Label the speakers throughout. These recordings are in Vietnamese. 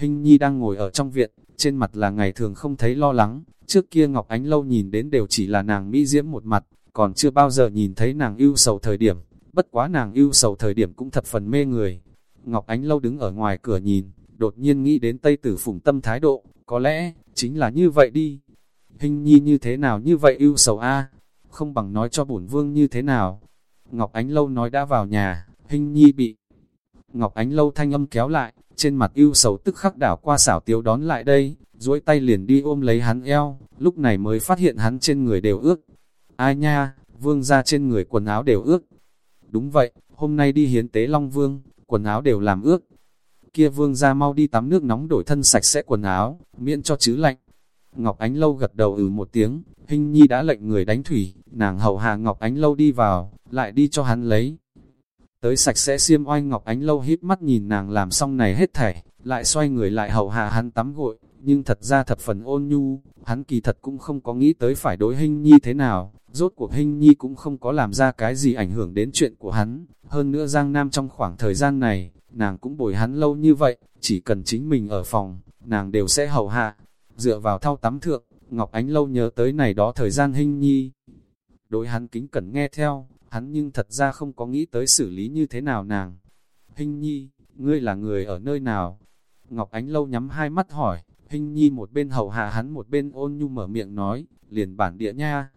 Speaker 1: Hình Nhi đang ngồi ở trong viện, trên mặt là ngày thường không thấy lo lắng, trước kia Ngọc Ánh Lâu nhìn đến đều chỉ là nàng mỹ diễm một mặt, còn chưa bao giờ nhìn thấy nàng ưu sầu thời điểm, bất quá nàng ưu sầu thời điểm cũng thật phần mê người. Ngọc Ánh Lâu đứng ở ngoài cửa nhìn, đột nhiên nghĩ đến Tây Tử Phùng Tâm thái độ, có lẽ, chính là như vậy đi. Hình nhi như thế nào như vậy ưu sầu a không bằng nói cho bổn vương như thế nào. Ngọc Ánh Lâu nói đã vào nhà, hình nhi bị. Ngọc Ánh Lâu thanh âm kéo lại, trên mặt ưu sầu tức khắc đảo qua xảo tiếu đón lại đây, duỗi tay liền đi ôm lấy hắn eo, lúc này mới phát hiện hắn trên người đều ướt. Ai nha, vương ra trên người quần áo đều ướt. Đúng vậy, hôm nay đi hiến tế Long Vương, quần áo đều làm ướt. Kia vương ra mau đi tắm nước nóng đổi thân sạch sẽ quần áo, miễn cho chứ lạnh. Ngọc Ánh Lâu gật đầu ừ một tiếng, Hình Nhi đã lệnh người đánh thủy, nàng hầu hạ Ngọc Ánh Lâu đi vào, lại đi cho hắn lấy. Tới sạch sẽ xiêm oanh Ngọc Ánh Lâu híp mắt nhìn nàng làm xong này hết thảy, lại xoay người lại hầu hạ hắn tắm gội, nhưng thật ra thập phần ôn nhu, hắn kỳ thật cũng không có nghĩ tới phải đối Hình Nhi thế nào, rốt cuộc Hình Nhi cũng không có làm ra cái gì ảnh hưởng đến chuyện của hắn, hơn nữa Giang Nam trong khoảng thời gian này, nàng cũng bồi hắn lâu như vậy, chỉ cần chính mình ở phòng, nàng đều sẽ hầu hạ, dựa vào thao tắm thượng, Ngọc Ánh lâu nhớ tới này đó thời gian hình nhi. Đối hắn kính cẩn nghe theo, hắn nhưng thật ra không có nghĩ tới xử lý như thế nào nàng. Hình nhi, ngươi là người ở nơi nào? Ngọc Ánh lâu nhắm hai mắt hỏi, hình nhi một bên hầu hạ hắn một bên ôn nhu mở miệng nói, liền bản địa nha.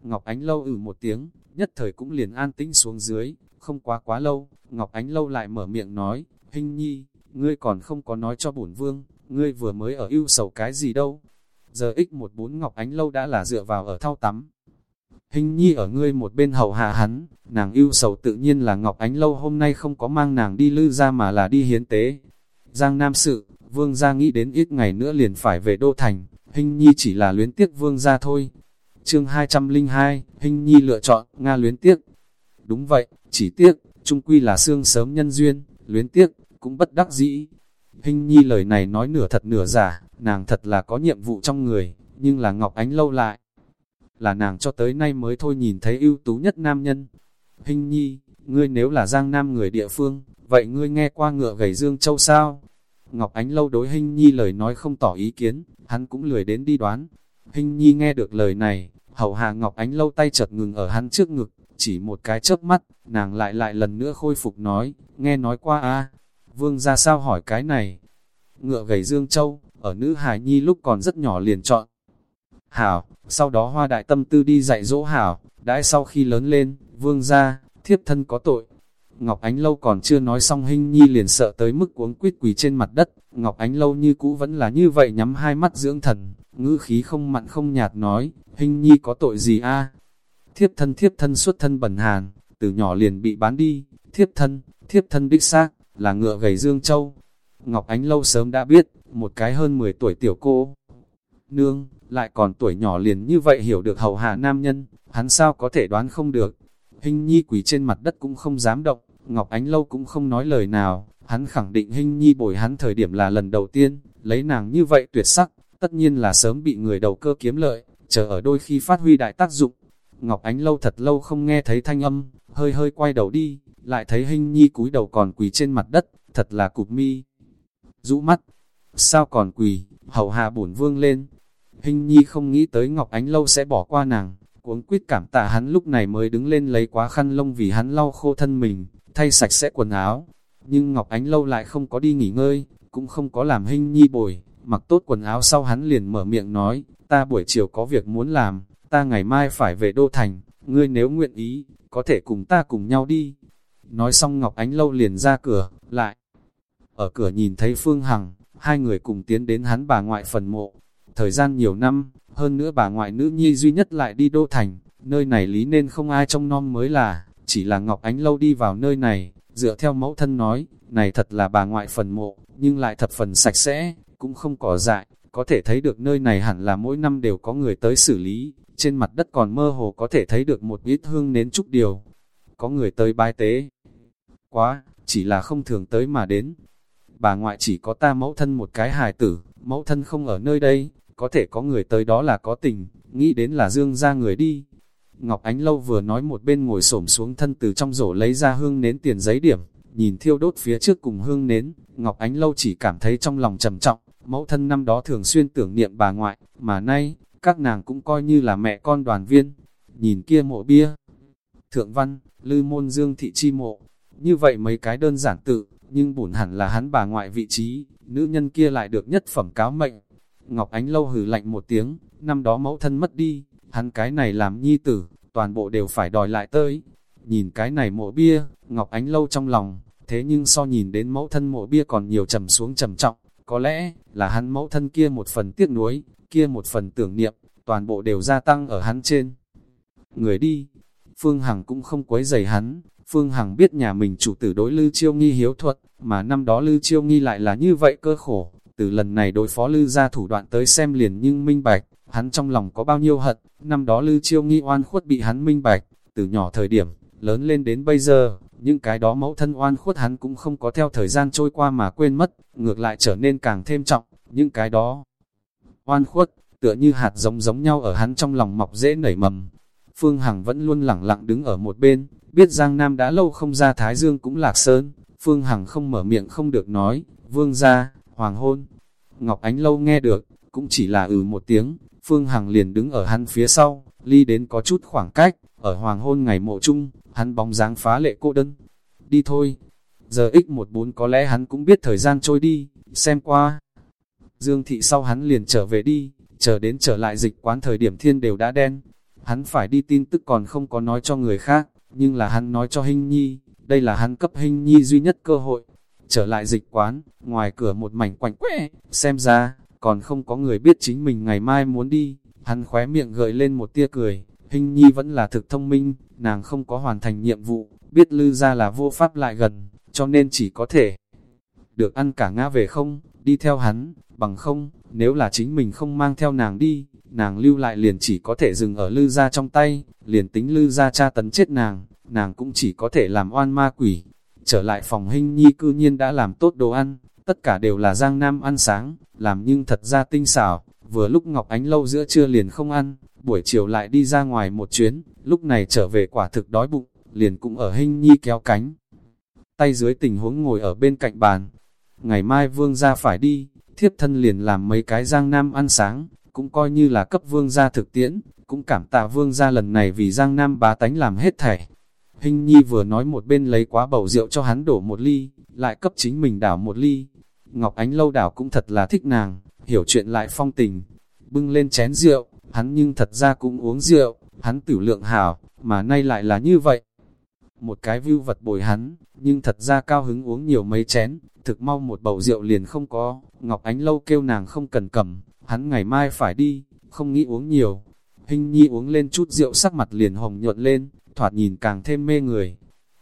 Speaker 1: Ngọc Ánh lâu ử một tiếng, nhất thời cũng liền an tĩnh xuống dưới, không quá quá lâu, Ngọc Ánh lâu lại mở miệng nói, hình nhi, ngươi còn không có nói cho bổn vương, ngươi vừa mới ở ưu sầu cái gì đâu. Giờ x14 Ngọc Ánh Lâu đã là dựa vào ở thao tắm. Hình nhi ở ngươi một bên hầu hạ hắn, nàng ưu sầu tự nhiên là Ngọc Ánh Lâu hôm nay không có mang nàng đi lư ra mà là đi hiến tế. Giang Nam Sự, Vương gia nghĩ đến ít ngày nữa liền phải về Đô Thành, Hình nhi chỉ là luyến tiếc Vương gia thôi. Chương 202, Hình nhi lựa chọn, Nga luyến tiếc. Đúng vậy, chỉ tiếc, trung quy là xương sớm nhân duyên, luyến tiếc, cũng bất đắc dĩ. Hình nhi lời này nói nửa thật nửa giả, nàng thật là có nhiệm vụ trong người, nhưng là Ngọc Ánh lâu lại. Là nàng cho tới nay mới thôi nhìn thấy ưu tú nhất nam nhân. Hình nhi, ngươi nếu là giang nam người địa phương, vậy ngươi nghe qua ngựa gầy dương châu sao? Ngọc Ánh lâu đối Hình nhi lời nói không tỏ ý kiến, hắn cũng lười đến đi đoán. Hình nhi nghe được lời này, hậu hạ Ngọc Ánh lâu tay chợt ngừng ở hắn trước ngực, chỉ một cái chớp mắt, nàng lại lại lần nữa khôi phục nói, nghe nói qua a Vương ra sao hỏi cái này? Ngựa gầy Dương Châu, ở nữ hài nhi lúc còn rất nhỏ liền chọn. Hảo, sau đó hoa đại tâm tư đi dạy dỗ Hảo, đãi sau khi lớn lên, vương ra, thiếp thân có tội. Ngọc Ánh Lâu còn chưa nói xong hình nhi liền sợ tới mức cuống quýt quỳ trên mặt đất, Ngọc Ánh Lâu như cũ vẫn là như vậy nhắm hai mắt dưỡng thần, ngữ khí không mặn không nhạt nói, hình nhi có tội gì a Thiếp thân thiếp thân xuất thân bẩn hàn, từ nhỏ liền bị bán đi, thiếp thân, thiếp thân đích xác, là ngựa gầy Dương Châu. Ngọc Ánh lâu sớm đã biết, một cái hơn 10 tuổi tiểu cô. Nương, lại còn tuổi nhỏ liền như vậy hiểu được hầu hạ nam nhân, hắn sao có thể đoán không được. Hình nhi quỷ trên mặt đất cũng không dám động, Ngọc Ánh lâu cũng không nói lời nào, hắn khẳng định hình nhi bồi hắn thời điểm là lần đầu tiên, lấy nàng như vậy tuyệt sắc, tất nhiên là sớm bị người đầu cơ kiếm lợi, chờ ở đôi khi phát huy đại tác dụng. Ngọc Ánh lâu thật lâu không nghe thấy thanh âm, hơi hơi quay đầu đi, lại thấy hình nhi cúi đầu còn quỳ trên mặt đất, thật là cục mi. Rũ mắt, sao còn quỳ, hầu hạ bổn vương lên. Hình nhi không nghĩ tới Ngọc Ánh Lâu sẽ bỏ qua nàng, cuống quyết cảm tạ hắn lúc này mới đứng lên lấy quá khăn lông vì hắn lau khô thân mình, thay sạch sẽ quần áo. Nhưng Ngọc Ánh Lâu lại không có đi nghỉ ngơi, cũng không có làm hình nhi bồi, mặc tốt quần áo sau hắn liền mở miệng nói, ta buổi chiều có việc muốn làm, ta ngày mai phải về Đô Thành, ngươi nếu nguyện ý, có thể cùng ta cùng nhau đi. Nói xong Ngọc Ánh Lâu liền ra cửa, lại. Ở cửa nhìn thấy Phương Hằng, hai người cùng tiến đến hắn bà ngoại phần mộ. Thời gian nhiều năm, hơn nữa bà ngoại nữ nhi duy nhất lại đi đô thành, nơi này lý nên không ai trong non mới là, chỉ là Ngọc Ánh Lâu đi vào nơi này, dựa theo mẫu thân nói, này thật là bà ngoại phần mộ, nhưng lại thập phần sạch sẽ, cũng không cỏ dại, có thể thấy được nơi này hẳn là mỗi năm đều có người tới xử lý, trên mặt đất còn mơ hồ có thể thấy được một ít hương nến chút điều. Có người tới bái tế, quá, chỉ là không thường tới mà đến. Bà ngoại chỉ có ta mẫu thân một cái hài tử, mẫu thân không ở nơi đây, có thể có người tới đó là có tình, nghĩ đến là dương ra người đi. Ngọc Ánh Lâu vừa nói một bên ngồi xổm xuống thân từ trong rổ lấy ra hương nến tiền giấy điểm, nhìn thiêu đốt phía trước cùng hương nến, Ngọc Ánh Lâu chỉ cảm thấy trong lòng trầm trọng, mẫu thân năm đó thường xuyên tưởng niệm bà ngoại, mà nay, các nàng cũng coi như là mẹ con đoàn viên. Nhìn kia mộ bia, thượng văn, lư môn dương thị chi mộ, như vậy mấy cái đơn giản tự, nhưng bổn hẳn là hắn bà ngoại vị trí, nữ nhân kia lại được nhất phẩm cáo mệnh. Ngọc Ánh Lâu hừ lạnh một tiếng, năm đó mẫu thân mất đi, hắn cái này làm nhi tử, toàn bộ đều phải đòi lại tới. Nhìn cái này mộ bia, Ngọc Ánh Lâu trong lòng, thế nhưng so nhìn đến mẫu thân mộ bia còn nhiều trầm xuống trầm trọng, có lẽ là hắn mẫu thân kia một phần tiếc nuối, kia một phần tưởng niệm, toàn bộ đều gia tăng ở hắn trên. Người đi, Phương Hằng cũng không quấy rầy hắn, Phương Hằng biết nhà mình chủ tử đối Lư Chiêu Nghi hiếu thuật, mà năm đó Lư Chiêu Nghi lại là như vậy cơ khổ, từ lần này đối phó Lư ra thủ đoạn tới xem liền nhưng minh bạch, hắn trong lòng có bao nhiêu hận, năm đó Lư Chiêu Nghi oan khuất bị hắn minh bạch, từ nhỏ thời điểm, lớn lên đến bây giờ, những cái đó mẫu thân oan khuất hắn cũng không có theo thời gian trôi qua mà quên mất, ngược lại trở nên càng thêm trọng, những cái đó oan khuất, tựa như hạt giống giống nhau ở hắn trong lòng mọc dễ nảy mầm. Phương Hằng vẫn luôn lẳng lặng đứng ở một bên, biết Giang Nam đã lâu không ra Thái Dương cũng lạc sơn, Phương Hằng không mở miệng không được nói, vương ra, hoàng hôn. Ngọc Ánh lâu nghe được, cũng chỉ là ừ một tiếng, Phương Hằng liền đứng ở hắn phía sau, ly đến có chút khoảng cách, ở hoàng hôn ngày mộ chung, hắn bóng dáng phá lệ cô đơn. Đi thôi, giờ x14 có lẽ hắn cũng biết thời gian trôi đi, xem qua. Dương thị sau hắn liền trở về đi, chờ đến trở lại dịch quán thời điểm thiên đều đã đen. Hắn phải đi tin tức còn không có nói cho người khác, nhưng là hắn nói cho Hinh Nhi, đây là hắn cấp Hinh Nhi duy nhất cơ hội. Trở lại dịch quán, ngoài cửa một mảnh quạnh quẽ, xem ra, còn không có người biết chính mình ngày mai muốn đi. Hắn khóe miệng gợi lên một tia cười, hình Nhi vẫn là thực thông minh, nàng không có hoàn thành nhiệm vụ, biết lư ra là vô pháp lại gần, cho nên chỉ có thể được ăn cả ngã về không, đi theo hắn, bằng không, nếu là chính mình không mang theo nàng đi, nàng lưu lại liền chỉ có thể dừng ở lư ra trong tay, liền tính lư ra cha tấn chết nàng, nàng cũng chỉ có thể làm oan ma quỷ. Trở lại phòng hình nhi cư nhiên đã làm tốt đồ ăn, tất cả đều là giang nam ăn sáng, làm nhưng thật ra tinh xảo, vừa lúc Ngọc Ánh lâu giữa trưa liền không ăn, buổi chiều lại đi ra ngoài một chuyến, lúc này trở về quả thực đói bụng, liền cũng ở hình nhi kéo cánh. Tay dưới tình huống ngồi ở bên cạnh bàn, ngày mai vương ra phải đi, thiếp thân liền làm mấy cái giang nam ăn sáng, cũng coi như là cấp vương gia thực tiễn, cũng cảm tạ vương gia lần này vì giang nam bá tánh làm hết thảy. Hình nhi vừa nói một bên lấy quá bầu rượu cho hắn đổ một ly, lại cấp chính mình đảo một ly. Ngọc Ánh lâu đảo cũng thật là thích nàng, hiểu chuyện lại phong tình. Bưng lên chén rượu, hắn nhưng thật ra cũng uống rượu, hắn tử lượng hảo, mà nay lại là như vậy. Một cái view vật bồi hắn, nhưng thật ra cao hứng uống nhiều mấy chén, thực mau một bầu rượu liền không có, Ngọc Ánh Lâu kêu nàng không cần cầm, hắn ngày mai phải đi, không nghĩ uống nhiều. Hình nhi uống lên chút rượu sắc mặt liền hồng nhuận lên, thoạt nhìn càng thêm mê người.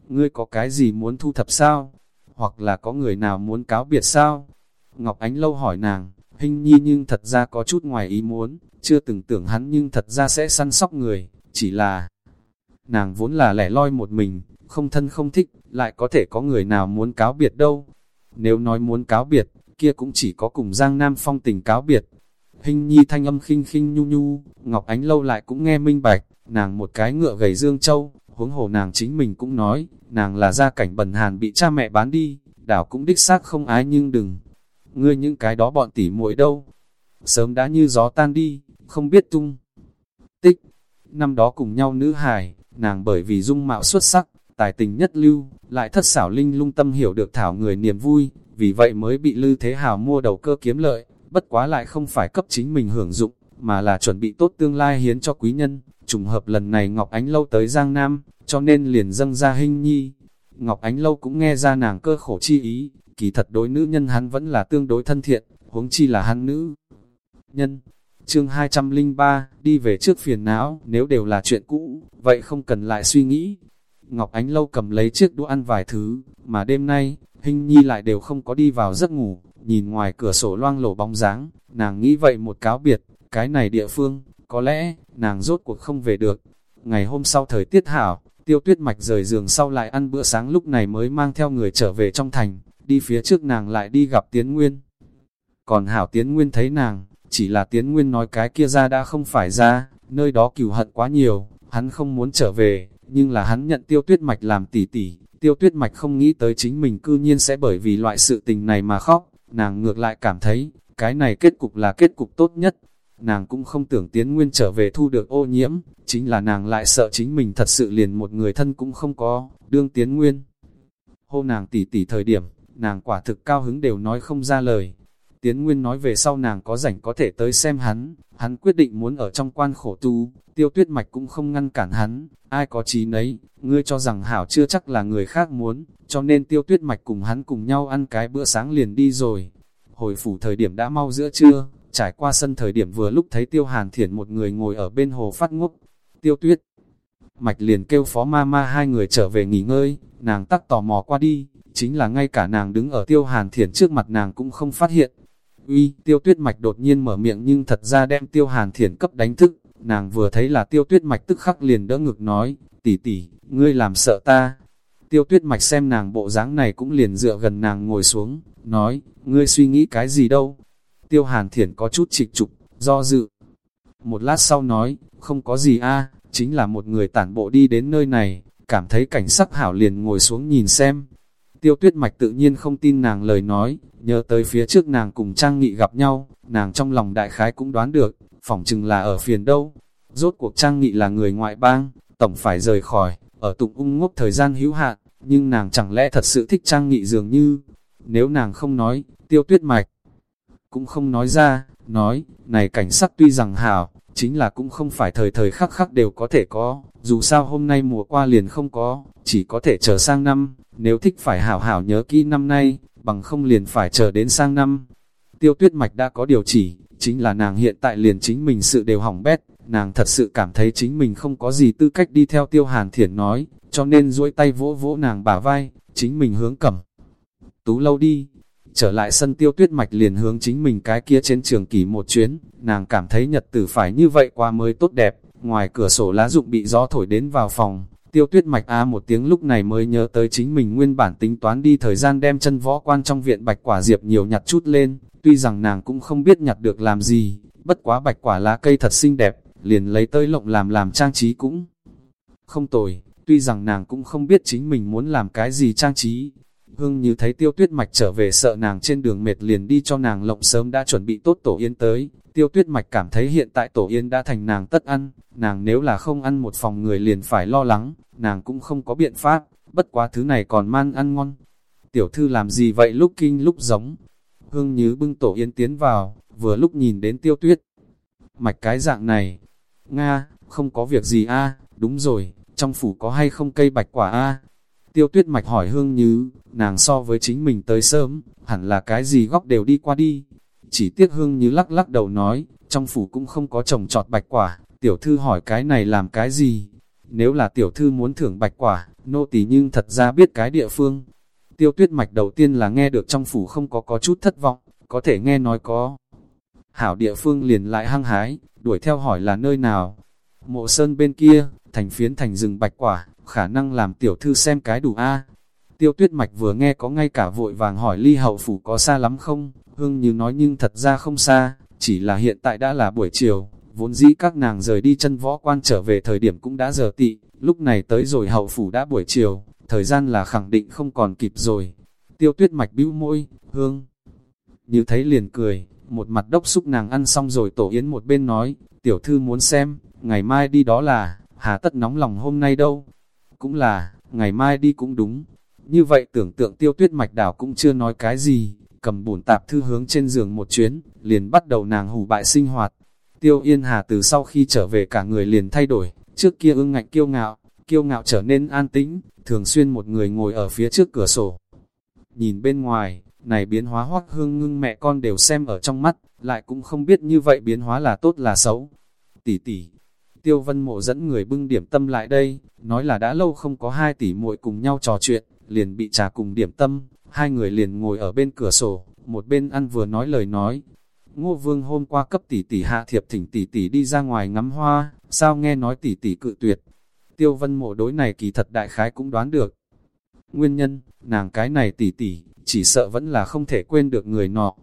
Speaker 1: Ngươi có cái gì muốn thu thập sao? Hoặc là có người nào muốn cáo biệt sao? Ngọc Ánh Lâu hỏi nàng, hình nhi nhưng thật ra có chút ngoài ý muốn, chưa từng tưởng hắn nhưng thật ra sẽ săn sóc người, chỉ là... Nàng vốn là lẻ loi một mình, không thân không thích, lại có thể có người nào muốn cáo biệt đâu. Nếu nói muốn cáo biệt, kia cũng chỉ có cùng Giang Nam Phong tình cáo biệt. Hình nhi thanh âm khinh khinh nhu nhu, Ngọc Ánh lâu lại cũng nghe minh bạch, nàng một cái ngựa gầy dương châu, huống hồ nàng chính mình cũng nói, nàng là gia cảnh bần hàn bị cha mẹ bán đi, đảo cũng đích xác không ái nhưng đừng. Ngươi những cái đó bọn tỉ muội đâu? Sớm đã như gió tan đi, không biết tung. Tích, năm đó cùng nhau nữ hài, nàng bởi vì dung mạo xuất sắc, tài tình nhất lưu, lại thất xảo linh lung tâm hiểu được thảo người niềm vui, vì vậy mới bị Lư Thế Hào mua đầu cơ kiếm lợi, bất quá lại không phải cấp chính mình hưởng dụng, mà là chuẩn bị tốt tương lai hiến cho quý nhân. Trùng hợp lần này Ngọc Ánh Lâu tới Giang Nam, cho nên liền dâng ra hình nhi. Ngọc Ánh Lâu cũng nghe ra nàng cơ khổ chi ý, kỳ thật đối nữ nhân hắn vẫn là tương đối thân thiện, huống chi là hắn nữ. Nhân, chương 203, đi về trước phiền não, nếu đều là chuyện cũ, vậy không cần lại suy nghĩ. Ngọc Ánh Lâu cầm lấy chiếc đũa ăn vài thứ, mà đêm nay, Hình nhi lại đều không có đi vào giấc ngủ, nhìn ngoài cửa sổ loang lổ bóng dáng, nàng nghĩ vậy một cáo biệt, cái này địa phương, có lẽ, nàng rốt cuộc không về được. Ngày hôm sau thời tiết hảo, tiêu tuyết mạch rời giường sau lại ăn bữa sáng lúc này mới mang theo người trở về trong thành, đi phía trước nàng lại đi gặp Tiến Nguyên. Còn hảo Tiến Nguyên thấy nàng, chỉ là Tiến Nguyên nói cái kia ra đã không phải ra, nơi đó cừu hận quá nhiều, hắn không muốn trở về, nhưng là hắn nhận tiêu tuyết mạch làm tỷ tỷ, tiêu tuyết mạch không nghĩ tới chính mình cư nhiên sẽ bởi vì loại sự tình này mà khóc, nàng ngược lại cảm thấy, cái này kết cục là kết cục tốt nhất. Nàng cũng không tưởng tiến nguyên trở về thu được ô nhiễm, chính là nàng lại sợ chính mình thật sự liền một người thân cũng không có, đương tiến nguyên. Hô nàng tỷ tỷ thời điểm, nàng quả thực cao hứng đều nói không ra lời. Tiến Nguyên nói về sau nàng có rảnh có thể tới xem hắn, hắn quyết định muốn ở trong quan khổ tu, tiêu tuyết mạch cũng không ngăn cản hắn, ai có trí nấy, ngươi cho rằng hảo chưa chắc là người khác muốn, cho nên tiêu tuyết mạch cùng hắn cùng nhau ăn cái bữa sáng liền đi rồi. Hồi phủ thời điểm đã mau giữa trưa, trải qua sân thời điểm vừa lúc thấy tiêu hàn thiển một người ngồi ở bên hồ phát ngốc, tiêu tuyết. Mạch liền kêu phó ma ma hai người trở về nghỉ ngơi, nàng tắc tò mò qua đi, chính là ngay cả nàng đứng ở tiêu hàn thiển trước mặt nàng cũng không phát hiện. Uy, tiêu tuyết mạch đột nhiên mở miệng nhưng thật ra đem tiêu hàn thiển cấp đánh thức, nàng vừa thấy là tiêu tuyết mạch tức khắc liền đỡ ngực nói, tỷ tỷ, ngươi làm sợ ta. Tiêu tuyết mạch xem nàng bộ dáng này cũng liền dựa gần nàng ngồi xuống, nói, ngươi suy nghĩ cái gì đâu. Tiêu hàn thiển có chút trịch trục, do dự. Một lát sau nói, không có gì a chính là một người tản bộ đi đến nơi này, cảm thấy cảnh sắc hảo liền ngồi xuống nhìn xem. Tiêu tuyết mạch tự nhiên không tin nàng lời nói, nhớ tới phía trước nàng cùng Trang Nghị gặp nhau, nàng trong lòng đại khái cũng đoán được, phỏng chừng là ở phiền đâu. Rốt cuộc Trang Nghị là người ngoại bang, tổng phải rời khỏi, ở tụng ung ngốc thời gian hữu hạn, nhưng nàng chẳng lẽ thật sự thích Trang Nghị dường như, nếu nàng không nói, tiêu tuyết mạch cũng không nói ra, nói, này cảnh sắc tuy rằng hảo, chính là cũng không phải thời thời khắc khắc đều có thể có, dù sao hôm nay mùa qua liền không có, chỉ có thể chờ sang năm, nếu thích phải hảo hảo nhớ kỹ năm nay, bằng không liền phải chờ đến sang năm. Tiêu tuyết mạch đã có điều chỉ, chính là nàng hiện tại liền chính mình sự đều hỏng bét, nàng thật sự cảm thấy chính mình không có gì tư cách đi theo tiêu hàn thiển nói, cho nên duỗi tay vỗ vỗ nàng bả vai, chính mình hướng cẩm. Tú lâu đi, trở lại sân tiêu tuyết mạch liền hướng chính mình cái kia trên trường kỳ một chuyến, nàng cảm thấy nhật tử phải như vậy qua mới tốt đẹp, ngoài cửa sổ lá rụng bị gió thổi đến vào phòng, tiêu tuyết mạch a một tiếng lúc này mới nhớ tới chính mình nguyên bản tính toán đi thời gian đem chân võ quan trong viện bạch quả diệp nhiều nhặt chút lên, tuy rằng nàng cũng không biết nhặt được làm gì, bất quá bạch quả lá cây thật xinh đẹp, liền lấy tới lộng làm làm trang trí cũng không tồi, tuy rằng nàng cũng không biết chính mình muốn làm cái gì trang trí, Hương như thấy tiêu tuyết mạch trở về sợ nàng trên đường mệt liền đi cho nàng lộng sớm đã chuẩn bị tốt tổ yên tới. Tiêu tuyết mạch cảm thấy hiện tại tổ yên đã thành nàng tất ăn, nàng nếu là không ăn một phòng người liền phải lo lắng, nàng cũng không có biện pháp, bất quá thứ này còn man ăn ngon. Tiểu thư làm gì vậy lúc kinh lúc giống. Hương như bưng tổ yên tiến vào, vừa lúc nhìn đến tiêu tuyết. Mạch cái dạng này, Nga, không có việc gì a đúng rồi, trong phủ có hay không cây bạch quả a Tiêu tuyết mạch hỏi hương như, nàng so với chính mình tới sớm, hẳn là cái gì góc đều đi qua đi. Chỉ tiếc hương như lắc lắc đầu nói, trong phủ cũng không có trồng trọt bạch quả, tiểu thư hỏi cái này làm cái gì? Nếu là tiểu thư muốn thưởng bạch quả, nô tỳ nhưng thật ra biết cái địa phương. Tiêu tuyết mạch đầu tiên là nghe được trong phủ không có có chút thất vọng, có thể nghe nói có. Hảo địa phương liền lại hăng hái, đuổi theo hỏi là nơi nào. Mộ sơn bên kia, thành phiến thành rừng bạch quả, khả năng làm tiểu thư xem cái đủ a. Tiêu tuyết mạch vừa nghe có ngay cả vội vàng hỏi ly hậu phủ có xa lắm không, hương như nói nhưng thật ra không xa, chỉ là hiện tại đã là buổi chiều, vốn dĩ các nàng rời đi chân võ quan trở về thời điểm cũng đã giờ tị, lúc này tới rồi hậu phủ đã buổi chiều, thời gian là khẳng định không còn kịp rồi. Tiêu tuyết mạch bĩu môi, hương, như thấy liền cười, một mặt đốc xúc nàng ăn xong rồi tổ yến một bên nói, tiểu thư muốn xem, ngày mai đi đó là, hà tất nóng lòng hôm nay đâu, cũng là, ngày mai đi cũng đúng. Như vậy tưởng tượng tiêu tuyết mạch đảo cũng chưa nói cái gì, cầm bổn tạp thư hướng trên giường một chuyến, liền bắt đầu nàng hủ bại sinh hoạt. Tiêu Yên Hà từ sau khi trở về cả người liền thay đổi, trước kia ưng ngạnh kiêu ngạo, kiêu ngạo trở nên an tĩnh, thường xuyên một người ngồi ở phía trước cửa sổ. Nhìn bên ngoài, này biến hóa hoắc hương ngưng mẹ con đều xem ở trong mắt, lại cũng không biết như vậy biến hóa là tốt là xấu. Tỷ tỷ, Tiêu vân mộ dẫn người bưng điểm tâm lại đây, nói là đã lâu không có hai tỷ muội cùng nhau trò chuyện, liền bị trà cùng điểm tâm, hai người liền ngồi ở bên cửa sổ, một bên ăn vừa nói lời nói. Ngô vương hôm qua cấp tỷ tỷ hạ thiệp thỉnh tỷ tỷ đi ra ngoài ngắm hoa, sao nghe nói tỷ tỷ cự tuyệt. Tiêu vân mộ đối này kỳ thật đại khái cũng đoán được. Nguyên nhân, nàng cái này tỷ tỷ, chỉ sợ vẫn là không thể quên được người nọ.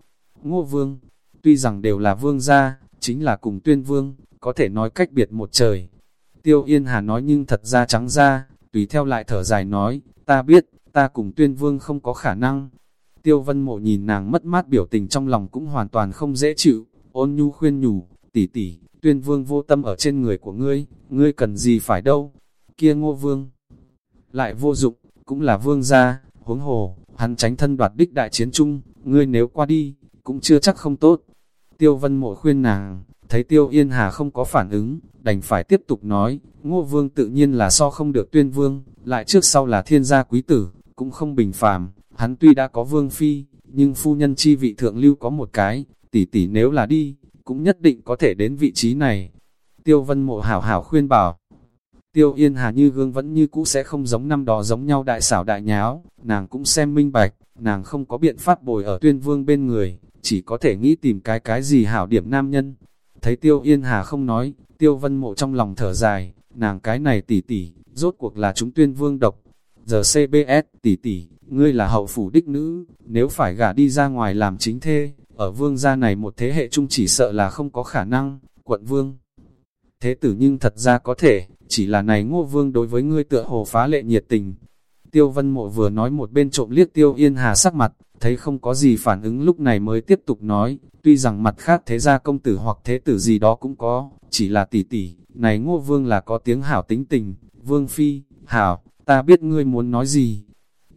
Speaker 1: Ngô vương, tuy rằng đều là vương gia, chính là cùng tuyên vương, có thể nói cách biệt một trời. Tiêu Yên Hà nói nhưng thật ra trắng ra, tùy theo lại thở dài nói, ta biết, ta cùng tuyên vương không có khả năng. Tiêu Vân Mộ nhìn nàng mất mát biểu tình trong lòng cũng hoàn toàn không dễ chịu, ôn nhu khuyên nhủ, tỷ tỷ, tuyên vương vô tâm ở trên người của ngươi, ngươi cần gì phải đâu, kia ngô vương. Lại vô dụng, cũng là vương gia, huống hồ, hắn tránh thân đoạt đích đại chiến chung, ngươi nếu qua đi, cũng chưa chắc không tốt. Tiêu vân mộ khuyên nàng, thấy tiêu yên hà không có phản ứng, đành phải tiếp tục nói, ngô vương tự nhiên là so không được tuyên vương, lại trước sau là thiên gia quý tử, cũng không bình phàm, hắn tuy đã có vương phi, nhưng phu nhân chi vị thượng lưu có một cái, tỷ tỷ nếu là đi, cũng nhất định có thể đến vị trí này. Tiêu vân mộ hảo hảo khuyên bảo, Tiêu Yên Hà như gương vẫn như cũ sẽ không giống năm đó giống nhau đại xảo đại nháo, nàng cũng xem minh bạch, nàng không có biện pháp bồi ở tuyên vương bên người, chỉ có thể nghĩ tìm cái cái gì hảo điểm nam nhân. Thấy Tiêu Yên Hà không nói, Tiêu Vân Mộ trong lòng thở dài, nàng cái này tỷ tỷ, rốt cuộc là chúng tuyên vương độc. Giờ CBS tỷ tỷ, ngươi là hậu phủ đích nữ, nếu phải gả đi ra ngoài làm chính thê, ở vương gia này một thế hệ chung chỉ sợ là không có khả năng, quận vương. Thế tử nhưng thật ra có thể, chỉ là này ngô vương đối với ngươi tựa hồ phá lệ nhiệt tình. Tiêu vân mộ vừa nói một bên trộm liếc tiêu yên hà sắc mặt, thấy không có gì phản ứng lúc này mới tiếp tục nói, tuy rằng mặt khác thế gia công tử hoặc thế tử gì đó cũng có, chỉ là tỷ tỷ, này ngô vương là có tiếng hảo tính tình, vương phi, hảo, ta biết ngươi muốn nói gì.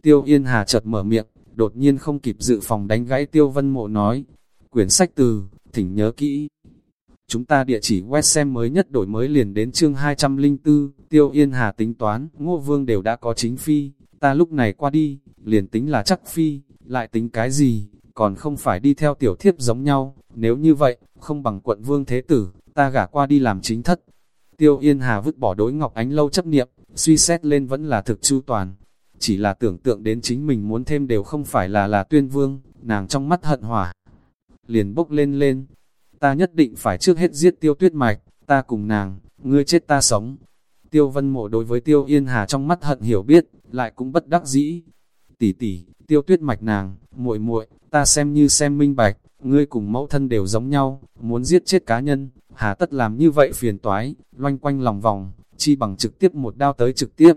Speaker 1: Tiêu yên hà chợt mở miệng, đột nhiên không kịp dự phòng đánh gãy tiêu vân mộ nói, quyển sách từ, thỉnh nhớ kỹ. Chúng ta địa chỉ web xem mới nhất đổi mới liền đến chương 204, Tiêu Yên Hà tính toán, Ngô Vương đều đã có chính phi, ta lúc này qua đi, liền tính là chắc phi, lại tính cái gì, còn không phải đi theo tiểu thiếp giống nhau, nếu như vậy, không bằng quận Vương Thế Tử, ta gả qua đi làm chính thất. Tiêu Yên Hà vứt bỏ đối Ngọc Ánh lâu chấp niệm, suy xét lên vẫn là thực chu toàn. Chỉ là tưởng tượng đến chính mình muốn thêm đều không phải là là tuyên vương, nàng trong mắt hận hỏa. Liền bốc lên lên, ta nhất định phải trước hết giết tiêu tuyết mạch, ta cùng nàng, ngươi chết ta sống. Tiêu vân mộ đối với tiêu yên hà trong mắt hận hiểu biết, lại cũng bất đắc dĩ. Tỷ tỷ, tiêu tuyết mạch nàng, muội muội, ta xem như xem minh bạch, ngươi cùng mẫu thân đều giống nhau, muốn giết chết cá nhân, hà tất làm như vậy phiền toái, loanh quanh lòng vòng, chi bằng trực tiếp một đao tới trực tiếp.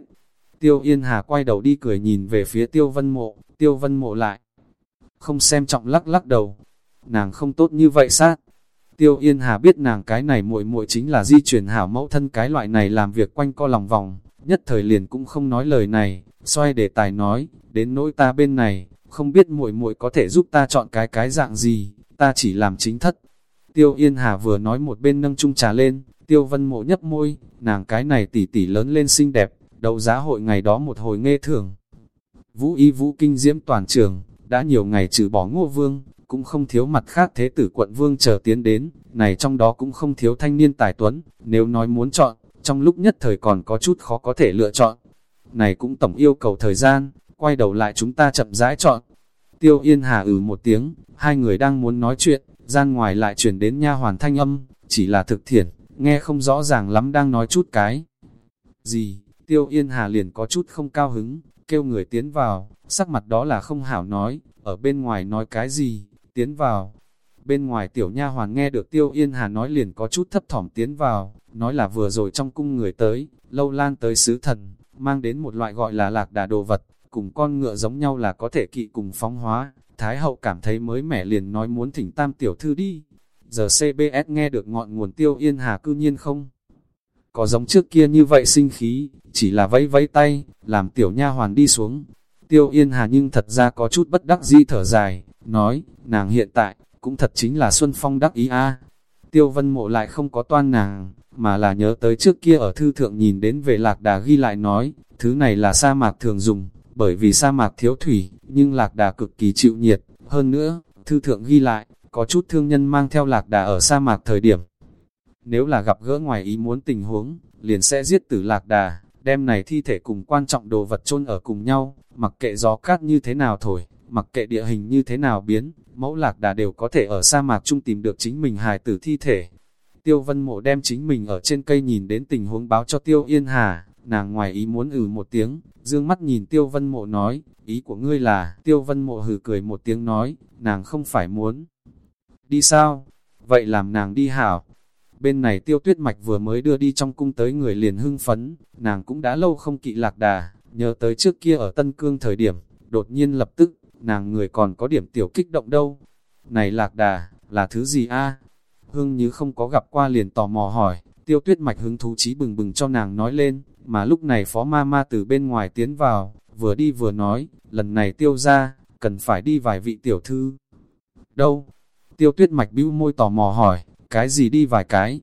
Speaker 1: Tiêu Yên Hà quay đầu đi cười nhìn về phía Tiêu Vân Mộ, Tiêu Vân Mộ lại. Không xem trọng lắc lắc đầu, nàng không tốt như vậy sát, Tiêu Yên Hà biết nàng cái này muội muội chính là di chuyển hảo mẫu thân cái loại này làm việc quanh co lòng vòng, nhất thời liền cũng không nói lời này, xoay để tài nói, đến nỗi ta bên này, không biết muội muội có thể giúp ta chọn cái cái dạng gì, ta chỉ làm chính thất. Tiêu Yên Hà vừa nói một bên nâng chung trà lên, Tiêu Vân Mộ nhấp môi, nàng cái này tỉ tỉ lớn lên xinh đẹp, đầu giá hội ngày đó một hồi nghe thưởng. Vũ y vũ kinh diễm toàn trường, đã nhiều ngày trừ bỏ ngô vương, cũng không thiếu mặt khác thế tử quận vương chờ tiến đến, này trong đó cũng không thiếu thanh niên tài tuấn, nếu nói muốn chọn, trong lúc nhất thời còn có chút khó có thể lựa chọn. Này cũng tổng yêu cầu thời gian, quay đầu lại chúng ta chậm rãi chọn. Tiêu Yên Hà ừ một tiếng, hai người đang muốn nói chuyện, gian ngoài lại chuyển đến nha hoàn thanh âm, chỉ là thực thiện, nghe không rõ ràng lắm đang nói chút cái. Gì, Tiêu Yên Hà liền có chút không cao hứng, kêu người tiến vào, sắc mặt đó là không hảo nói, ở bên ngoài nói cái gì, tiến vào. Bên ngoài tiểu nha hoàn nghe được Tiêu Yên Hà nói liền có chút thấp thỏm tiến vào, nói là vừa rồi trong cung người tới, lâu lan tới sứ thần, mang đến một loại gọi là lạc đà đồ vật, cùng con ngựa giống nhau là có thể kỵ cùng phóng hóa. Thái hậu cảm thấy mới mẻ liền nói muốn thỉnh tam tiểu thư đi. Giờ CBS nghe được ngọn nguồn Tiêu Yên Hà cư nhiên không. Có giống trước kia như vậy sinh khí, chỉ là vẫy vẫy tay, làm tiểu nha hoàn đi xuống. Tiêu Yên Hà nhưng thật ra có chút bất đắc dĩ thở dài, nói, nàng hiện tại, cũng thật chính là Xuân Phong đắc ý a. Tiêu vân mộ lại không có toan nàng, mà là nhớ tới trước kia ở thư thượng nhìn đến về lạc đà ghi lại nói, thứ này là sa mạc thường dùng, bởi vì sa mạc thiếu thủy, nhưng lạc đà cực kỳ chịu nhiệt, hơn nữa, thư thượng ghi lại, có chút thương nhân mang theo lạc đà ở sa mạc thời điểm. Nếu là gặp gỡ ngoài ý muốn tình huống, liền sẽ giết tử lạc đà, đem này thi thể cùng quan trọng đồ vật chôn ở cùng nhau, mặc kệ gió cát như thế nào thổi, mặc kệ địa hình như thế nào biến, mẫu lạc đà đều có thể ở sa mạc chung tìm được chính mình hài tử thi thể. Tiêu vân mộ đem chính mình ở trên cây nhìn đến tình huống báo cho tiêu yên hà, nàng ngoài ý muốn ử ừ một tiếng, dương mắt nhìn tiêu vân mộ nói, ý của ngươi là, tiêu vân mộ hử cười một tiếng nói, nàng không phải muốn. Đi sao? Vậy làm nàng đi hảo. Bên này tiêu tuyết mạch vừa mới đưa đi trong cung tới người liền hưng phấn, nàng cũng đã lâu không kỵ lạc đà, nhớ tới trước kia ở Tân Cương thời điểm, đột nhiên lập tức, nàng người còn có điểm tiểu kích động đâu. Này lạc đà, là thứ gì a Hương như không có gặp qua liền tò mò hỏi, tiêu tuyết mạch hứng thú trí bừng bừng cho nàng nói lên, mà lúc này phó ma ma từ bên ngoài tiến vào, vừa đi vừa nói, lần này tiêu ra, cần phải đi vài vị tiểu thư. Đâu? Tiêu tuyết mạch bĩu môi tò mò hỏi, cái gì đi vài cái?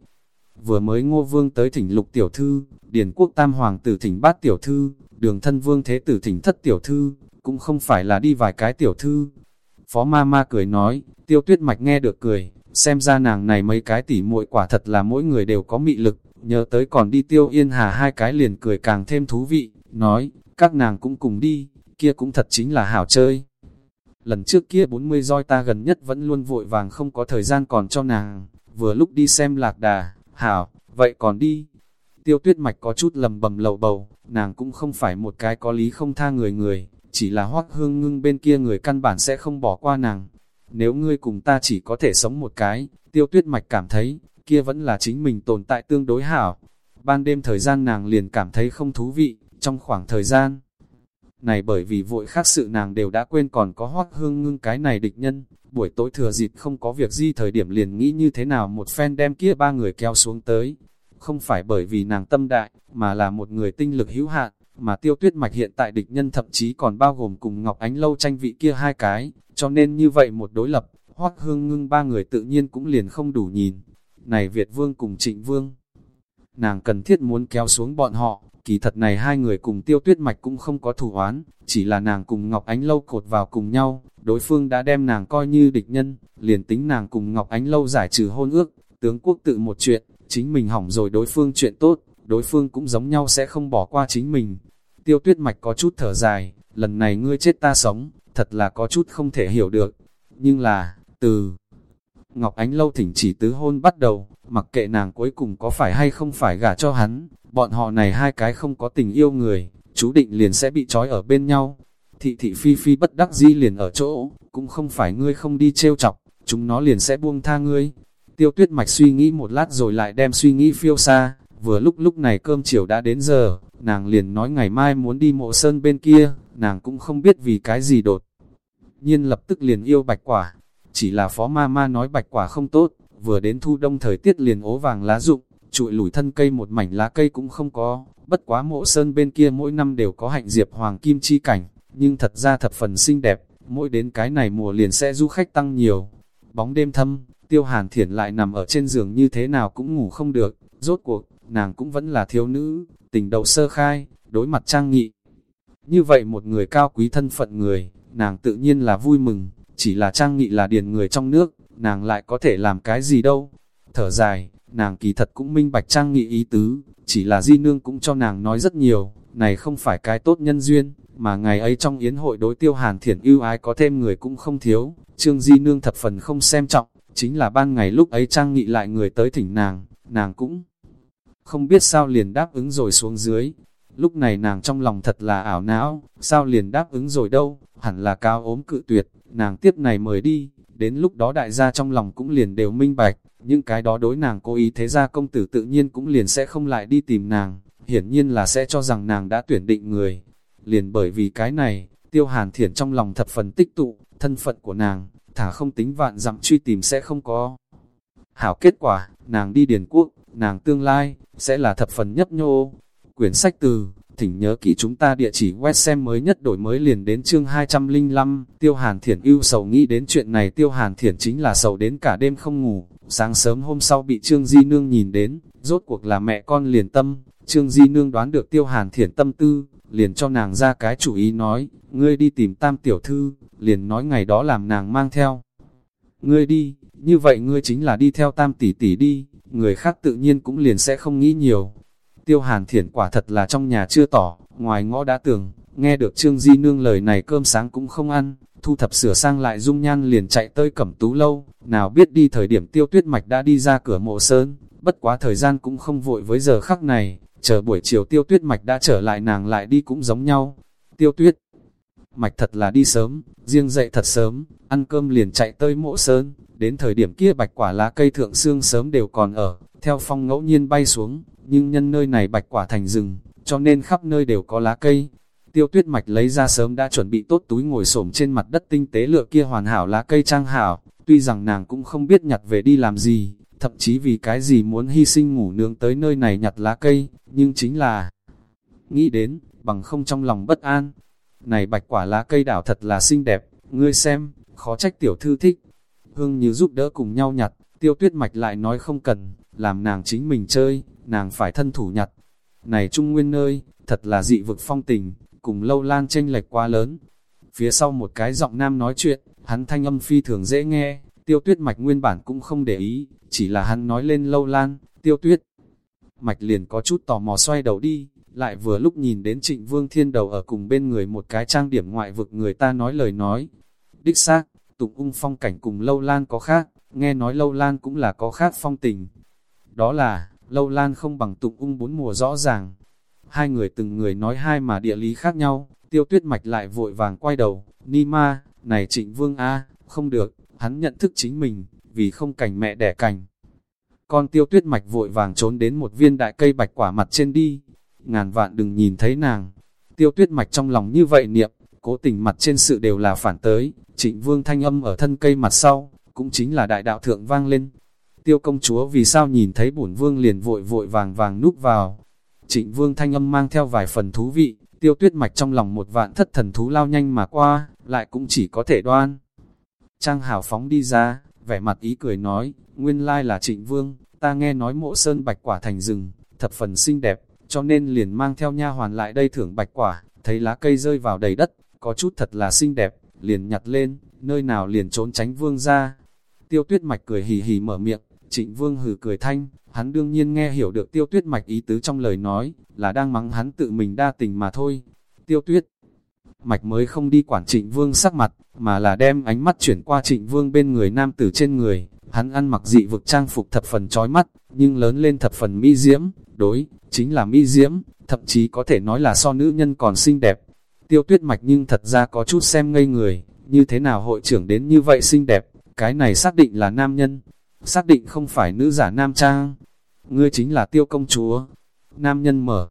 Speaker 1: Vừa mới ngô vương tới thỉnh lục tiểu thư, điển quốc tam hoàng tử thỉnh bát tiểu thư, đường thân vương thế tử thỉnh thất tiểu thư, cũng không phải là đi vài cái tiểu thư. Phó ma ma cười nói, tiêu tuyết mạch nghe được cười, xem ra nàng này mấy cái tỉ muội quả thật là mỗi người đều có mị lực, nhớ tới còn đi tiêu yên hà hai cái liền cười càng thêm thú vị, nói, các nàng cũng cùng đi, kia cũng thật chính là hảo chơi. Lần trước kia 40 roi ta gần nhất vẫn luôn vội vàng không có thời gian còn cho nàng, vừa lúc đi xem lạc đà, hảo, vậy còn đi. Tiêu tuyết mạch có chút lầm bầm lầu bầu, nàng cũng không phải một cái có lý không tha người người, chỉ là hoác hương ngưng bên kia người căn bản sẽ không bỏ qua nàng. Nếu ngươi cùng ta chỉ có thể sống một cái, tiêu tuyết mạch cảm thấy, kia vẫn là chính mình tồn tại tương đối hảo. Ban đêm thời gian nàng liền cảm thấy không thú vị, trong khoảng thời gian này bởi vì vội khác sự nàng đều đã quên còn có hoác hương ngưng cái này địch nhân, buổi tối thừa dịp không có việc gì thời điểm liền nghĩ như thế nào một phen đem kia ba người kéo xuống tới. Không phải bởi vì nàng tâm đại, mà là một người tinh lực hữu hạn, mà tiêu tuyết mạch hiện tại địch nhân thậm chí còn bao gồm cùng Ngọc Ánh Lâu tranh vị kia hai cái, cho nên như vậy một đối lập, hoác hương ngưng ba người tự nhiên cũng liền không đủ nhìn. Này Việt Vương cùng Trịnh Vương, nàng cần thiết muốn kéo xuống bọn họ, kỳ thật này hai người cùng tiêu tuyết mạch cũng không có thủ oán, chỉ là nàng cùng Ngọc Ánh Lâu cột vào cùng nhau, đối phương đã đem nàng coi như địch nhân, liền tính nàng cùng Ngọc Ánh Lâu giải trừ hôn ước, tướng quốc tự một chuyện, chính mình hỏng rồi đối phương chuyện tốt, đối phương cũng giống nhau sẽ không bỏ qua chính mình. Tiêu tuyết mạch có chút thở dài, lần này ngươi chết ta sống, thật là có chút không thể hiểu được. Nhưng là, từ Ngọc Ánh Lâu thỉnh chỉ tứ hôn bắt đầu, mặc kệ nàng cuối cùng có phải hay không phải gả cho hắn, bọn họ này hai cái không có tình yêu người, chú định liền sẽ bị trói ở bên nhau. Thị thị phi phi bất đắc di liền ở chỗ, cũng không phải ngươi không đi trêu chọc, chúng nó liền sẽ buông tha ngươi. Tiêu tuyết mạch suy nghĩ một lát rồi lại đem suy nghĩ phiêu xa, vừa lúc lúc này cơm chiều đã đến giờ, nàng liền nói ngày mai muốn đi mộ sơn bên kia, nàng cũng không biết vì cái gì đột. Nhiên lập tức liền yêu bạch quả, chỉ là phó ma ma nói bạch quả không tốt, vừa đến thu đông thời tiết liền ố vàng lá rụng, trụi lủi thân cây một mảnh lá cây cũng không có, bất quá mộ sơn bên kia mỗi năm đều có hạnh diệp hoàng kim chi cảnh, nhưng thật ra thập phần xinh đẹp, mỗi đến cái này mùa liền sẽ du khách tăng nhiều. Bóng đêm thâm, tiêu hàn thiển lại nằm ở trên giường như thế nào cũng ngủ không được, rốt cuộc, nàng cũng vẫn là thiếu nữ, tình đầu sơ khai, đối mặt trang nghị. Như vậy một người cao quý thân phận người, nàng tự nhiên là vui mừng, chỉ là trang nghị là điền người trong nước, nàng lại có thể làm cái gì đâu. Thở dài, nàng kỳ thật cũng minh bạch trang nghị ý tứ, chỉ là di nương cũng cho nàng nói rất nhiều, này không phải cái tốt nhân duyên, mà ngày ấy trong yến hội đối tiêu hàn thiển ưu ái có thêm người cũng không thiếu, trương di nương thập phần không xem trọng, chính là ban ngày lúc ấy trang nghị lại người tới thỉnh nàng, nàng cũng không biết sao liền đáp ứng rồi xuống dưới. Lúc này nàng trong lòng thật là ảo não, sao liền đáp ứng rồi đâu, hẳn là cao ốm cự tuyệt, nàng tiếp này mời đi, đến lúc đó đại gia trong lòng cũng liền đều minh bạch, những cái đó đối nàng cố ý thế ra công tử tự nhiên cũng liền sẽ không lại đi tìm nàng, hiển nhiên là sẽ cho rằng nàng đã tuyển định người. Liền bởi vì cái này, tiêu hàn thiển trong lòng thập phần tích tụ, thân phận của nàng, thả không tính vạn dặm truy tìm sẽ không có. Hảo kết quả, nàng đi điền quốc, nàng tương lai, sẽ là thập phần nhấp nhô. Quyển sách từ, thỉnh nhớ kỹ chúng ta địa chỉ web xem mới nhất đổi mới liền đến chương 205, Tiêu Hàn Thiển ưu sầu nghĩ đến chuyện này Tiêu Hàn Thiển chính là sầu đến cả đêm không ngủ, sáng sớm hôm sau bị Trương Di Nương nhìn đến, rốt cuộc là mẹ con liền tâm, Trương Di Nương đoán được Tiêu Hàn Thiển tâm tư, liền cho nàng ra cái chủ ý nói, ngươi đi tìm tam tiểu thư, liền nói ngày đó làm nàng mang theo. Ngươi đi, như vậy ngươi chính là đi theo tam tỷ tỷ đi, người khác tự nhiên cũng liền sẽ không nghĩ nhiều, Tiêu hàn thiển quả thật là trong nhà chưa tỏ, ngoài ngõ đã tưởng, nghe được Trương Di Nương lời này cơm sáng cũng không ăn, thu thập sửa sang lại dung nhan liền chạy tới cẩm tú lâu, nào biết đi thời điểm tiêu tuyết mạch đã đi ra cửa mộ sơn, bất quá thời gian cũng không vội với giờ khắc này, chờ buổi chiều tiêu tuyết mạch đã trở lại nàng lại đi cũng giống nhau. Tiêu tuyết mạch thật là đi sớm, riêng dậy thật sớm, ăn cơm liền chạy tới mộ sơn, đến thời điểm kia bạch quả lá cây thượng xương sớm đều còn ở, theo phong ngẫu nhiên bay xuống, nhưng nhân nơi này bạch quả thành rừng, cho nên khắp nơi đều có lá cây. Tiêu tuyết mạch lấy ra sớm đã chuẩn bị tốt túi ngồi xổm trên mặt đất tinh tế lựa kia hoàn hảo lá cây trang hảo, tuy rằng nàng cũng không biết nhặt về đi làm gì, thậm chí vì cái gì muốn hy sinh ngủ nướng tới nơi này nhặt lá cây, nhưng chính là nghĩ đến, bằng không trong lòng bất an. Này bạch quả lá cây đảo thật là xinh đẹp, ngươi xem, khó trách tiểu thư thích. Hương như giúp đỡ cùng nhau nhặt, tiêu tuyết mạch lại nói không cần, làm nàng chính mình chơi, nàng phải thân thủ nhặt. Này trung nguyên nơi, thật là dị vực phong tình, cùng lâu lan tranh lệch quá lớn. Phía sau một cái giọng nam nói chuyện, hắn thanh âm phi thường dễ nghe, tiêu tuyết mạch nguyên bản cũng không để ý, chỉ là hắn nói lên lâu lan, tiêu tuyết. Mạch liền có chút tò mò xoay đầu đi, lại vừa lúc nhìn đến trịnh vương thiên đầu ở cùng bên người một cái trang điểm ngoại vực người ta nói lời nói. Đích xác, tụng ung phong cảnh cùng lâu lan có khác, nghe nói lâu lan cũng là có khác phong tình. Đó là, lâu lan không bằng tụng ung bốn mùa rõ ràng. Hai người từng người nói hai mà địa lý khác nhau, tiêu tuyết mạch lại vội vàng quay đầu, ni ma, này trịnh vương A, không được, hắn nhận thức chính mình, vì không cảnh mẹ đẻ cảnh Con tiêu tuyết mạch vội vàng trốn đến một viên đại cây bạch quả mặt trên đi, ngàn vạn đừng nhìn thấy nàng. Tiêu tuyết mạch trong lòng như vậy niệm, cố tình mặt trên sự đều là phản tới, trịnh vương thanh âm ở thân cây mặt sau, cũng chính là đại đạo thượng vang lên. Tiêu công chúa vì sao nhìn thấy bổn vương liền vội vội vàng vàng núp vào. Trịnh vương thanh âm mang theo vài phần thú vị, tiêu tuyết mạch trong lòng một vạn thất thần thú lao nhanh mà qua, lại cũng chỉ có thể đoan. Trang hào phóng đi ra, vẻ mặt ý cười nói, nguyên lai là trịnh vương, ta nghe nói mộ sơn bạch quả thành rừng, thập phần xinh đẹp, cho nên liền mang theo nha hoàn lại đây thưởng bạch quả, thấy lá cây rơi vào đầy đất, có chút thật là xinh đẹp, liền nhặt lên, nơi nào liền trốn tránh vương ra. Tiêu tuyết mạch cười hì hì mở miệng, trịnh vương hừ cười thanh, hắn đương nhiên nghe hiểu được tiêu tuyết mạch ý tứ trong lời nói, là đang mắng hắn tự mình đa tình mà thôi. Tiêu tuyết mạch mới không đi quản trịnh vương sắc mặt, mà là đem ánh mắt chuyển qua trịnh vương bên người nam tử trên người, hắn ăn mặc dị vực trang phục thập phần trói mắt, nhưng lớn lên thập phần mỹ diễm, đối, chính là mỹ diễm, thậm chí có thể nói là so nữ nhân còn xinh đẹp. Tiêu tuyết mạch nhưng thật ra có chút xem ngây người, như thế nào hội trưởng đến như vậy xinh đẹp, cái này xác định là nam nhân, xác định không phải nữ giả nam trang. Ngươi chính là tiêu công chúa. Nam nhân mở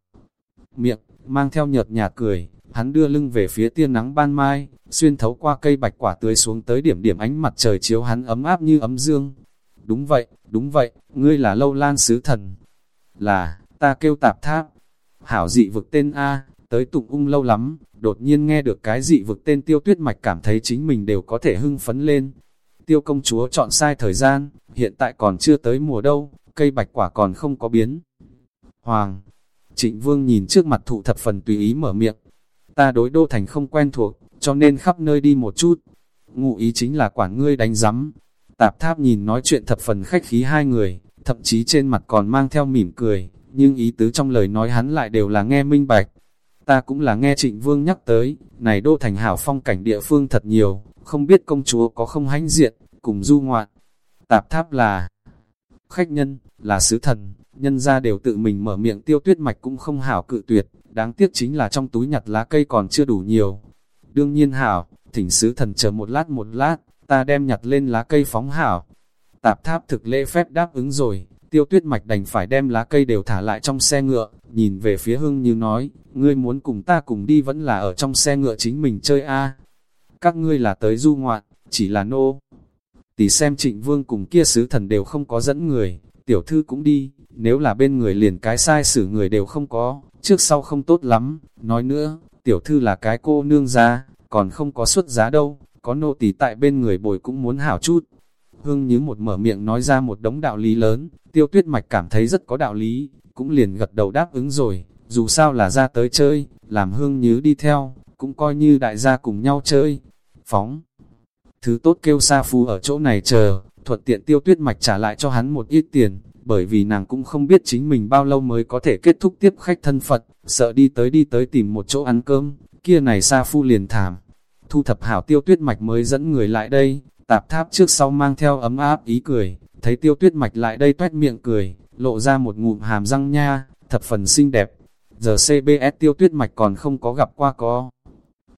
Speaker 1: miệng, mang theo nhợt nhạt cười, hắn đưa lưng về phía tia nắng ban mai, xuyên thấu qua cây bạch quả tươi xuống tới điểm điểm ánh mặt trời chiếu hắn ấm áp như ấm dương. Đúng vậy, đúng vậy, ngươi là lâu lan sứ thần. Là, ta kêu tạp tháp. Hảo dị vực tên A, tới tụng ung lâu lắm, đột nhiên nghe được cái dị vực tên tiêu tuyết mạch cảm thấy chính mình đều có thể hưng phấn lên. Tiêu công chúa chọn sai thời gian, hiện tại còn chưa tới mùa đâu, cây bạch quả còn không có biến. Hoàng, trịnh vương nhìn trước mặt thụ thập phần tùy ý mở miệng, ta đối đô thành không quen thuộc, cho nên khắp nơi đi một chút. Ngụ ý chính là quản ngươi đánh giấm. Tạp tháp nhìn nói chuyện thập phần khách khí hai người, thậm chí trên mặt còn mang theo mỉm cười, nhưng ý tứ trong lời nói hắn lại đều là nghe minh bạch. Ta cũng là nghe trịnh vương nhắc tới, này đô thành hảo phong cảnh địa phương thật nhiều, không biết công chúa có không hãnh diện, cùng du ngoạn. Tạp tháp là khách nhân, là sứ thần, nhân ra đều tự mình mở miệng tiêu tuyết mạch cũng không hảo cự tuyệt, đáng tiếc chính là trong túi nhặt lá cây còn chưa đủ nhiều. Đương nhiên hảo, thỉnh sứ thần chờ một lát một lát, ta đem nhặt lên lá cây phóng hảo. Tạp tháp thực lễ phép đáp ứng rồi, tiêu tuyết mạch đành phải đem lá cây đều thả lại trong xe ngựa, nhìn về phía hương như nói, ngươi muốn cùng ta cùng đi vẫn là ở trong xe ngựa chính mình chơi a Các ngươi là tới du ngoạn, chỉ là nô. Tỷ xem trịnh vương cùng kia sứ thần đều không có dẫn người, tiểu thư cũng đi, nếu là bên người liền cái sai xử người đều không có, trước sau không tốt lắm, nói nữa, tiểu thư là cái cô nương ra, còn không có xuất giá đâu, có nô tỳ tại bên người bồi cũng muốn hảo chút. Hương như một mở miệng nói ra một đống đạo lý lớn, tiêu tuyết mạch cảm thấy rất có đạo lý, cũng liền gật đầu đáp ứng rồi, dù sao là ra tới chơi, làm hương như đi theo, cũng coi như đại gia cùng nhau chơi. Phóng, thứ tốt kêu sa phu ở chỗ này chờ, thuận tiện tiêu tuyết mạch trả lại cho hắn một ít tiền, bởi vì nàng cũng không biết chính mình bao lâu mới có thể kết thúc tiếp khách thân Phật, sợ đi tới đi tới tìm một chỗ ăn cơm, kia này xa phu liền thảm. Thu thập hảo tiêu tuyết mạch mới dẫn người lại đây, tạp tháp trước sau mang theo ấm áp ý cười, thấy tiêu tuyết mạch lại đây tuét miệng cười, lộ ra một ngụm hàm răng nha, thập phần xinh đẹp. Giờ CBS tiêu tuyết mạch còn không có gặp qua có.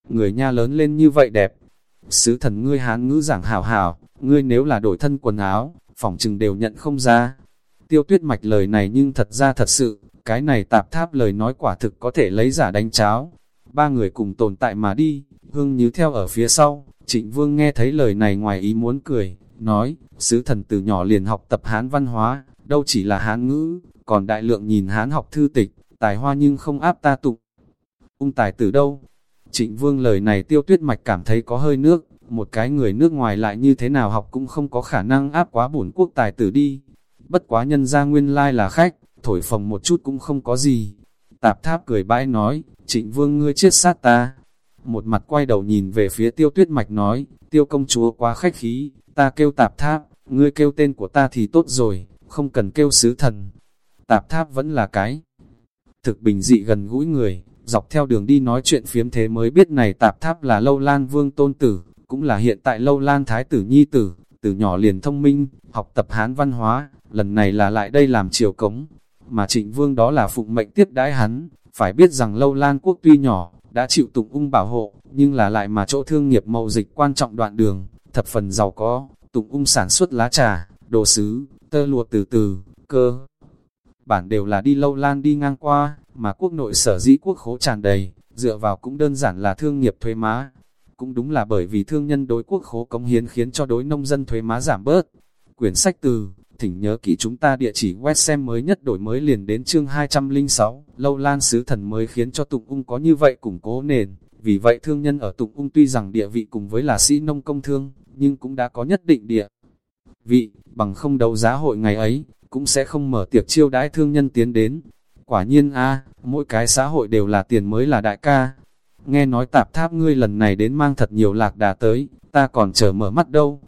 Speaker 1: Người nha lớn lên như vậy đẹp. Sứ thần ngươi hán ngữ giảng hảo hảo, ngươi nếu là đổi thân quần áo, phỏng chừng đều nhận không ra tiêu tuyết mạch lời này nhưng thật ra thật sự, cái này tạp tháp lời nói quả thực có thể lấy giả đánh cháo. Ba người cùng tồn tại mà đi, hương như theo ở phía sau, trịnh vương nghe thấy lời này ngoài ý muốn cười, nói, sứ thần từ nhỏ liền học tập hán văn hóa, đâu chỉ là hán ngữ, còn đại lượng nhìn hán học thư tịch, tài hoa nhưng không áp ta tụng. Ung tài từ đâu? Trịnh vương lời này tiêu tuyết mạch cảm thấy có hơi nước, một cái người nước ngoài lại như thế nào học cũng không có khả năng áp quá bổn quốc tài tử đi. Bất quá nhân ra nguyên lai là khách, thổi phồng một chút cũng không có gì. Tạp tháp cười bãi nói, trịnh vương ngươi chết sát ta. Một mặt quay đầu nhìn về phía tiêu tuyết mạch nói, tiêu công chúa quá khách khí, ta kêu tạp tháp, ngươi kêu tên của ta thì tốt rồi, không cần kêu sứ thần. Tạp tháp vẫn là cái. Thực bình dị gần gũi người, dọc theo đường đi nói chuyện phiếm thế mới biết này tạp tháp là lâu lan vương tôn tử, cũng là hiện tại lâu lan thái tử nhi tử, từ nhỏ liền thông minh, học tập hán văn hóa, lần này là lại đây làm triều cống, mà trịnh vương đó là phụng mệnh tiếp đãi hắn, phải biết rằng lâu lan quốc tuy nhỏ, đã chịu tụng ung bảo hộ, nhưng là lại mà chỗ thương nghiệp mậu dịch quan trọng đoạn đường, thập phần giàu có, tụng ung sản xuất lá trà, đồ sứ, tơ lụa từ từ, cơ. Bản đều là đi lâu lan đi ngang qua, mà quốc nội sở dĩ quốc khố tràn đầy, dựa vào cũng đơn giản là thương nghiệp thuế má. Cũng đúng là bởi vì thương nhân đối quốc khố cống hiến khiến cho đối nông dân thuế má giảm bớt. Quyển sách từ, thỉnh nhớ kỹ chúng ta địa chỉ web xem mới nhất đổi mới liền đến chương 206, lâu lan sứ thần mới khiến cho Tụng Ung có như vậy củng cố nền. Vì vậy thương nhân ở Tụng Ung tuy rằng địa vị cùng với là sĩ nông công thương, nhưng cũng đã có nhất định địa vị, bằng không đấu giá hội ngày ấy, cũng sẽ không mở tiệc chiêu đãi thương nhân tiến đến. Quả nhiên a mỗi cái xã hội đều là tiền mới là đại ca. Nghe nói tạp tháp ngươi lần này đến mang thật nhiều lạc đà tới, ta còn chờ mở mắt đâu.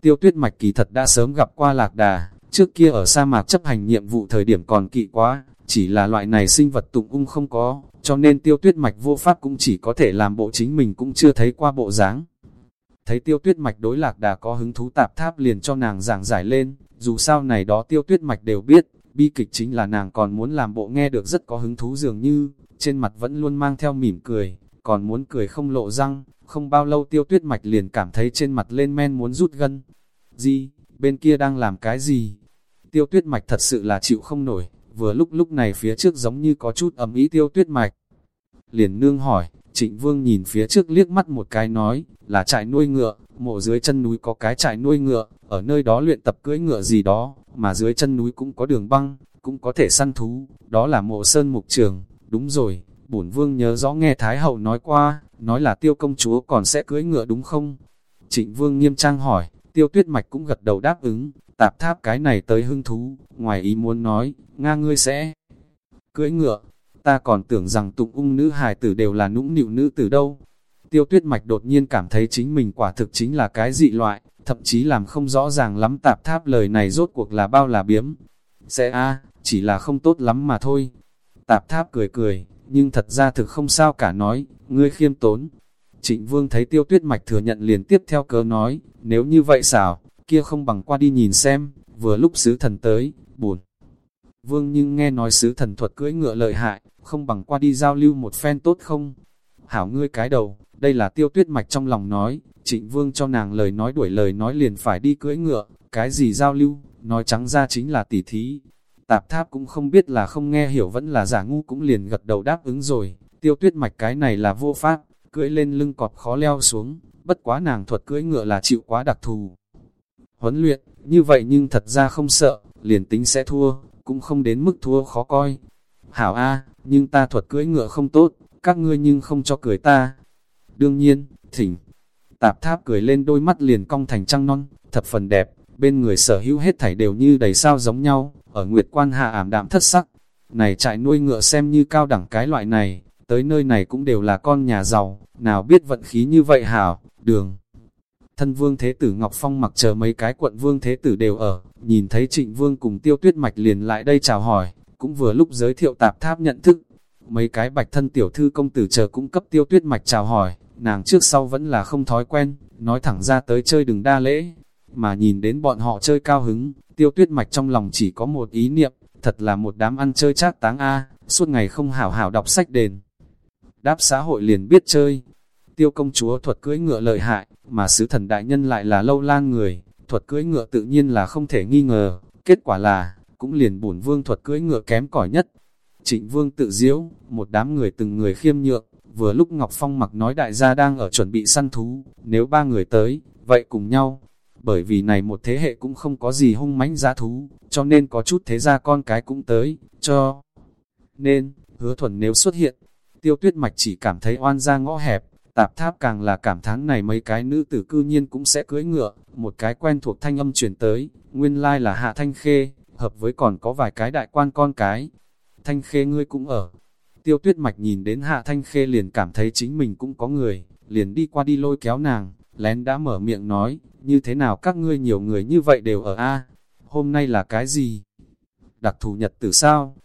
Speaker 1: Tiêu tuyết mạch kỳ thật đã sớm gặp qua lạc đà, trước kia ở sa mạc chấp hành nhiệm vụ thời điểm còn kỵ quá, chỉ là loại này sinh vật tụng ung không có, cho nên tiêu tuyết mạch vô pháp cũng chỉ có thể làm bộ chính mình cũng chưa thấy qua bộ dáng. Thấy tiêu tuyết mạch đối lạc đà có hứng thú tạp tháp liền cho nàng giảng giải lên, dù sao này đó tiêu tuyết mạch đều biết, bi kịch chính là nàng còn muốn làm bộ nghe được rất có hứng thú dường như, trên mặt vẫn luôn mang theo mỉm cười, còn muốn cười không lộ răng, không bao lâu tiêu tuyết mạch liền cảm thấy trên mặt lên men muốn rút gân. Gì, bên kia đang làm cái gì? Tiêu tuyết mạch thật sự là chịu không nổi, vừa lúc lúc này phía trước giống như có chút ấm ý tiêu tuyết mạch. Liền nương hỏi, trịnh vương nhìn phía trước liếc mắt một cái nói, là trại nuôi ngựa, mộ dưới chân núi có cái trại nuôi ngựa, ở nơi đó luyện tập cưỡi ngựa gì đó, mà dưới chân núi cũng có đường băng, cũng có thể săn thú, đó là mộ sơn mục trường, đúng rồi, bổn vương nhớ rõ nghe Thái Hậu nói qua, nói là tiêu công chúa còn sẽ cưới ngựa đúng không? Trịnh vương nghiêm trang hỏi, tiêu tuyết mạch cũng gật đầu đáp ứng, tạp tháp cái này tới hưng thú, ngoài ý muốn nói, Nga ngươi sẽ cưỡi ngựa, ta còn tưởng rằng tụng ung nữ hài tử đều là nũng nịu nữ tử đâu. Tiêu tuyết mạch đột nhiên cảm thấy chính mình quả thực chính là cái dị loại, thậm chí làm không rõ ràng lắm tạp tháp lời này rốt cuộc là bao là biếm. Sẽ a chỉ là không tốt lắm mà thôi. Tạp tháp cười cười, nhưng thật ra thực không sao cả nói, ngươi khiêm tốn. Trịnh vương thấy tiêu tuyết mạch thừa nhận liền tiếp theo cớ nói, nếu như vậy xảo, kia không bằng qua đi nhìn xem, vừa lúc sứ thần tới, buồn. Vương nhưng nghe nói sứ thần thuật cưỡi ngựa lợi hại, không bằng qua đi giao lưu một phen tốt không? Hảo ngươi cái đầu, đây là tiêu tuyết mạch trong lòng nói, trịnh vương cho nàng lời nói đuổi lời nói liền phải đi cưỡi ngựa, cái gì giao lưu, nói trắng ra chính là tỉ thí. Tạp tháp cũng không biết là không nghe hiểu vẫn là giả ngu cũng liền gật đầu đáp ứng rồi, tiêu tuyết mạch cái này là vô pháp, cưỡi lên lưng cọp khó leo xuống, bất quá nàng thuật cưỡi ngựa là chịu quá đặc thù. Huấn luyện, như vậy nhưng thật ra không sợ, liền tính sẽ thua, cũng không đến mức thua khó coi. Hảo A, nhưng ta thuật cưỡi ngựa không tốt, các ngươi nhưng không cho cười ta. Đương nhiên, thỉnh. Tạp tháp cười lên đôi mắt liền cong thành trăng non, thập phần đẹp, bên người sở hữu hết thảy đều như đầy sao giống nhau, ở nguyệt quan hạ ảm đạm thất sắc. Này trại nuôi ngựa xem như cao đẳng cái loại này, tới nơi này cũng đều là con nhà giàu, nào biết vận khí như vậy hảo, đường. Thân vương thế tử Ngọc Phong mặc chờ mấy cái quận vương thế tử đều ở, nhìn thấy trịnh vương cùng tiêu tuyết mạch liền lại đây chào hỏi, cũng vừa lúc giới thiệu tạp tháp nhận thức. Mấy cái bạch thân tiểu thư công tử chờ cũng cấp tiêu tuyết mạch chào hỏi, nàng trước sau vẫn là không thói quen, nói thẳng ra tới chơi đừng đa lễ. Mà nhìn đến bọn họ chơi cao hứng, tiêu tuyết mạch trong lòng chỉ có một ý niệm, thật là một đám ăn chơi chát táng A, suốt ngày không hảo hảo đọc sách đền. Đáp xã hội liền biết chơi. Tiêu công chúa thuật cưỡi ngựa lợi hại, mà sứ thần đại nhân lại là lâu lan người, thuật cưỡi ngựa tự nhiên là không thể nghi ngờ. Kết quả là, cũng liền bổn vương thuật cưỡi ngựa kém cỏi nhất. Trịnh vương tự diễu, một đám người từng người khiêm nhượng, vừa lúc Ngọc Phong mặc nói đại gia đang ở chuẩn bị săn thú, nếu ba người tới, vậy cùng nhau. Bởi vì này một thế hệ cũng không có gì hung mãnh giá thú, cho nên có chút thế gia con cái cũng tới, cho. Nên, hứa thuần nếu xuất hiện, tiêu tuyết mạch chỉ cảm thấy oan ra ngõ hẹp, tạp tháp càng là cảm thán này mấy cái nữ tử cư nhiên cũng sẽ cưới ngựa, một cái quen thuộc thanh âm chuyển tới, nguyên lai là hạ thanh khê, hợp với còn có vài cái đại quan con cái. Thanh khê ngươi cũng ở. Tiêu tuyết mạch nhìn đến hạ thanh khê liền cảm thấy chính mình cũng có người, liền đi qua đi lôi kéo nàng, lén đã mở miệng nói, như thế nào các ngươi nhiều người như vậy đều ở A, hôm nay là cái gì? Đặc thù nhật tử sao?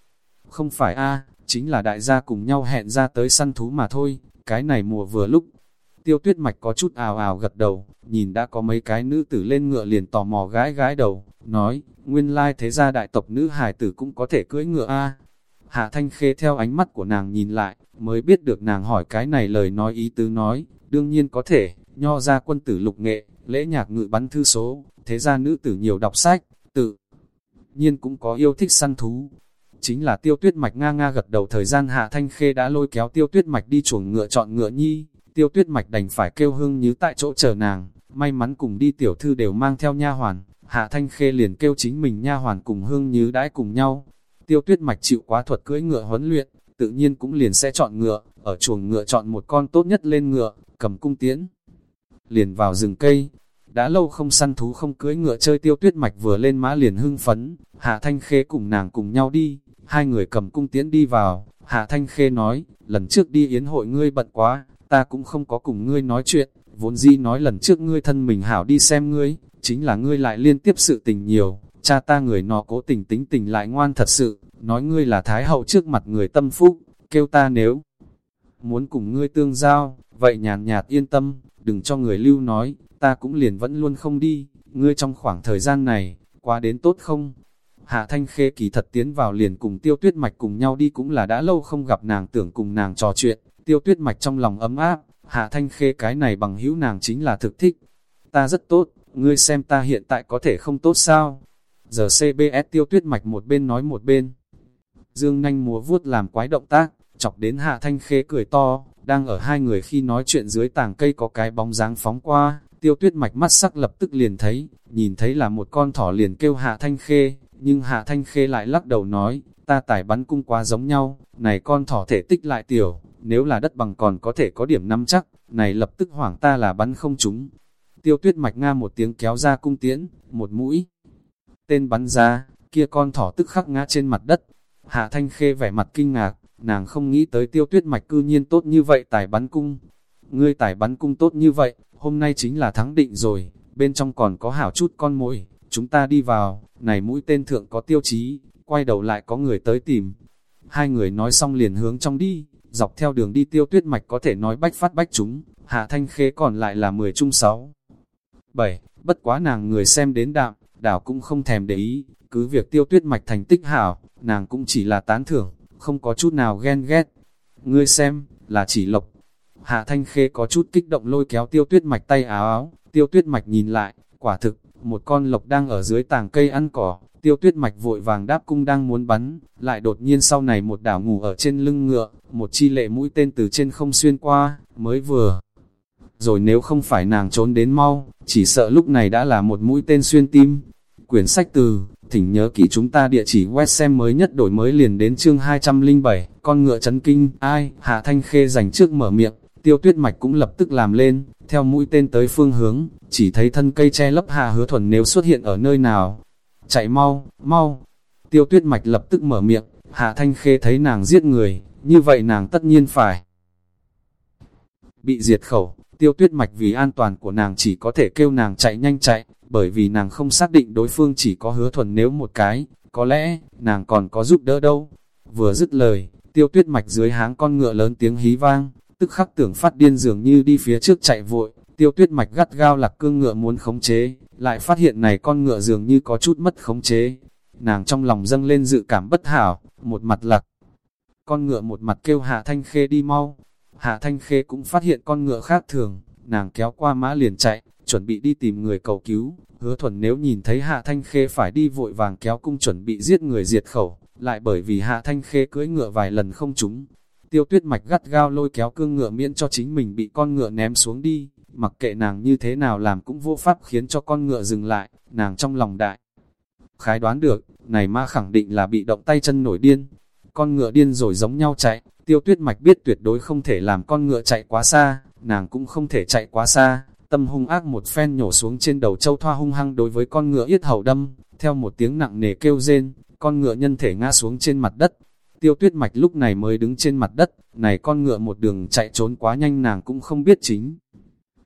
Speaker 1: Không phải A, chính là đại gia cùng nhau hẹn ra tới săn thú mà thôi, cái này mùa vừa lúc. Tiêu tuyết mạch có chút ào ào gật đầu, nhìn đã có mấy cái nữ tử lên ngựa liền tò mò gái gái đầu, nói, nguyên lai thế gia đại tộc nữ hài tử cũng có thể cưỡi ngựa a. Hạ Thanh Khê theo ánh mắt của nàng nhìn lại, mới biết được nàng hỏi cái này lời nói ý tứ nói, đương nhiên có thể, nho ra quân tử lục nghệ, lễ nhạc ngự bắn thư số, thế gia nữ tử nhiều đọc sách, tự nhiên cũng có yêu thích săn thú. Chính là tiêu tuyết mạch nga nga gật đầu thời gian Hạ Thanh Khê đã lôi kéo tiêu tuyết mạch đi chuồng ngựa chọn ngựa nhi, tiêu tuyết mạch đành phải kêu hương như tại chỗ chờ nàng, may mắn cùng đi tiểu thư đều mang theo nha hoàn, Hạ Thanh Khê liền kêu chính mình nha hoàn cùng hương như đãi cùng nhau. Tiêu tuyết mạch chịu quá thuật cưỡi ngựa huấn luyện, tự nhiên cũng liền sẽ chọn ngựa, ở chuồng ngựa chọn một con tốt nhất lên ngựa, cầm cung tiễn. Liền vào rừng cây, đã lâu không săn thú không cưỡi ngựa chơi tiêu tuyết mạch vừa lên mã liền hưng phấn, Hạ Thanh Khê cùng nàng cùng nhau đi, hai người cầm cung tiễn đi vào, Hạ Thanh Khê nói, lần trước đi yến hội ngươi bận quá, ta cũng không có cùng ngươi nói chuyện, vốn dĩ nói lần trước ngươi thân mình hảo đi xem ngươi, chính là ngươi lại liên tiếp sự tình nhiều, cha ta người nọ cố tình tính tình lại ngoan thật sự, nói ngươi là thái hậu trước mặt người tâm phúc, kêu ta nếu muốn cùng ngươi tương giao, vậy nhàn nhạt yên tâm, đừng cho người lưu nói, ta cũng liền vẫn luôn không đi, ngươi trong khoảng thời gian này, qua đến tốt không? Hạ Thanh Khê kỳ thật tiến vào liền cùng Tiêu Tuyết Mạch cùng nhau đi cũng là đã lâu không gặp nàng tưởng cùng nàng trò chuyện, Tiêu Tuyết Mạch trong lòng ấm áp, Hạ Thanh Khê cái này bằng hữu nàng chính là thực thích. Ta rất tốt, ngươi xem ta hiện tại có thể không tốt sao? Giờ CBS Tiêu Tuyết Mạch một bên nói một bên. Dương nhanh múa vuốt làm quái động tác, chọc đến Hạ Thanh Khê cười to, đang ở hai người khi nói chuyện dưới tàng cây có cái bóng dáng phóng qua, tiêu tuyết mạch mắt sắc lập tức liền thấy, nhìn thấy là một con thỏ liền kêu Hạ Thanh Khê, nhưng Hạ Thanh Khê lại lắc đầu nói, ta tải bắn cung quá giống nhau, này con thỏ thể tích lại tiểu, nếu là đất bằng còn có thể có điểm năm chắc, này lập tức hoảng ta là bắn không trúng. Tiêu tuyết mạch nga một tiếng kéo ra cung tiễn, một mũi. Tên bắn ra, kia con thỏ tức khắc ngã trên mặt đất. Hạ Thanh Khê vẻ mặt kinh ngạc, nàng không nghĩ tới tiêu tuyết mạch cư nhiên tốt như vậy tài bắn cung. Ngươi tài bắn cung tốt như vậy, hôm nay chính là thắng định rồi, bên trong còn có hảo chút con mũi chúng ta đi vào, này mũi tên thượng có tiêu chí, quay đầu lại có người tới tìm. Hai người nói xong liền hướng trong đi, dọc theo đường đi tiêu tuyết mạch có thể nói bách phát bách chúng, hạ thanh khế còn lại là 10 chung 6. 7. Bất quá nàng người xem đến đạm, đảo cũng không thèm để ý, cứ việc tiêu tuyết mạch thành tích hảo, nàng cũng chỉ là tán thưởng, không có chút nào ghen ghét. Ngươi xem, là chỉ lộc. Hạ Thanh Khê có chút kích động lôi kéo tiêu tuyết mạch tay áo áo, tiêu tuyết mạch nhìn lại, quả thực, một con lộc đang ở dưới tàng cây ăn cỏ, tiêu tuyết mạch vội vàng đáp cung đang muốn bắn, lại đột nhiên sau này một đảo ngủ ở trên lưng ngựa, một chi lệ mũi tên từ trên không xuyên qua, mới vừa. Rồi nếu không phải nàng trốn đến mau, chỉ sợ lúc này đã là một mũi tên xuyên tim. Quyển sách từ, thỉnh nhớ kỹ chúng ta địa chỉ web xem mới nhất đổi mới liền đến chương 207, con ngựa chấn kinh, ai, Hạ Thanh Khê dành trước mở miệng, tiêu tuyết mạch cũng lập tức làm lên, theo mũi tên tới phương hướng, chỉ thấy thân cây che lấp Hạ Hứa Thuần nếu xuất hiện ở nơi nào. Chạy mau, mau, tiêu tuyết mạch lập tức mở miệng, Hạ Thanh Khê thấy nàng giết người, như vậy nàng tất nhiên phải bị diệt khẩu, tiêu tuyết mạch vì an toàn của nàng chỉ có thể kêu nàng chạy nhanh chạy, bởi vì nàng không xác định đối phương chỉ có hứa thuần nếu một cái, có lẽ, nàng còn có giúp đỡ đâu. Vừa dứt lời, tiêu tuyết mạch dưới háng con ngựa lớn tiếng hí vang, tức khắc tưởng phát điên dường như đi phía trước chạy vội, tiêu tuyết mạch gắt gao lạc cương ngựa muốn khống chế, lại phát hiện này con ngựa dường như có chút mất khống chế. Nàng trong lòng dâng lên dự cảm bất hảo, một mặt lạc. Con ngựa một mặt kêu Hạ Thanh Khê đi mau. Hạ Thanh Khê cũng phát hiện con ngựa khác thường, nàng kéo qua mã liền chạy, chuẩn bị đi tìm người cầu cứu, Hứa thuần nếu nhìn thấy Hạ Thanh Khê phải đi vội vàng kéo cung chuẩn bị giết người diệt khẩu, lại bởi vì Hạ Thanh Khê cưỡi ngựa vài lần không trúng. Tiêu tuyết mạch gắt gao lôi kéo cương ngựa miễn cho chính mình bị con ngựa ném xuống đi, mặc kệ nàng như thế nào làm cũng vô pháp khiến cho con ngựa dừng lại, nàng trong lòng đại. Khái đoán được, này ma khẳng định là bị động tay chân nổi điên. Con ngựa điên rồi giống nhau chạy, tiêu tuyết mạch biết tuyệt đối không thể làm con ngựa chạy quá xa, nàng cũng không thể chạy quá xa, tâm hung ác một phen nhổ xuống trên đầu châu thoa hung hăng đối với con ngựa yết hầu đâm, theo một tiếng nặng nề kêu rên, con ngựa nhân thể ngã xuống trên mặt đất. Tiêu tuyết mạch lúc này mới đứng trên mặt đất, này con ngựa một đường chạy trốn quá nhanh nàng cũng không biết chính.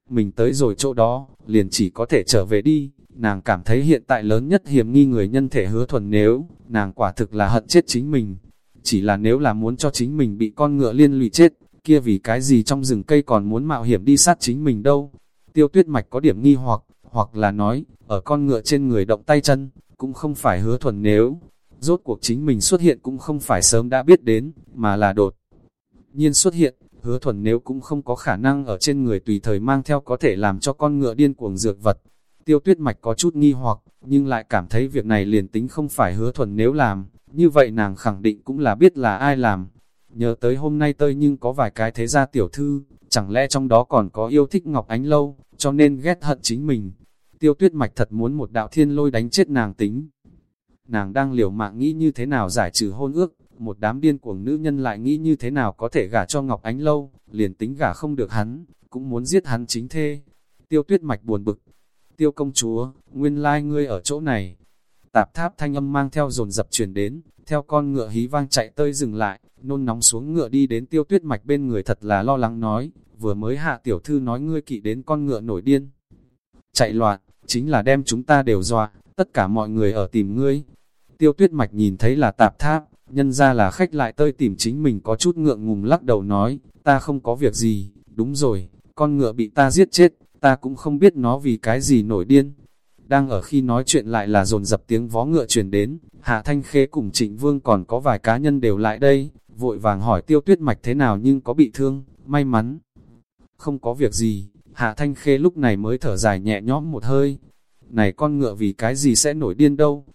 Speaker 1: Mình tới rồi chỗ đó, liền chỉ có thể trở về đi, nàng cảm thấy hiện tại lớn nhất hiểm nghi người nhân thể hứa thuần nếu, nàng quả thực là hận chết chính mình. Chỉ là nếu là muốn cho chính mình bị con ngựa liên lụy chết, kia vì cái gì trong rừng cây còn muốn mạo hiểm đi sát chính mình đâu. Tiêu tuyết mạch có điểm nghi hoặc, hoặc là nói, ở con ngựa trên người động tay chân, cũng không phải hứa thuần nếu. Rốt cuộc chính mình xuất hiện cũng không phải sớm đã biết đến, mà là đột. Nhiên xuất hiện, hứa thuần nếu cũng không có khả năng ở trên người tùy thời mang theo có thể làm cho con ngựa điên cuồng dược vật. Tiêu tuyết mạch có chút nghi hoặc, nhưng lại cảm thấy việc này liền tính không phải hứa thuần nếu làm, như vậy nàng khẳng định cũng là biết là ai làm. Nhớ tới hôm nay tơi nhưng có vài cái thế gia tiểu thư, chẳng lẽ trong đó còn có yêu thích Ngọc Ánh Lâu, cho nên ghét hận chính mình. Tiêu tuyết mạch thật muốn một đạo thiên lôi đánh chết nàng tính. Nàng đang liều mạng nghĩ như thế nào giải trừ hôn ước, một đám điên cuồng nữ nhân lại nghĩ như thế nào có thể gả cho Ngọc Ánh Lâu, liền tính gả không được hắn, cũng muốn giết hắn chính thê. Tiêu tuyết mạch buồn bực. Tiêu công chúa, nguyên lai ngươi ở chỗ này. Tạp tháp thanh âm mang theo dồn dập truyền đến, theo con ngựa hí vang chạy tơi dừng lại, nôn nóng xuống ngựa đi đến tiêu tuyết mạch bên người thật là lo lắng nói, vừa mới hạ tiểu thư nói ngươi kỵ đến con ngựa nổi điên. Chạy loạn, chính là đem chúng ta đều dọa, tất cả mọi người ở tìm ngươi. Tiêu tuyết mạch nhìn thấy là tạp tháp, nhân ra là khách lại tơi tìm chính mình có chút ngượng ngùng lắc đầu nói, ta không có việc gì, đúng rồi, con ngựa bị ta giết chết, ta cũng không biết nó vì cái gì nổi điên. Đang ở khi nói chuyện lại là dồn dập tiếng vó ngựa truyền đến, Hạ Thanh Khê cùng Trịnh Vương còn có vài cá nhân đều lại đây, vội vàng hỏi tiêu tuyết mạch thế nào nhưng có bị thương, may mắn. Không có việc gì, Hạ Thanh Khê lúc này mới thở dài nhẹ nhõm một hơi. Này con ngựa vì cái gì sẽ nổi điên đâu?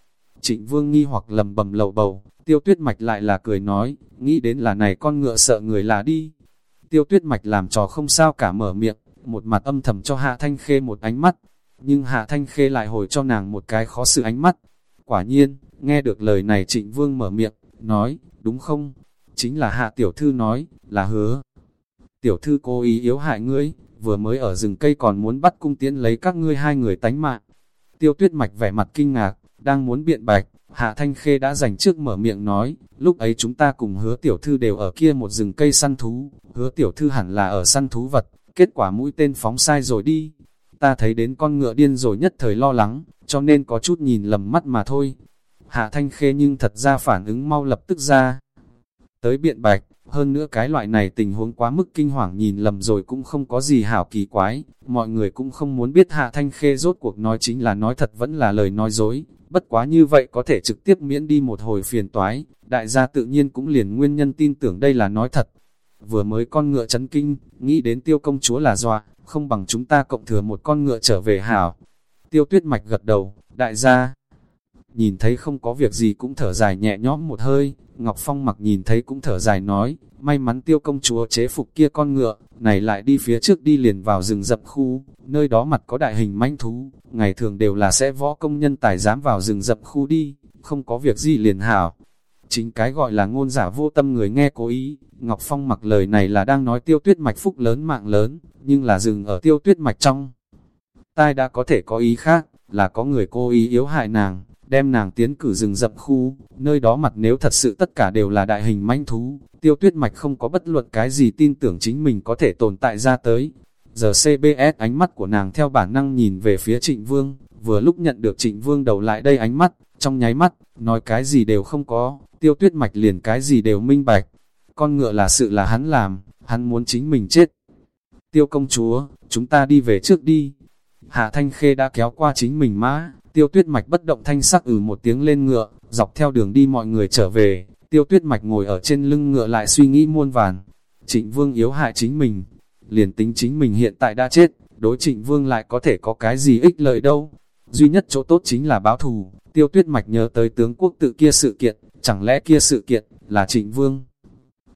Speaker 1: Trịnh Vương nghi hoặc lầm bầm lầu bầu, tiêu tuyết mạch lại là cười nói, nghĩ đến là này con ngựa sợ người là đi. Tiêu tuyết mạch làm trò không sao cả mở miệng, một mặt âm thầm cho Hạ Thanh Khê một ánh mắt, nhưng Hạ Thanh Khê lại hồi cho nàng một cái khó xử ánh mắt. Quả nhiên, nghe được lời này trịnh vương mở miệng, nói, đúng không? Chính là Hạ Tiểu Thư nói, là hứa. Tiểu Thư cố ý yếu hại ngươi, vừa mới ở rừng cây còn muốn bắt cung tiễn lấy các ngươi hai người tánh mạng. Tiêu tuyết mạch vẻ mặt kinh ngạc, đang muốn biện bạch, Hạ Thanh Khê đã dành trước mở miệng nói, lúc ấy chúng ta cùng hứa tiểu thư đều ở kia một rừng cây săn thú, hứa tiểu thư hẳn là ở săn thú vật, kết quả mũi tên phóng sai rồi đi. Ta thấy đến con ngựa điên rồi nhất thời lo lắng, cho nên có chút nhìn lầm mắt mà thôi. Hạ Thanh Khê nhưng thật ra phản ứng mau lập tức ra. Tới biện bạch, hơn nữa cái loại này tình huống quá mức kinh hoàng nhìn lầm rồi cũng không có gì hảo kỳ quái, mọi người cũng không muốn biết Hạ Thanh Khê rốt cuộc nói chính là nói thật vẫn là lời nói dối, bất quá như vậy có thể trực tiếp miễn đi một hồi phiền toái, đại gia tự nhiên cũng liền nguyên nhân tin tưởng đây là nói thật. Vừa mới con ngựa chấn kinh, nghĩ đến tiêu công chúa là dọa, không bằng chúng ta cộng thừa một con ngựa trở về hảo. Tiêu tuyết mạch gật đầu, đại gia, nhìn thấy không có việc gì cũng thở dài nhẹ nhõm một hơi, Ngọc Phong mặc nhìn thấy cũng thở dài nói, may mắn tiêu công chúa chế phục kia con ngựa, này lại đi phía trước đi liền vào rừng rậm khu, nơi đó mặt có đại hình manh thú, ngày thường đều là sẽ võ công nhân tài dám vào rừng rậm khu đi, không có việc gì liền hảo. Chính cái gọi là ngôn giả vô tâm người nghe cố ý, Ngọc Phong mặc lời này là đang nói tiêu tuyết mạch phúc lớn mạng lớn, nhưng là dừng ở tiêu tuyết mạch trong. Tai đã có thể có ý khác, là có người cố ý yếu hại nàng, đem nàng tiến cử rừng rậm khu, nơi đó mặt nếu thật sự tất cả đều là đại hình manh thú, tiêu tuyết mạch không có bất luận cái gì tin tưởng chính mình có thể tồn tại ra tới. Giờ CBS ánh mắt của nàng theo bản năng nhìn về phía trịnh vương, vừa lúc nhận được trịnh vương đầu lại đây ánh mắt, trong nháy mắt, nói cái gì đều không có, tiêu tuyết mạch liền cái gì đều minh bạch. Con ngựa là sự là hắn làm, hắn muốn chính mình chết. Tiêu công chúa, chúng ta đi về trước đi. Hạ Thanh Khê đã kéo qua chính mình mã, Tiêu tuyết mạch bất động thanh sắc ử một tiếng lên ngựa, dọc theo đường đi mọi người trở về, tiêu tuyết mạch ngồi ở trên lưng ngựa lại suy nghĩ muôn vàn. Trịnh vương yếu hại chính mình, liền tính chính mình hiện tại đã chết, đối trịnh vương lại có thể có cái gì ích lợi đâu. duy nhất chỗ tốt chính là báo thù, tiêu tuyết mạch nhớ tới tướng quốc tự kia sự kiện, chẳng lẽ kia sự kiện, là trịnh vương?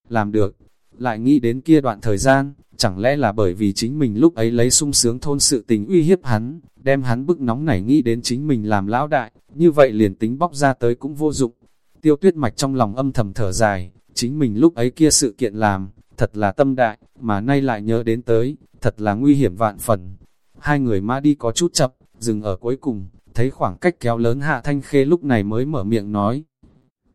Speaker 1: Làm được, lại nghĩ đến kia đoạn thời gian, chẳng lẽ là bởi vì chính mình lúc ấy lấy sung sướng thôn sự tình uy hiếp hắn, đem hắn bức nóng nảy nghĩ đến chính mình làm lão đại, như vậy liền tính bóc ra tới cũng vô dụng. Tiêu tuyết mạch trong lòng âm thầm thở dài, chính mình lúc ấy kia sự kiện làm, thật là tâm đại, mà nay lại nhớ đến tới, thật là nguy hiểm vạn phần. Hai người mã đi có chút chậm, dừng ở cuối cùng, thấy khoảng cách kéo lớn hạ thanh khê lúc này mới mở miệng nói.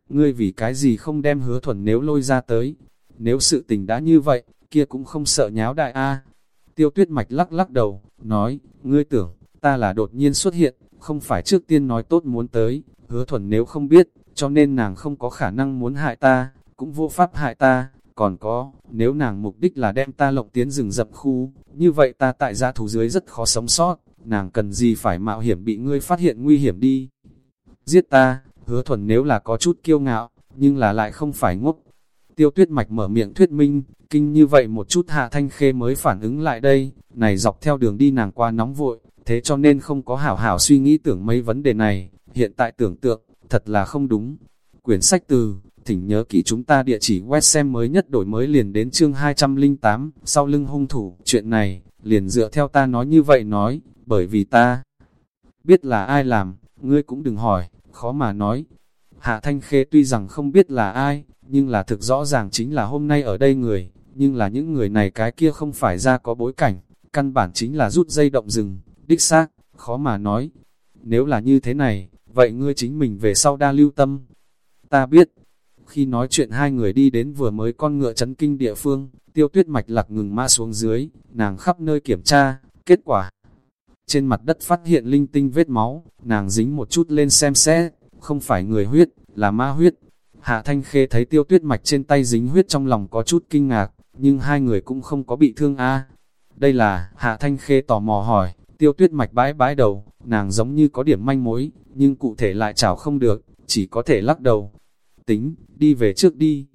Speaker 1: Ngươi vì cái gì không đem hứa thuần nếu lôi ra tới, nếu sự tình đã như vậy, kia cũng không sợ nháo đại A. Tiêu tuyết mạch lắc lắc đầu, nói, ngươi tưởng, ta là đột nhiên xuất hiện, không phải trước tiên nói tốt muốn tới, hứa thuần nếu không biết, cho nên nàng không có khả năng muốn hại ta, cũng vô pháp hại ta, còn có, nếu nàng mục đích là đem ta lộng tiến rừng rậm khu, như vậy ta tại gia thú dưới rất khó sống sót, nàng cần gì phải mạo hiểm bị ngươi phát hiện nguy hiểm đi. Giết ta, hứa thuần nếu là có chút kiêu ngạo, nhưng là lại không phải ngốc. Tiêu tuyết mạch mở miệng thuyết minh, kinh như vậy một chút hạ thanh khê mới phản ứng lại đây, này dọc theo đường đi nàng qua nóng vội, thế cho nên không có hảo hảo suy nghĩ tưởng mấy vấn đề này, hiện tại tưởng tượng, thật là không đúng. Quyển sách từ, thỉnh nhớ kỹ chúng ta địa chỉ web xem mới nhất đổi mới liền đến chương 208, sau lưng hung thủ, chuyện này, liền dựa theo ta nói như vậy nói, bởi vì ta biết là ai làm, ngươi cũng đừng hỏi, khó mà nói. Hạ Thanh Khê tuy rằng không biết là ai, nhưng là thực rõ ràng chính là hôm nay ở đây người, nhưng là những người này cái kia không phải ra có bối cảnh, căn bản chính là rút dây động rừng, đích xác, khó mà nói. Nếu là như thế này, vậy ngươi chính mình về sau đa lưu tâm. Ta biết, khi nói chuyện hai người đi đến vừa mới con ngựa chấn kinh địa phương, tiêu tuyết mạch lạc ngừng ma xuống dưới, nàng khắp nơi kiểm tra, kết quả. Trên mặt đất phát hiện linh tinh vết máu, nàng dính một chút lên xem xét, không phải người huyết, là ma huyết. Hạ Thanh Khê thấy tiêu tuyết mạch trên tay dính huyết trong lòng có chút kinh ngạc, nhưng hai người cũng không có bị thương a. Đây là, Hạ Thanh Khê tò mò hỏi, tiêu tuyết mạch bãi bãi đầu, nàng giống như có điểm manh mối, nhưng cụ thể lại chảo không được, chỉ có thể lắc đầu. Tính, đi về trước đi.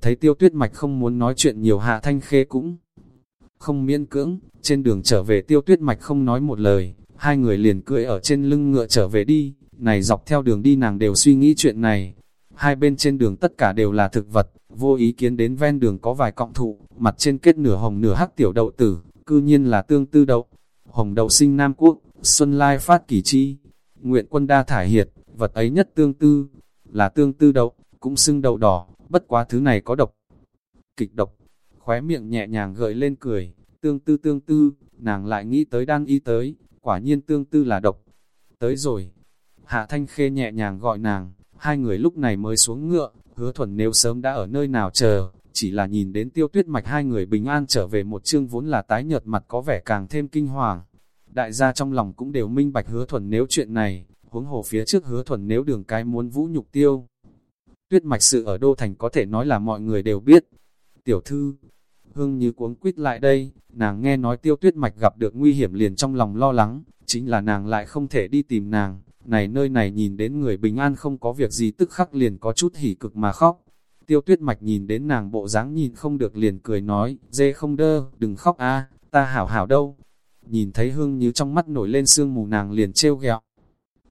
Speaker 1: Thấy tiêu tuyết mạch không muốn nói chuyện nhiều Hạ Thanh Khê cũng không miễn cưỡng, trên đường trở về tiêu tuyết mạch không nói một lời, hai người liền cưỡi ở trên lưng ngựa trở về đi, này dọc theo đường đi nàng đều suy nghĩ chuyện này. Hai bên trên đường tất cả đều là thực vật, vô ý kiến đến ven đường có vài cọng thụ, mặt trên kết nửa hồng nửa hắc tiểu đậu tử, cư nhiên là tương tư đậu. Hồng đậu sinh Nam Quốc, Xuân Lai phát kỷ chi, nguyện quân đa thải hiệt, vật ấy nhất tương tư, là tương tư đậu, cũng xưng đậu đỏ, bất quá thứ này có độc. Kịch độc, khóe miệng nhẹ nhàng gợi lên cười, tương tư tương tư, nàng lại nghĩ tới đang y tới, quả nhiên tương tư là độc. Tới rồi, Hạ Thanh Khê nhẹ nhàng gọi nàng, hai người lúc này mới xuống ngựa, hứa thuần nếu sớm đã ở nơi nào chờ, chỉ là nhìn đến tiêu tuyết mạch hai người bình an trở về một chương vốn là tái nhợt mặt có vẻ càng thêm kinh hoàng. Đại gia trong lòng cũng đều minh bạch hứa thuần nếu chuyện này, huống hồ phía trước hứa thuần nếu đường cái muốn vũ nhục tiêu. Tuyết mạch sự ở Đô Thành có thể nói là mọi người đều biết. Tiểu thư, hương như cuống quýt lại đây, nàng nghe nói tiêu tuyết mạch gặp được nguy hiểm liền trong lòng lo lắng, chính là nàng lại không thể đi tìm nàng, này nơi này nhìn đến người bình an không có việc gì tức khắc liền có chút hỉ cực mà khóc. Tiêu tuyết mạch nhìn đến nàng bộ dáng nhìn không được liền cười nói, dê không đơ, đừng khóc a ta hảo hảo đâu. Nhìn thấy hương như trong mắt nổi lên sương mù nàng liền trêu ghẹo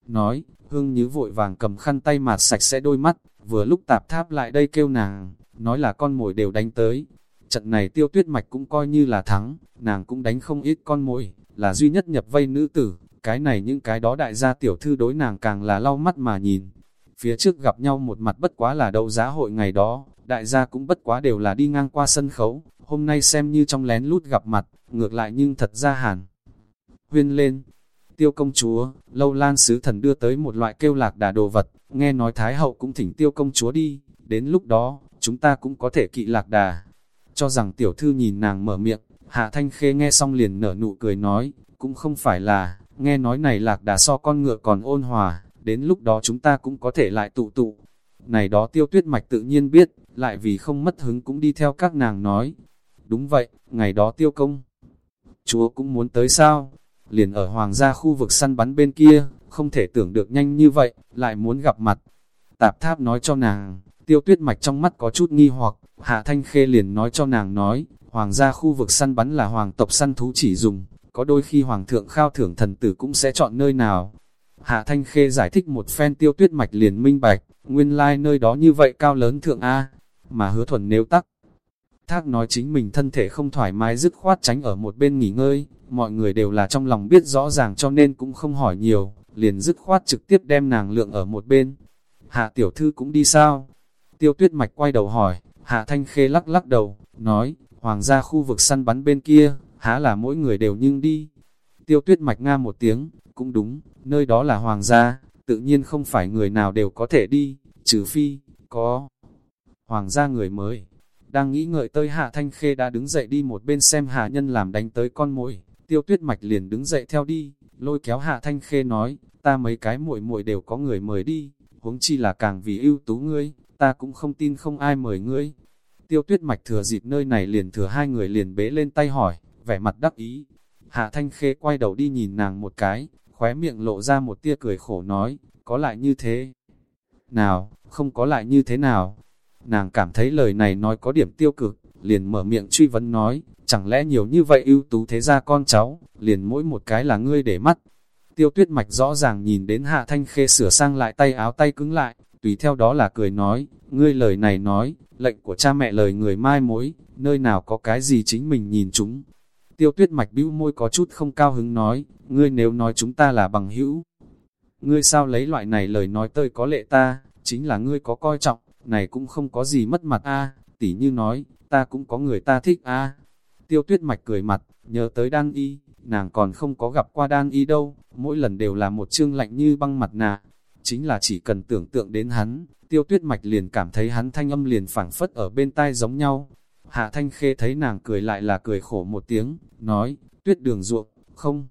Speaker 1: Nói, hương như vội vàng cầm khăn tay mạt sạch sẽ đôi mắt, vừa lúc tạp tháp lại đây kêu nàng, nói là con mồi đều đánh tới. Trận này tiêu tuyết mạch cũng coi như là thắng, nàng cũng đánh không ít con mồi, là duy nhất nhập vây nữ tử, cái này những cái đó đại gia tiểu thư đối nàng càng là lau mắt mà nhìn. Phía trước gặp nhau một mặt bất quá là đấu giá hội ngày đó, đại gia cũng bất quá đều là đi ngang qua sân khấu, hôm nay xem như trong lén lút gặp mặt, ngược lại nhưng thật ra hàn. Huyên lên, tiêu công chúa, lâu lan sứ thần đưa tới một loại kêu lạc đà đồ vật, nghe nói Thái hậu cũng thỉnh tiêu công chúa đi, đến lúc đó, chúng ta cũng có thể kỵ lạc đà. Cho rằng tiểu thư nhìn nàng mở miệng, hạ thanh khê nghe xong liền nở nụ cười nói, cũng không phải là, nghe nói này lạc đà so con ngựa còn ôn hòa, đến lúc đó chúng ta cũng có thể lại tụ tụ. Này đó tiêu tuyết mạch tự nhiên biết, lại vì không mất hứng cũng đi theo các nàng nói. Đúng vậy, ngày đó tiêu công. Chúa cũng muốn tới sao? Liền ở hoàng gia khu vực săn bắn bên kia, không thể tưởng được nhanh như vậy, lại muốn gặp mặt. Tạp tháp nói cho nàng, tiêu tuyết mạch trong mắt có chút nghi hoặc, hạ thanh khê liền nói cho nàng nói, hoàng gia khu vực săn bắn là hoàng tộc săn thú chỉ dùng, có đôi khi hoàng thượng khao thưởng thần tử cũng sẽ chọn nơi nào. Hạ Thanh Khê giải thích một phen tiêu tuyết mạch liền minh bạch, nguyên lai like nơi đó như vậy cao lớn thượng A, mà hứa thuần nếu tắc. Thác nói chính mình thân thể không thoải mái dứt khoát tránh ở một bên nghỉ ngơi, mọi người đều là trong lòng biết rõ ràng cho nên cũng không hỏi nhiều, liền dứt khoát trực tiếp đem nàng lượng ở một bên. Hạ tiểu thư cũng đi sao? Tiêu tuyết mạch quay đầu hỏi, Hạ Thanh Khê lắc lắc đầu, nói, hoàng gia khu vực săn bắn bên kia, há là mỗi người đều nhưng đi. Tiêu tuyết mạch nga một tiếng, cũng đúng, nơi đó là hoàng gia, tự nhiên không phải người nào đều có thể đi, trừ phi, có hoàng gia người mới. Đang nghĩ ngợi tới Hạ Thanh Khê đã đứng dậy đi một bên xem Hạ Nhân làm đánh tới con mũi, tiêu tuyết mạch liền đứng dậy theo đi, lôi kéo Hạ Thanh Khê nói, ta mấy cái muội muội đều có người mời đi, huống chi là càng vì ưu tú ngươi, ta cũng không tin không ai mời ngươi. Tiêu tuyết mạch thừa dịp nơi này liền thừa hai người liền bế lên tay hỏi, vẻ mặt đắc ý. Hạ Thanh Khê quay đầu đi nhìn nàng một cái, khóe miệng lộ ra một tia cười khổ nói, có lại như thế. Nào, không có lại như thế nào. Nàng cảm thấy lời này nói có điểm tiêu cực, liền mở miệng truy vấn nói, chẳng lẽ nhiều như vậy ưu tú thế ra con cháu, liền mỗi một cái là ngươi để mắt. Tiêu tuyết mạch rõ ràng nhìn đến Hạ Thanh Khê sửa sang lại tay áo tay cứng lại, tùy theo đó là cười nói, ngươi lời này nói, lệnh của cha mẹ lời người mai mối, nơi nào có cái gì chính mình nhìn chúng. Tiêu tuyết mạch bĩu môi có chút không cao hứng nói, ngươi nếu nói chúng ta là bằng hữu. Ngươi sao lấy loại này lời nói tơi có lệ ta, chính là ngươi có coi trọng, này cũng không có gì mất mặt a tỉ như nói, ta cũng có người ta thích a Tiêu tuyết mạch cười mặt, nhớ tới đan y, nàng còn không có gặp qua đan y đâu, mỗi lần đều là một chương lạnh như băng mặt nạ. Chính là chỉ cần tưởng tượng đến hắn, tiêu tuyết mạch liền cảm thấy hắn thanh âm liền phảng phất ở bên tai giống nhau. Hạ thanh khê thấy nàng cười lại là cười khổ một tiếng, nói, tuyết đường ruộng, không.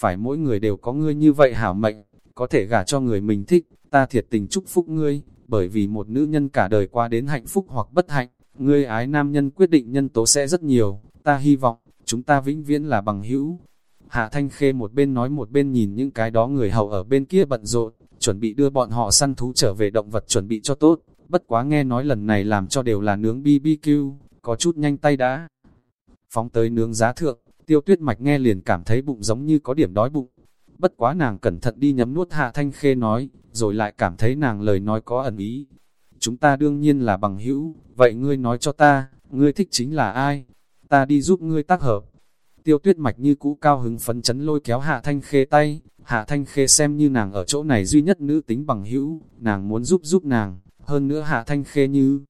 Speaker 1: Phải mỗi người đều có ngươi như vậy hảo mệnh, có thể gả cho người mình thích, ta thiệt tình chúc phúc ngươi, bởi vì một nữ nhân cả đời qua đến hạnh phúc hoặc bất hạnh, ngươi ái nam nhân quyết định nhân tố sẽ rất nhiều, ta hy vọng, chúng ta vĩnh viễn là bằng hữu. Hạ Thanh Khê một bên nói một bên nhìn những cái đó người hầu ở bên kia bận rộn, chuẩn bị đưa bọn họ săn thú trở về động vật chuẩn bị cho tốt, bất quá nghe nói lần này làm cho đều là nướng BBQ, có chút nhanh tay đã. Phóng tới nướng giá thượng, tiêu tuyết mạch nghe liền cảm thấy bụng giống như có điểm đói bụng. Bất quá nàng cẩn thận đi nhấm nuốt Hạ Thanh Khê nói, rồi lại cảm thấy nàng lời nói có ẩn ý. Chúng ta đương nhiên là bằng hữu, vậy ngươi nói cho ta, ngươi thích chính là ai? Ta đi giúp ngươi tác hợp. Tiêu tuyết mạch như cũ cao hứng phấn chấn lôi kéo Hạ Thanh Khê tay, Hạ Thanh Khê xem như nàng ở chỗ này duy nhất nữ tính bằng hữu, nàng muốn giúp giúp nàng, hơn nữa Hạ Thanh Khê như...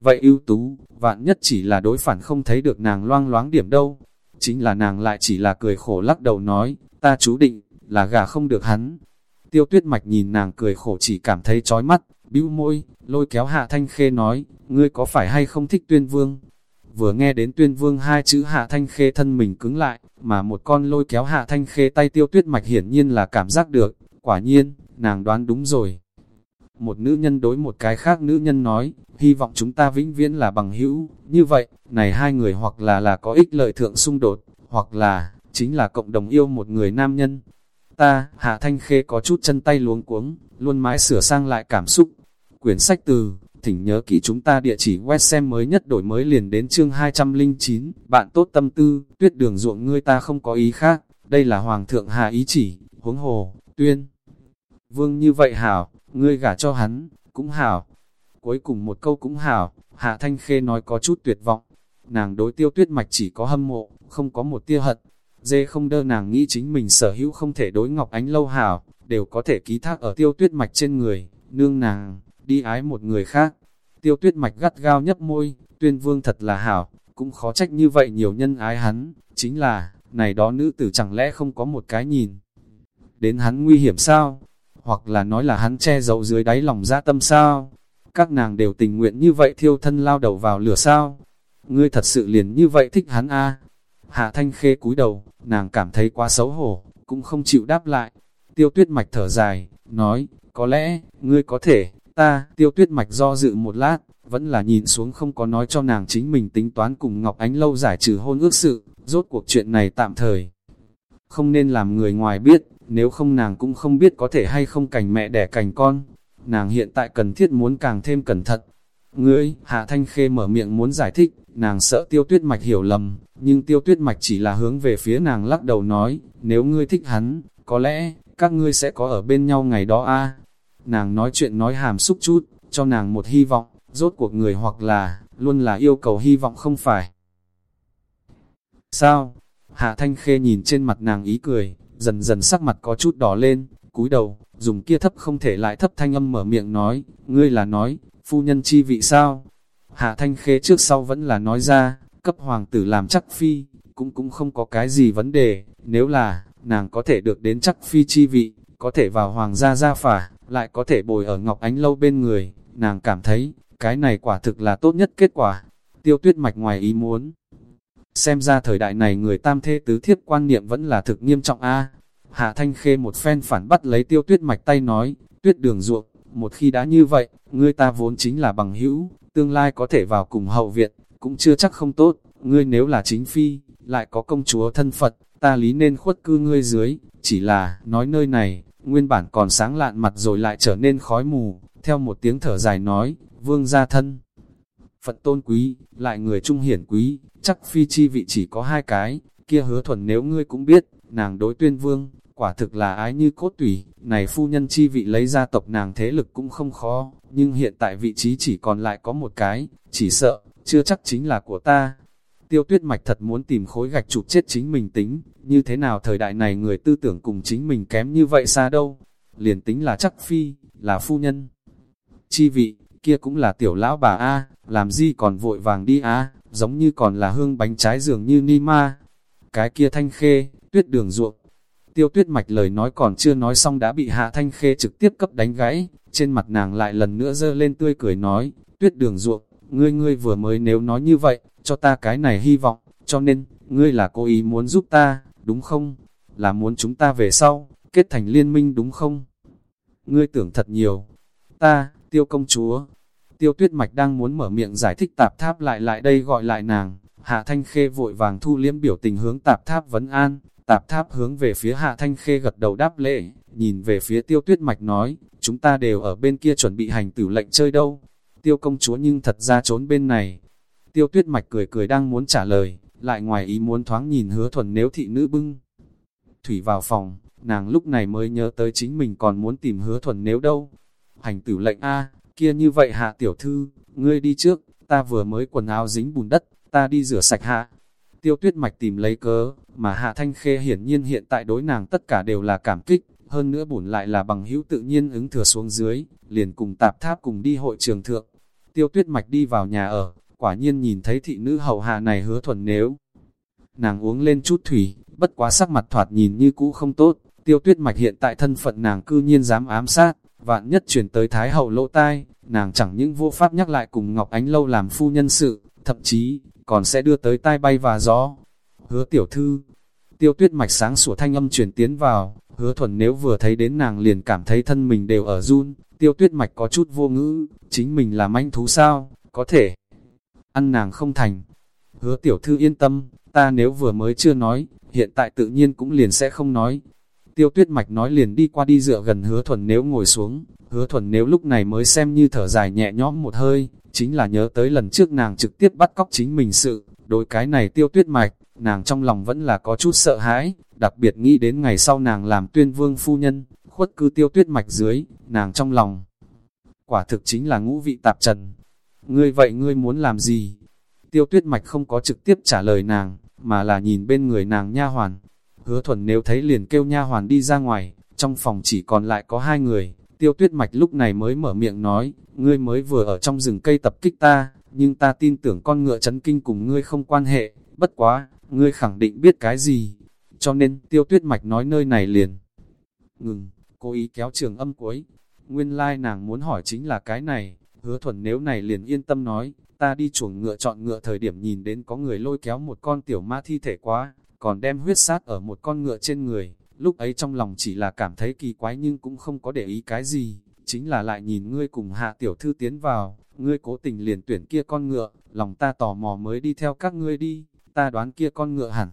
Speaker 1: Vậy ưu tú, vạn nhất chỉ là đối phản không thấy được nàng loang loáng điểm đâu. Chính là nàng lại chỉ là cười khổ lắc đầu nói, ta chú định, là gà không được hắn. Tiêu tuyết mạch nhìn nàng cười khổ chỉ cảm thấy chói mắt, bĩu môi, lôi kéo Hạ Thanh Khê nói, ngươi có phải hay không thích tuyên vương? Vừa nghe đến tuyên vương hai chữ Hạ Thanh Khê thân mình cứng lại, mà một con lôi kéo Hạ Thanh Khê tay tiêu tuyết mạch hiển nhiên là cảm giác được, quả nhiên, nàng đoán đúng rồi. Một nữ nhân đối một cái khác nữ nhân nói, hy vọng chúng ta vĩnh viễn là bằng hữu, như vậy, này hai người hoặc là là có ích lợi thượng xung đột, hoặc là, chính là cộng đồng yêu một người nam nhân. Ta, Hạ Thanh Khê có chút chân tay luống cuống, luôn mãi sửa sang lại cảm xúc. Quyển sách từ, thỉnh nhớ kỹ chúng ta địa chỉ web xem mới nhất đổi mới liền đến chương 209, bạn tốt tâm tư, tuyết đường ruộng ngươi ta không có ý khác, đây là Hoàng thượng hạ ý chỉ, huống hồ, tuyên. Vương như vậy hảo, ngươi gả cho hắn, cũng hảo. Cuối cùng một câu cũng hảo, Hạ Thanh Khê nói có chút tuyệt vọng. Nàng đối tiêu tuyết mạch chỉ có hâm mộ, không có một tia hận. Dê không đơ nàng nghĩ chính mình sở hữu không thể đối Ngọc Ánh lâu hảo, đều có thể ký thác ở tiêu tuyết mạch trên người, nương nàng, đi ái một người khác. Tiêu tuyết mạch gắt gao nhấp môi, tuyên vương thật là hảo, cũng khó trách như vậy nhiều nhân ái hắn, chính là, này đó nữ tử chẳng lẽ không có một cái nhìn. Đến hắn nguy hiểm sao? Hoặc là nói là hắn che giấu dưới đáy lòng ra tâm sao? Các nàng đều tình nguyện như vậy thiêu thân lao đầu vào lửa sao? Ngươi thật sự liền như vậy thích hắn a à? Hạ thanh khê cúi đầu, nàng cảm thấy quá xấu hổ, cũng không chịu đáp lại. Tiêu tuyết mạch thở dài, nói, có lẽ, ngươi có thể, ta, tiêu tuyết mạch do dự một lát, vẫn là nhìn xuống không có nói cho nàng chính mình tính toán cùng Ngọc Ánh lâu giải trừ hôn ước sự, rốt cuộc chuyện này tạm thời. Không nên làm người ngoài biết, nếu không nàng cũng không biết có thể hay không cành mẹ đẻ cành con. Nàng hiện tại cần thiết muốn càng thêm cẩn thận. Ngươi, Hạ Thanh Khê mở miệng muốn giải thích, nàng sợ tiêu tuyết mạch hiểu lầm, nhưng tiêu tuyết mạch chỉ là hướng về phía nàng lắc đầu nói, nếu ngươi thích hắn, có lẽ, các ngươi sẽ có ở bên nhau ngày đó a Nàng nói chuyện nói hàm xúc chút, cho nàng một hy vọng, rốt cuộc người hoặc là, luôn là yêu cầu hy vọng không phải. Sao? Hạ Thanh Khê nhìn trên mặt nàng ý cười, dần dần sắc mặt có chút đỏ lên, cúi đầu, dùng kia thấp không thể lại thấp thanh âm mở miệng nói, ngươi là nói, phu nhân chi vị sao? Hạ Thanh khế trước sau vẫn là nói ra, cấp hoàng tử làm chắc phi, cũng cũng không có cái gì vấn đề, nếu là, nàng có thể được đến chắc phi chi vị, có thể vào hoàng gia gia phả, lại có thể bồi ở Ngọc Ánh Lâu bên người, nàng cảm thấy, cái này quả thực là tốt nhất kết quả. Tiêu tuyết mạch ngoài ý muốn. Xem ra thời đại này người tam thê tứ thiếp quan niệm vẫn là thực nghiêm trọng a Hạ Thanh Khê một phen phản bắt lấy tiêu tuyết mạch tay nói, tuyết đường ruộng, một khi đã như vậy, ngươi ta vốn chính là bằng hữu, tương lai có thể vào cùng hậu viện, cũng chưa chắc không tốt, ngươi nếu là chính phi, lại có công chúa thân Phật, ta lý nên khuất cư ngươi dưới, chỉ là, nói nơi này, nguyên bản còn sáng lạn mặt rồi lại trở nên khói mù, theo một tiếng thở dài nói, vương gia thân. Phật tôn quý, lại người trung hiển quý, chắc phi chi vị chỉ có hai cái, kia hứa thuần nếu ngươi cũng biết, nàng đối tuyên vương, quả thực là ái như cốt tủy, này phu nhân chi vị lấy gia tộc nàng thế lực cũng không khó, nhưng hiện tại vị trí chỉ còn lại có một cái, chỉ sợ, chưa chắc chính là của ta. Tiêu tuyết mạch thật muốn tìm khối gạch chụp chết chính mình tính, như thế nào thời đại này người tư tưởng cùng chính mình kém như vậy xa đâu. Liền tính là chắc phi, là phu nhân. Chi vị, kia cũng là tiểu lão bà A, làm gì còn vội vàng đi A, giống như còn là hương bánh trái dường như ni ma. Cái kia thanh khê, tuyết đường ruộng. Tiêu tuyết mạch lời nói còn chưa nói xong đã bị hạ thanh khê trực tiếp cấp đánh gãy, trên mặt nàng lại lần nữa dơ lên tươi cười nói, tuyết đường ruộng, ngươi ngươi vừa mới nếu nói như vậy, cho ta cái này hy vọng, cho nên, ngươi là cố ý muốn giúp ta, đúng không? Là muốn chúng ta về sau, kết thành liên minh đúng không? Ngươi tưởng thật nhiều. Ta, tiêu công chúa. Tiêu tuyết mạch đang muốn mở miệng giải thích tạp tháp lại lại đây gọi lại nàng. Hạ Thanh Khê vội vàng thu liếm biểu tình hướng tạp tháp vấn an. Tạp tháp hướng về phía Hạ Thanh Khê gật đầu đáp lễ, nhìn về phía tiêu tuyết mạch nói, chúng ta đều ở bên kia chuẩn bị hành tử lệnh chơi đâu. Tiêu công chúa nhưng thật ra trốn bên này. Tiêu tuyết mạch cười cười đang muốn trả lời, lại ngoài ý muốn thoáng nhìn hứa thuần nếu thị nữ bưng. Thủy vào phòng, nàng lúc này mới nhớ tới chính mình còn muốn tìm hứa thuần nếu đâu. Hành tử lệnh A, kia như vậy hạ tiểu thư, ngươi đi trước, ta vừa mới quần áo dính bùn đất, ta đi rửa sạch hạ. Tiêu tuyết mạch tìm lấy cớ, mà hạ thanh khê hiển nhiên hiện tại đối nàng tất cả đều là cảm kích, hơn nữa bổn lại là bằng hữu tự nhiên ứng thừa xuống dưới, liền cùng tạp tháp cùng đi hội trường thượng. Tiêu tuyết mạch đi vào nhà ở, quả nhiên nhìn thấy thị nữ hậu hạ này hứa thuần nếu. Nàng uống lên chút thủy, bất quá sắc mặt thoạt nhìn như cũ không tốt, tiêu tuyết mạch hiện tại thân phận nàng cư nhiên dám ám sát, vạn nhất chuyển tới Thái hậu lỗ tai, nàng chẳng những vô pháp nhắc lại cùng Ngọc Ánh Lâu làm phu nhân sự, thậm chí, còn sẽ đưa tới tai bay và gió. Hứa tiểu thư, tiêu tuyết mạch sáng sủa thanh âm chuyển tiến vào, hứa thuần nếu vừa thấy đến nàng liền cảm thấy thân mình đều ở run, tiêu tuyết mạch có chút vô ngữ, chính mình là manh thú sao, có thể ăn nàng không thành. Hứa tiểu thư yên tâm, ta nếu vừa mới chưa nói, hiện tại tự nhiên cũng liền sẽ không nói. Tiêu tuyết mạch nói liền đi qua đi dựa gần hứa thuần nếu ngồi xuống, hứa thuần nếu lúc này mới xem như thở dài nhẹ nhõm một hơi, chính là nhớ tới lần trước nàng trực tiếp bắt cóc chính mình sự, đối cái này tiêu tuyết mạch, nàng trong lòng vẫn là có chút sợ hãi, đặc biệt nghĩ đến ngày sau nàng làm tuyên vương phu nhân, khuất cư tiêu tuyết mạch dưới, nàng trong lòng. Quả thực chính là ngũ vị tạp trần. Ngươi vậy ngươi muốn làm gì? Tiêu tuyết mạch không có trực tiếp trả lời nàng, mà là nhìn bên người nàng nha hoàn. Hứa thuần nếu thấy liền kêu nha hoàn đi ra ngoài, trong phòng chỉ còn lại có hai người. Tiêu tuyết mạch lúc này mới mở miệng nói, ngươi mới vừa ở trong rừng cây tập kích ta, nhưng ta tin tưởng con ngựa chấn kinh cùng ngươi không quan hệ, bất quá, ngươi khẳng định biết cái gì. Cho nên, tiêu tuyết mạch nói nơi này liền. Ngừng, cố ý kéo trường âm cuối. Nguyên lai like nàng muốn hỏi chính là cái này, hứa thuần nếu này liền yên tâm nói, ta đi chuồng ngựa chọn ngựa thời điểm nhìn đến có người lôi kéo một con tiểu ma thi thể quá, còn đem huyết sát ở một con ngựa trên người, lúc ấy trong lòng chỉ là cảm thấy kỳ quái nhưng cũng không có để ý cái gì, chính là lại nhìn ngươi cùng hạ tiểu thư tiến vào, ngươi cố tình liền tuyển kia con ngựa, lòng ta tò mò mới đi theo các ngươi đi, ta đoán kia con ngựa hẳn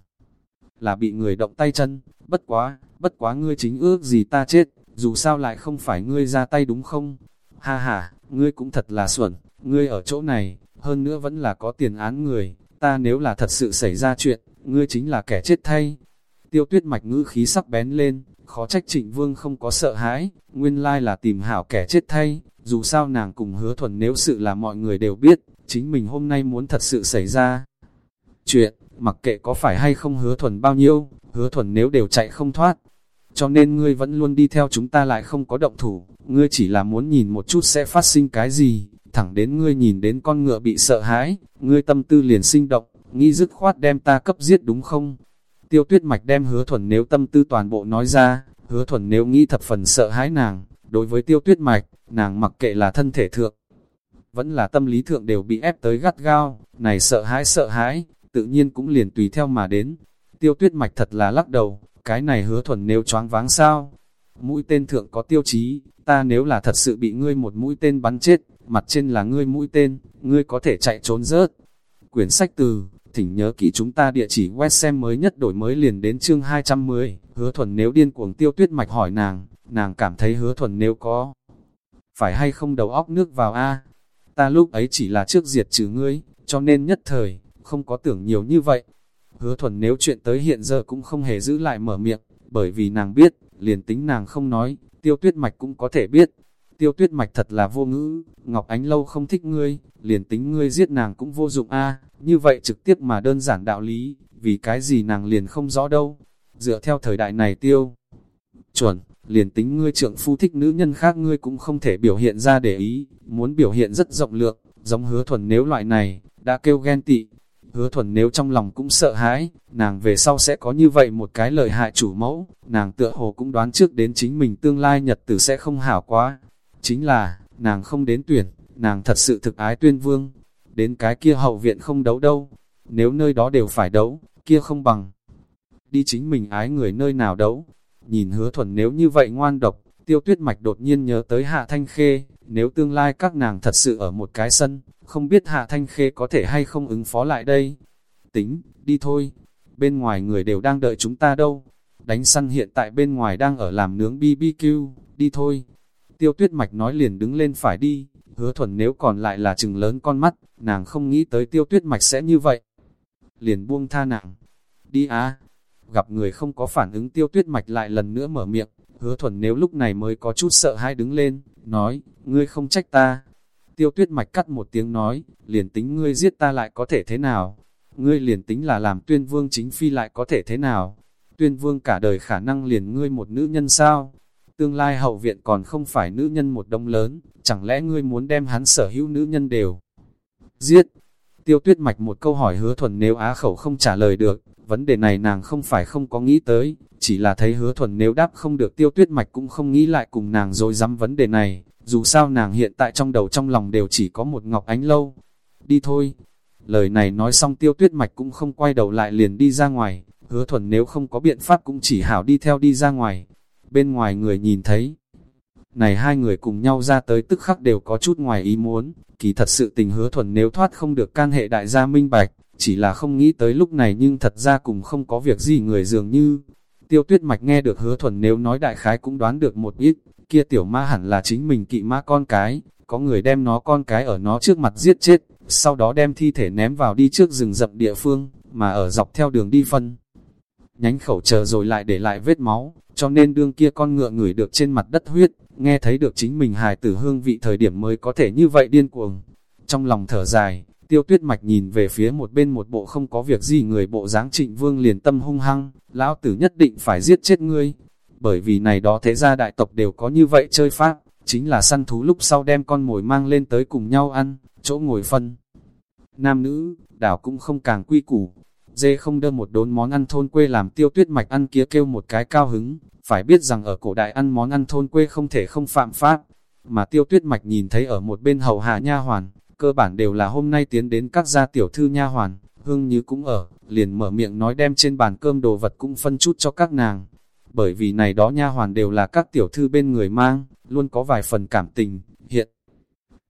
Speaker 1: là bị người động tay chân, bất quá, bất quá ngươi chính ước gì ta chết, dù sao lại không phải ngươi ra tay đúng không? Ha ha, ngươi cũng thật là xuẩn, ngươi ở chỗ này, hơn nữa vẫn là có tiền án người, ta nếu là thật sự xảy ra chuyện, ngươi chính là kẻ chết thay. Tiêu tuyết mạch ngữ khí sắc bén lên, khó trách trịnh vương không có sợ hãi, nguyên lai là tìm hảo kẻ chết thay, dù sao nàng cùng hứa thuần nếu sự là mọi người đều biết, chính mình hôm nay muốn thật sự xảy ra. Chuyện, mặc kệ có phải hay không hứa thuần bao nhiêu, hứa thuần nếu đều chạy không thoát, cho nên ngươi vẫn luôn đi theo chúng ta lại không có động thủ, ngươi chỉ là muốn nhìn một chút sẽ phát sinh cái gì, thẳng đến ngươi nhìn đến con ngựa bị sợ hãi, ngươi tâm tư liền sinh động, nghĩ dứt khoát đem ta cấp giết đúng không? Tiêu tuyết mạch đem hứa thuần nếu tâm tư toàn bộ nói ra, hứa thuần nếu nghĩ thập phần sợ hãi nàng, đối với tiêu tuyết mạch, nàng mặc kệ là thân thể thượng, vẫn là tâm lý thượng đều bị ép tới gắt gao, này sợ hãi sợ hãi, tự nhiên cũng liền tùy theo mà đến. Tiêu tuyết mạch thật là lắc đầu, cái này hứa thuần nếu choáng váng sao? Mũi tên thượng có tiêu chí, ta nếu là thật sự bị ngươi một mũi tên bắn chết, mặt trên là ngươi mũi tên, ngươi có thể chạy trốn rớt. Quyển sách từ, thỉnh nhớ kỹ chúng ta địa chỉ web xem mới nhất đổi mới liền đến chương 210, hứa thuần nếu điên cuồng tiêu tuyết mạch hỏi nàng, nàng cảm thấy hứa thuần nếu có, phải hay không đầu óc nước vào a ta lúc ấy chỉ là trước diệt trừ ngươi, cho nên nhất thời, không có tưởng nhiều như vậy. Hứa thuần nếu chuyện tới hiện giờ cũng không hề giữ lại mở miệng, bởi vì nàng biết, liền tính nàng không nói, tiêu tuyết mạch cũng có thể biết. Tiêu tuyết mạch thật là vô ngữ, Ngọc Ánh Lâu không thích ngươi, liền tính ngươi giết nàng cũng vô dụng a như vậy trực tiếp mà đơn giản đạo lý, vì cái gì nàng liền không rõ đâu. Dựa theo thời đại này tiêu, chuẩn, liền tính ngươi trượng phu thích nữ nhân khác ngươi cũng không thể biểu hiện ra để ý, muốn biểu hiện rất rộng lượng, giống hứa thuần nếu loại này, đã kêu ghen tị. Hứa thuần nếu trong lòng cũng sợ hãi, nàng về sau sẽ có như vậy một cái lợi hại chủ mẫu, nàng tựa hồ cũng đoán trước đến chính mình tương lai nhật tử sẽ không hảo quá. Chính là, nàng không đến tuyển, nàng thật sự thực ái tuyên vương, đến cái kia hậu viện không đấu đâu, nếu nơi đó đều phải đấu, kia không bằng. Đi chính mình ái người nơi nào đấu, nhìn hứa thuần nếu như vậy ngoan độc, tiêu tuyết mạch đột nhiên nhớ tới hạ thanh khê, nếu tương lai các nàng thật sự ở một cái sân, không biết hạ thanh khê có thể hay không ứng phó lại đây. Tính, đi thôi, bên ngoài người đều đang đợi chúng ta đâu, đánh săn hiện tại bên ngoài đang ở làm nướng BBQ, đi thôi. Tiêu tuyết mạch nói liền đứng lên phải đi, hứa thuần nếu còn lại là chừng lớn con mắt, nàng không nghĩ tới tiêu tuyết mạch sẽ như vậy. Liền buông tha nàng, đi á, gặp người không có phản ứng tiêu tuyết mạch lại lần nữa mở miệng, hứa thuần nếu lúc này mới có chút sợ hai đứng lên, nói, ngươi không trách ta. Tiêu tuyết mạch cắt một tiếng nói, liền tính ngươi giết ta lại có thể thế nào? Ngươi liền tính là làm tuyên vương chính phi lại có thể thế nào? Tuyên vương cả đời khả năng liền ngươi một nữ nhân sao? Tương lai hậu viện còn không phải nữ nhân một đông lớn, chẳng lẽ ngươi muốn đem hắn sở hữu nữ nhân đều? Giết! Tiêu tuyết mạch một câu hỏi hứa thuần nếu á khẩu không trả lời được, Vấn đề này nàng không phải không có nghĩ tới, chỉ là thấy hứa thuần nếu đáp không được tiêu tuyết mạch cũng không nghĩ lại cùng nàng rồi dám vấn đề này, dù sao nàng hiện tại trong đầu trong lòng đều chỉ có một ngọc ánh lâu. Đi thôi. Lời này nói xong tiêu tuyết mạch cũng không quay đầu lại liền đi ra ngoài, hứa thuần nếu không có biện pháp cũng chỉ hảo đi theo đi ra ngoài. Bên ngoài người nhìn thấy, này hai người cùng nhau ra tới tức khắc đều có chút ngoài ý muốn, kỳ thật sự tình hứa thuần nếu thoát không được can hệ đại gia minh bạch, chỉ là không nghĩ tới lúc này nhưng thật ra cùng không có việc gì người dường như. Tiêu tuyết mạch nghe được hứa thuần nếu nói đại khái cũng đoán được một ít, kia tiểu ma hẳn là chính mình kỵ ma con cái, có người đem nó con cái ở nó trước mặt giết chết, sau đó đem thi thể ném vào đi trước rừng rậm địa phương, mà ở dọc theo đường đi phân. Nhánh khẩu chờ rồi lại để lại vết máu, cho nên đương kia con ngựa ngửi được trên mặt đất huyết, nghe thấy được chính mình hài tử hương vị thời điểm mới có thể như vậy điên cuồng. Trong lòng thở dài, Tiêu tuyết mạch nhìn về phía một bên một bộ không có việc gì người bộ dáng trịnh vương liền tâm hung hăng, lão tử nhất định phải giết chết ngươi. Bởi vì này đó thế gia đại tộc đều có như vậy chơi pháp, chính là săn thú lúc sau đem con mồi mang lên tới cùng nhau ăn, chỗ ngồi phân. Nam nữ, đảo cũng không càng quy củ, dê không đơ một đốn món ăn thôn quê làm tiêu tuyết mạch ăn kia kêu một cái cao hứng, phải biết rằng ở cổ đại ăn món ăn thôn quê không thể không phạm pháp, mà tiêu tuyết mạch nhìn thấy ở một bên hầu hạ nha hoàn, cơ bản đều là hôm nay tiến đến các gia tiểu thư nha hoàn, hương như cũng ở, liền mở miệng nói đem trên bàn cơm đồ vật cũng phân chút cho các nàng. Bởi vì này đó nha hoàn đều là các tiểu thư bên người mang, luôn có vài phần cảm tình, hiện.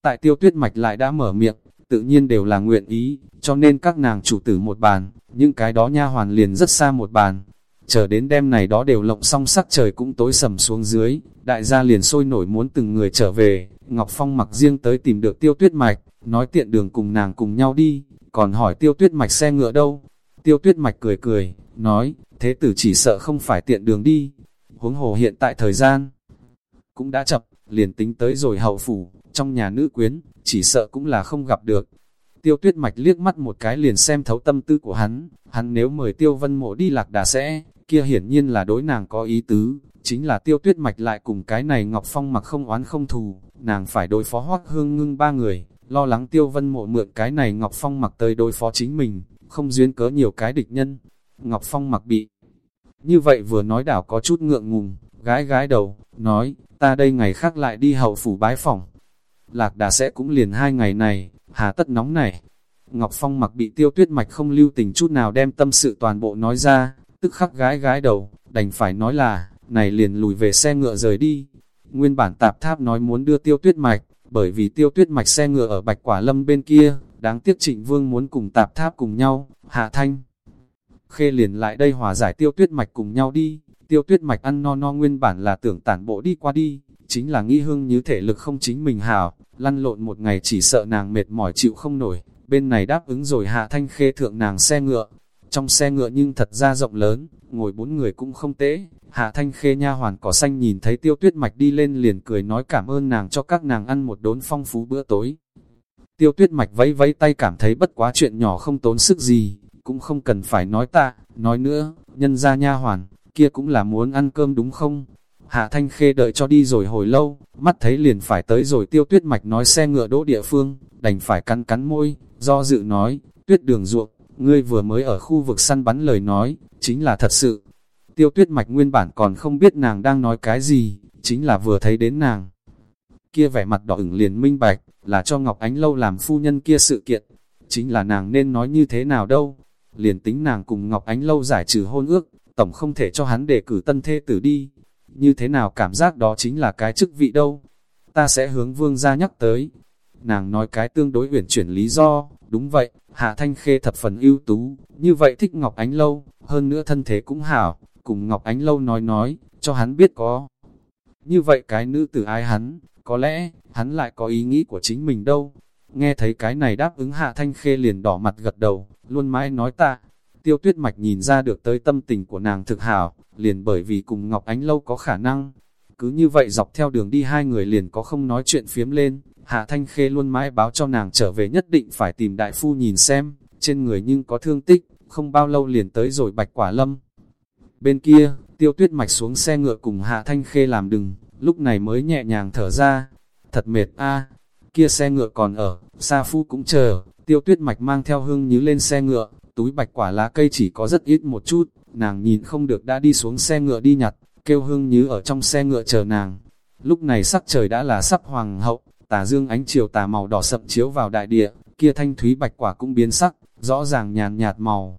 Speaker 1: Tại tiêu tuyết mạch lại đã mở miệng, tự nhiên đều là nguyện ý, cho nên các nàng chủ tử một bàn, những cái đó nha hoàn liền rất xa một bàn. Chờ đến đêm này đó đều lộng xong sắc trời cũng tối sầm xuống dưới, đại gia liền sôi nổi muốn từng người trở về, Ngọc Phong mặc riêng tới tìm được tiêu tuyết mạch, nói tiện đường cùng nàng cùng nhau đi, còn hỏi tiêu tuyết mạch xe ngựa đâu. Tiêu tuyết mạch cười cười, nói, thế tử chỉ sợ không phải tiện đường đi. Huống hồ hiện tại thời gian cũng đã chập, liền tính tới rồi hậu phủ, trong nhà nữ quyến, chỉ sợ cũng là không gặp được. Tiêu tuyết mạch liếc mắt một cái liền xem thấu tâm tư của hắn, hắn nếu mời tiêu vân mộ đi lạc đà sẽ, kia hiển nhiên là đối nàng có ý tứ, chính là tiêu tuyết mạch lại cùng cái này Ngọc Phong mặc không oán không thù, nàng phải đối phó hoác hương ngưng ba người, lo lắng tiêu vân mộ mượn cái này Ngọc Phong mặc tới đối phó chính mình, không duyên cớ nhiều cái địch nhân. Ngọc Phong mặc bị. Như vậy vừa nói đảo có chút ngượng ngùng, gái gái đầu, nói, ta đây ngày khác lại đi hậu phủ bái phòng. Lạc đà sẽ cũng liền hai ngày này, hà tất nóng này. Ngọc Phong mặc bị tiêu tuyết mạch không lưu tình chút nào đem tâm sự toàn bộ nói ra, tức khắc gái gái đầu, đành phải nói là, này liền lùi về xe ngựa rời đi. Nguyên bản tạp tháp nói muốn đưa tiêu tuyết mạch, bởi vì tiêu tuyết mạch xe ngựa ở bạch quả lâm bên kia, đáng tiếc trịnh vương muốn cùng tạp tháp cùng nhau, hạ thanh. Khê liền lại đây hòa giải tiêu tuyết mạch cùng nhau đi, tiêu tuyết mạch ăn no no nguyên bản là tưởng tản bộ đi qua đi, chính là nghi hương như thể lực không chính mình hảo, lăn lộn một ngày chỉ sợ nàng mệt mỏi chịu không nổi, bên này đáp ứng rồi hạ thanh khê thượng nàng xe ngựa, trong xe ngựa nhưng thật ra rộng lớn, ngồi bốn người cũng không tễ, hạ thanh khê nha hoàn cỏ xanh nhìn thấy tiêu tuyết mạch đi lên liền cười nói cảm ơn nàng cho các nàng ăn một đốn phong phú bữa tối. Tiêu tuyết mạch vẫy vẫy tay cảm thấy bất quá chuyện nhỏ không tốn sức gì, cũng không cần phải nói ta, nói nữa, nhân ra nha hoàn, kia cũng là muốn ăn cơm đúng không? Hạ Thanh Khê đợi cho đi rồi hồi lâu, mắt thấy liền phải tới rồi tiêu tuyết mạch nói xe ngựa đỗ địa phương, đành phải cắn cắn môi, do dự nói, tuyết đường ruộng, ngươi vừa mới ở khu vực săn bắn lời nói, chính là thật sự. Tiêu tuyết mạch nguyên bản còn không biết nàng đang nói cái gì, chính là vừa thấy đến nàng. Kia vẻ mặt đỏ ửng liền minh bạch, là cho Ngọc Ánh Lâu làm phu nhân kia sự kiện. Chính là nàng nên nói như thế nào đâu. Liền tính nàng cùng Ngọc Ánh Lâu giải trừ hôn ước, tổng không thể cho hắn đề cử tân thê tử đi. Như thế nào cảm giác đó chính là cái chức vị đâu. Ta sẽ hướng vương gia nhắc tới. Nàng nói cái tương đối uyển chuyển lý do, đúng vậy, Hạ Thanh Khê thập phần ưu tú, như vậy thích Ngọc Ánh Lâu, hơn nữa thân thế cũng hảo, cùng Ngọc Ánh Lâu nói nói, cho hắn biết có. Như vậy cái nữ tử ai hắn, có lẽ, hắn lại có ý nghĩ của chính mình đâu. Nghe thấy cái này đáp ứng Hạ Thanh Khê liền đỏ mặt gật đầu, luôn mãi nói ta. Tiêu tuyết mạch nhìn ra được tới tâm tình của nàng thực hảo, liền bởi vì cùng Ngọc Ánh Lâu có khả năng. Cứ như vậy dọc theo đường đi hai người liền có không nói chuyện phiếm lên, Hạ Thanh Khê luôn mãi báo cho nàng trở về nhất định phải tìm đại phu nhìn xem, trên người nhưng có thương tích, không bao lâu liền tới rồi bạch quả lâm. Bên kia, tiêu tuyết mạch xuống xe ngựa cùng Hạ Thanh Khê làm đừng, lúc này mới nhẹ nhàng thở ra. Thật mệt a kia xe ngựa còn ở, Sa Phu cũng chờ, tiêu tuyết mạch mang theo hương nhứ lên xe ngựa, túi bạch quả lá cây chỉ có rất ít một chút, nàng nhìn không được đã đi xuống xe ngựa đi nhặt, kêu hương như ở trong xe ngựa chờ nàng. Lúc này sắc trời đã là sắp hoàng hậu, tà dương ánh chiều tà màu đỏ sậm chiếu vào đại địa, kia thanh thúy bạch quả cũng biến sắc, rõ ràng nhàn nhạt màu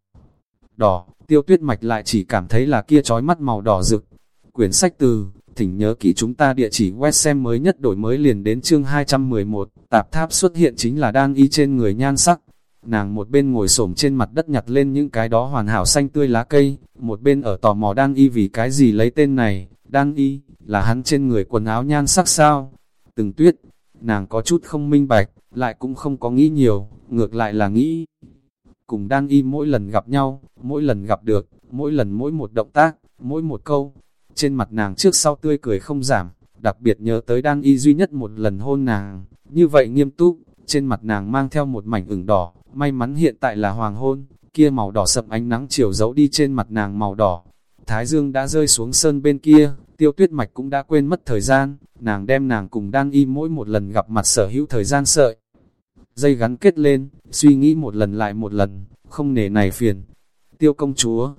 Speaker 1: đỏ, tiêu tuyết mạch lại chỉ cảm thấy là kia trói mắt màu đỏ rực. Quyển sách từ, thỉnh nhớ kỹ chúng ta địa chỉ web xem mới nhất đổi mới liền đến chương 211, tạp tháp xuất hiện chính là đan y trên người nhan sắc. Nàng một bên ngồi xổm trên mặt đất nhặt lên những cái đó hoàn hảo xanh tươi lá cây, một bên ở tò mò đan y vì cái gì lấy tên này, đan y, là hắn trên người quần áo nhan sắc sao? Từng tuyết, nàng có chút không minh bạch, lại cũng không có nghĩ nhiều, ngược lại là nghĩ. Cùng đan y mỗi lần gặp nhau, mỗi lần gặp được, mỗi lần mỗi một động tác, mỗi một câu, trên mặt nàng trước sau tươi cười không giảm, đặc biệt nhớ tới đan y duy nhất một lần hôn nàng, như vậy nghiêm túc, trên mặt nàng mang theo một mảnh ửng đỏ, may mắn hiện tại là hoàng hôn, kia màu đỏ sậm ánh nắng chiều giấu đi trên mặt nàng màu đỏ. Thái dương đã rơi xuống sơn bên kia, tiêu tuyết mạch cũng đã quên mất thời gian, nàng đem nàng cùng đan y mỗi một lần gặp mặt sở hữu thời gian sợi. Dây gắn kết lên, suy nghĩ một lần lại một lần, không nể này phiền. Tiêu công chúa,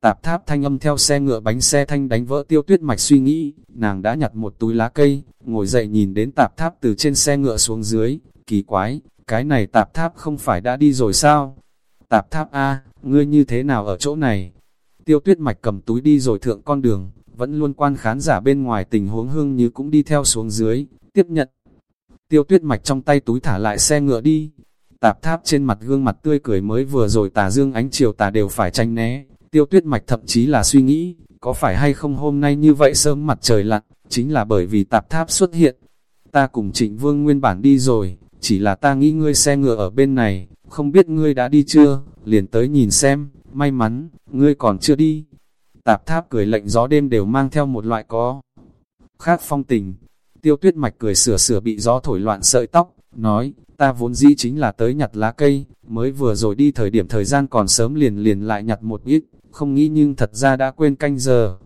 Speaker 1: tạp tháp thanh âm theo xe ngựa bánh xe thanh đánh vỡ tiêu tuyết mạch suy nghĩ, nàng đã nhặt một túi lá cây, ngồi dậy nhìn đến tạp tháp từ trên xe ngựa xuống dưới, kỳ quái, cái này tạp tháp không phải đã đi rồi sao? Tạp tháp A, ngươi như thế nào ở chỗ này? Tiêu tuyết mạch cầm túi đi rồi thượng con đường, vẫn luôn quan khán giả bên ngoài tình huống hương như cũng đi theo xuống dưới, tiếp nhận. Tiêu tuyết mạch trong tay túi thả lại xe ngựa đi. Tạp tháp trên mặt gương mặt tươi cười mới vừa rồi tà dương ánh chiều tà đều phải tranh né. Tiêu tuyết mạch thậm chí là suy nghĩ, có phải hay không hôm nay như vậy sớm mặt trời lặn, chính là bởi vì tạp tháp xuất hiện. Ta cùng trịnh vương nguyên bản đi rồi, chỉ là ta nghĩ ngươi xe ngựa ở bên này, không biết ngươi đã đi chưa, liền tới nhìn xem, may mắn, ngươi còn chưa đi. Tạp tháp cười lệnh gió đêm đều mang theo một loại có khác phong tình. Tiêu tuyết mạch cười sửa sửa bị gió thổi loạn sợi tóc, nói, ta vốn dĩ chính là tới nhặt lá cây, mới vừa rồi đi thời điểm thời gian còn sớm liền liền lại nhặt một ít, không nghĩ nhưng thật ra đã quên canh giờ.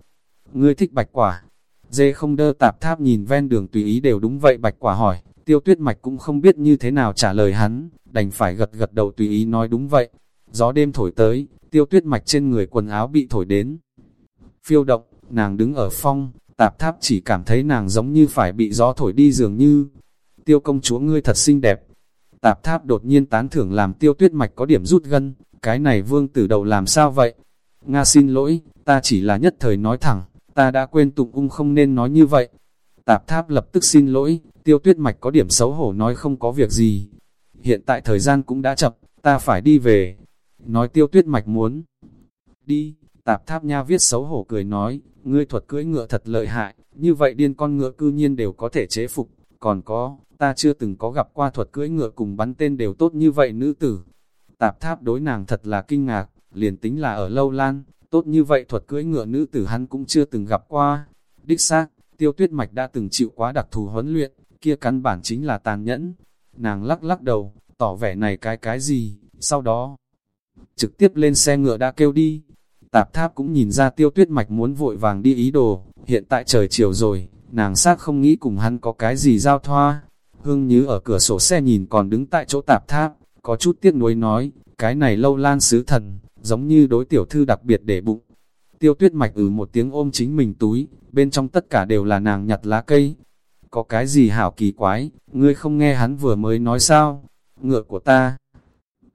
Speaker 1: Ngươi thích bạch quả. Dê không đơ tạp tháp nhìn ven đường tùy ý đều đúng vậy bạch quả hỏi, tiêu tuyết mạch cũng không biết như thế nào trả lời hắn, đành phải gật gật đầu tùy ý nói đúng vậy. Gió đêm thổi tới, tiêu tuyết mạch trên người quần áo bị thổi đến. Phiêu động, nàng đứng ở phong, tạp tháp chỉ cảm thấy nàng giống như phải bị gió thổi đi dường như. Tiêu công chúa ngươi thật xinh đẹp. Tạp tháp đột nhiên tán thưởng làm tiêu tuyết mạch có điểm rút gân, cái này vương tử đầu làm sao vậy? Nga xin lỗi, ta chỉ là nhất thời nói thẳng, ta đã quên tụng ung không nên nói như vậy. Tạp tháp lập tức xin lỗi, tiêu tuyết mạch có điểm xấu hổ nói không có việc gì. Hiện tại thời gian cũng đã chậm, ta phải đi về. Nói tiêu tuyết mạch muốn. Đi, tạp tháp nha viết xấu hổ cười nói, ngươi thuật cưỡi ngựa thật lợi hại, như vậy điên con ngựa cư nhiên đều có thể chế phục, còn có, ta chưa từng có gặp qua thuật cưỡi ngựa cùng bắn tên đều tốt như vậy nữ tử. Tạp tháp đối nàng thật là kinh ngạc, liền tính là ở lâu lan, tốt như vậy thuật cưỡi ngựa nữ tử hắn cũng chưa từng gặp qua. Đích xác, tiêu tuyết mạch đã từng chịu quá đặc thù huấn luyện, kia căn bản chính là tàn nhẫn. Nàng lắc lắc đầu, tỏ vẻ này cái cái gì, sau đó, trực tiếp lên xe ngựa đã kêu đi. Tạp tháp cũng nhìn ra tiêu tuyết mạch muốn vội vàng đi ý đồ, hiện tại trời chiều rồi, nàng xác không nghĩ cùng hắn có cái gì giao thoa. Hương như ở cửa sổ xe nhìn còn đứng tại chỗ tạp tháp, có chút tiếc nuối nói, cái này lâu lan sứ thần, giống như đối tiểu thư đặc biệt để bụng. Tiêu tuyết mạch ừ một tiếng ôm chính mình túi, bên trong tất cả đều là nàng nhặt lá cây. Có cái gì hảo kỳ quái, ngươi không nghe hắn vừa mới nói sao? Ngựa của ta.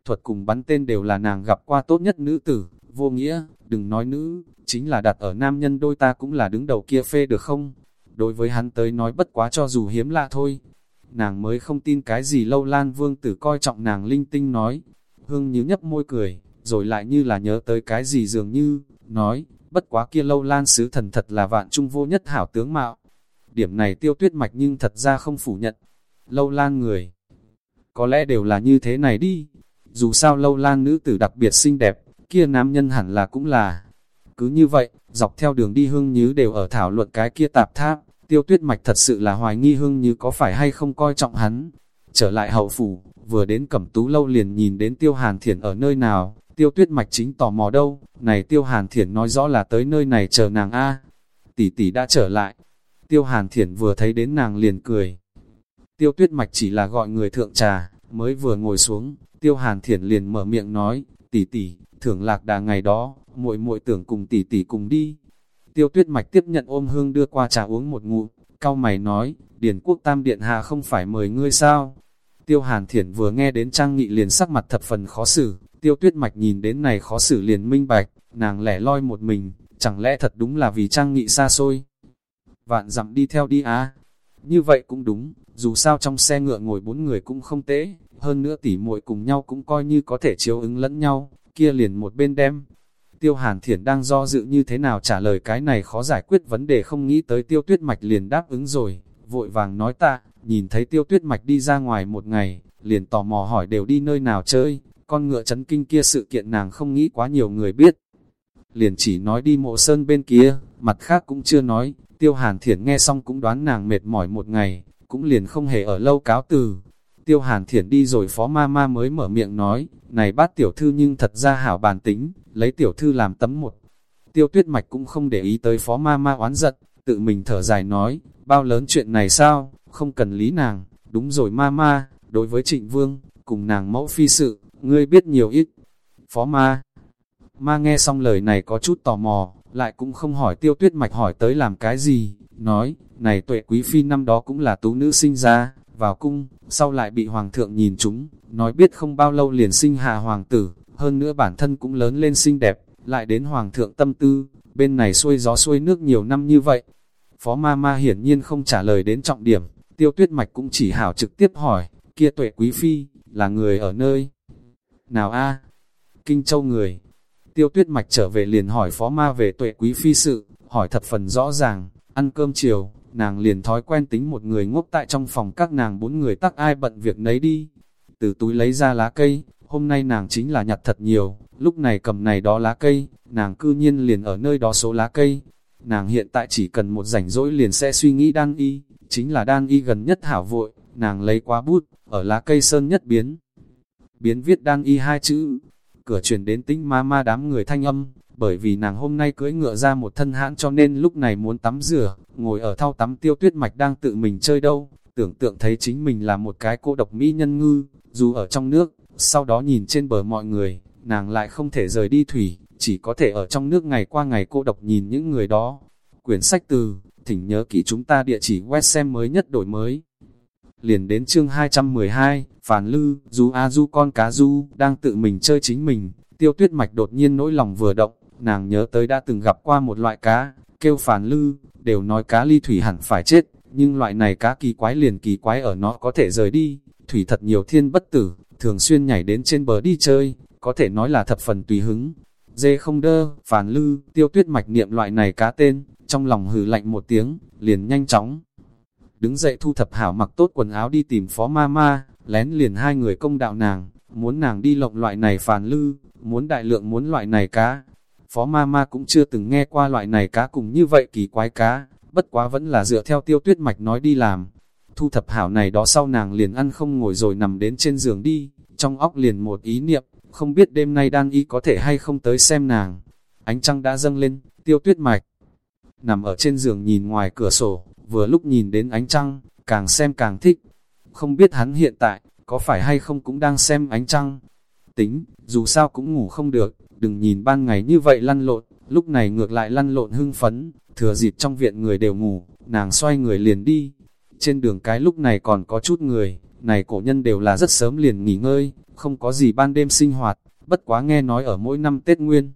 Speaker 1: Thuật cùng bắn tên đều là nàng gặp qua tốt nhất nữ tử, vô nghĩa, đừng nói nữ, chính là đặt ở nam nhân đôi ta cũng là đứng đầu kia phê được không? Đối với hắn tới nói bất quá cho dù hiếm lạ thôi. Nàng mới không tin cái gì lâu lan vương tử coi trọng nàng linh tinh nói. Hương như nhấp môi cười, rồi lại như là nhớ tới cái gì dường như, nói, bất quá kia lâu lan sứ thần thật là vạn trung vô nhất hảo tướng mạo. Điểm này tiêu tuyết mạch nhưng thật ra không phủ nhận. Lâu lan người, có lẽ đều là như thế này đi. Dù sao lâu lan nữ tử đặc biệt xinh đẹp, kia nam nhân hẳn là cũng là. Cứ như vậy, dọc theo đường đi hương nhứ đều ở thảo luận cái kia tạp tháp, tiêu tuyết mạch thật sự là hoài nghi hương như có phải hay không coi trọng hắn. Trở lại hậu phủ, vừa đến cẩm tú lâu liền nhìn đến tiêu hàn thiển ở nơi nào, Tiêu tuyết mạch chính tò mò đâu, này tiêu hàn thiển nói rõ là tới nơi này chờ nàng a Tỷ tỷ đã trở lại. Tiêu hàn thiển vừa thấy đến nàng liền cười. Tiêu tuyết mạch chỉ là gọi người thượng trà, mới vừa ngồi xuống, tiêu hàn thiển liền mở miệng nói, tỷ tỷ, thưởng lạc đà ngày đó, muội muội tưởng cùng tỷ tỷ cùng đi. Tiêu tuyết mạch tiếp nhận ôm hương đưa qua trà uống một ngụm, cao mày nói, điển quốc tam điện hạ không phải mời ngươi sao? Tiêu hàn thiển vừa nghe đến trang nghị liền sắc mặt thập phần khó xử, Tiêu tuyết mạch nhìn đến này khó xử liền minh bạch, nàng lẻ loi một mình, chẳng lẽ thật đúng là vì trang nghị xa xôi. Vạn dặm đi theo đi á. Như vậy cũng đúng, dù sao trong xe ngựa ngồi bốn người cũng không tế, hơn nữa tỉ muội cùng nhau cũng coi như có thể chiếu ứng lẫn nhau, kia liền một bên đem. Tiêu Hàn Thiển đang do dự như thế nào trả lời cái này khó giải quyết vấn đề không nghĩ tới tiêu tuyết mạch liền đáp ứng rồi, vội vàng nói ta, nhìn thấy tiêu tuyết mạch đi ra ngoài một ngày, liền tò mò hỏi đều đi nơi nào chơi, con ngựa chấn kinh kia sự kiện nàng không nghĩ quá nhiều người biết. Liền chỉ nói đi mộ sơn bên kia, mặt khác cũng chưa nói, tiêu hàn thiển nghe xong cũng đoán nàng mệt mỏi một ngày, cũng liền không hề ở lâu cáo từ. Tiêu hàn thiển đi rồi phó ma ma mới mở miệng nói, này bát tiểu thư nhưng thật ra hảo bàn tính, lấy tiểu thư làm tấm một. Tiêu tuyết mạch cũng không để ý tới phó ma ma oán giận, tự mình thở dài nói, bao lớn chuyện này sao, không cần lý nàng, đúng rồi ma ma, đối với trịnh vương, cùng nàng mẫu phi sự, ngươi biết nhiều ít. Phó ma, ma nghe xong lời này có chút tò mò, lại cũng không hỏi tiêu tuyết mạch hỏi tới làm cái gì, nói, này tuệ quý phi năm đó cũng là tú nữ sinh ra, vào cung, sau lại bị hoàng thượng nhìn chúng, nói biết không bao lâu liền sinh hạ hoàng tử, hơn nữa bản thân cũng lớn lên xinh đẹp, lại đến hoàng thượng tâm tư, bên này xuôi gió xuôi nước nhiều năm như vậy. Phó ma ma hiển nhiên không trả lời đến trọng điểm, tiêu tuyết mạch cũng chỉ hảo trực tiếp hỏi, kia tuệ quý phi, là người ở nơi nào a Kinh Châu người. Tiêu tuyết mạch trở về liền hỏi phó ma về tuệ quý phi sự, hỏi thật phần rõ ràng, ăn cơm chiều, nàng liền thói quen tính một người ngốc tại trong phòng các nàng bốn người tắc ai bận việc nấy đi. Từ túi lấy ra lá cây, hôm nay nàng chính là nhặt thật nhiều, lúc này cầm này đó lá cây, nàng cư nhiên liền ở nơi đó số lá cây. Nàng hiện tại chỉ cần một rảnh rỗi liền sẽ suy nghĩ đan y, chính là đan y gần nhất hảo vội, nàng lấy quá bút, ở lá cây sơn nhất biến. Biến viết đan y hai chữ, cửa truyền đến tinh ma ma đám người thanh âm, bởi vì nàng hôm nay cưỡi ngựa ra một thân hãn cho nên lúc này muốn tắm rửa, ngồi ở thau tắm tiêu tuyết mạch đang tự mình chơi đâu, tưởng tượng thấy chính mình là một cái cô độc mỹ nhân ngư, dù ở trong nước, sau đó nhìn trên bờ mọi người, nàng lại không thể rời đi thủy, chỉ có thể ở trong nước ngày qua ngày cô độc nhìn những người đó. Quyển sách từ, thỉnh nhớ kỹ chúng ta địa chỉ web xem mới nhất đổi mới. Liền đến chương 212, Phản Lư, Du A Du con cá Du, đang tự mình chơi chính mình, tiêu tuyết mạch đột nhiên nỗi lòng vừa động, nàng nhớ tới đã từng gặp qua một loại cá, kêu Phản Lư, đều nói cá ly thủy hẳn phải chết, nhưng loại này cá kỳ quái liền kỳ quái ở nó có thể rời đi, thủy thật nhiều thiên bất tử, thường xuyên nhảy đến trên bờ đi chơi, có thể nói là thập phần tùy hứng. Dê không đơ, phản lư, tiêu tuyết mạch niệm loại này cá tên, trong lòng hừ lạnh một tiếng, liền nhanh chóng. Đứng dậy thu thập hảo mặc tốt quần áo đi tìm phó ma ma, lén liền hai người công đạo nàng, muốn nàng đi lộng loại này phản lư, muốn đại lượng muốn loại này cá. Phó ma ma cũng chưa từng nghe qua loại này cá cùng như vậy kỳ quái cá, bất quá vẫn là dựa theo tiêu tuyết mạch nói đi làm. Thu thập hảo này đó sau nàng liền ăn không ngồi rồi nằm đến trên giường đi, trong óc liền một ý niệm, không biết đêm nay đan y có thể hay không tới xem nàng. Ánh trăng đã dâng lên, tiêu tuyết mạch. Nằm ở trên giường nhìn ngoài cửa sổ, vừa lúc nhìn đến ánh trăng, càng xem càng thích. Không biết hắn hiện tại, có phải hay không cũng đang xem ánh trăng. Tính, dù sao cũng ngủ không được, đừng nhìn ban ngày như vậy lăn lộn, lúc này ngược lại lăn lộn hưng phấn, thừa dịp trong viện người đều ngủ, nàng xoay người liền đi. Trên đường cái lúc này còn có chút người, này cổ nhân đều là rất sớm liền nghỉ ngơi, không có gì ban đêm sinh hoạt, bất quá nghe nói ở mỗi năm Tết Nguyên.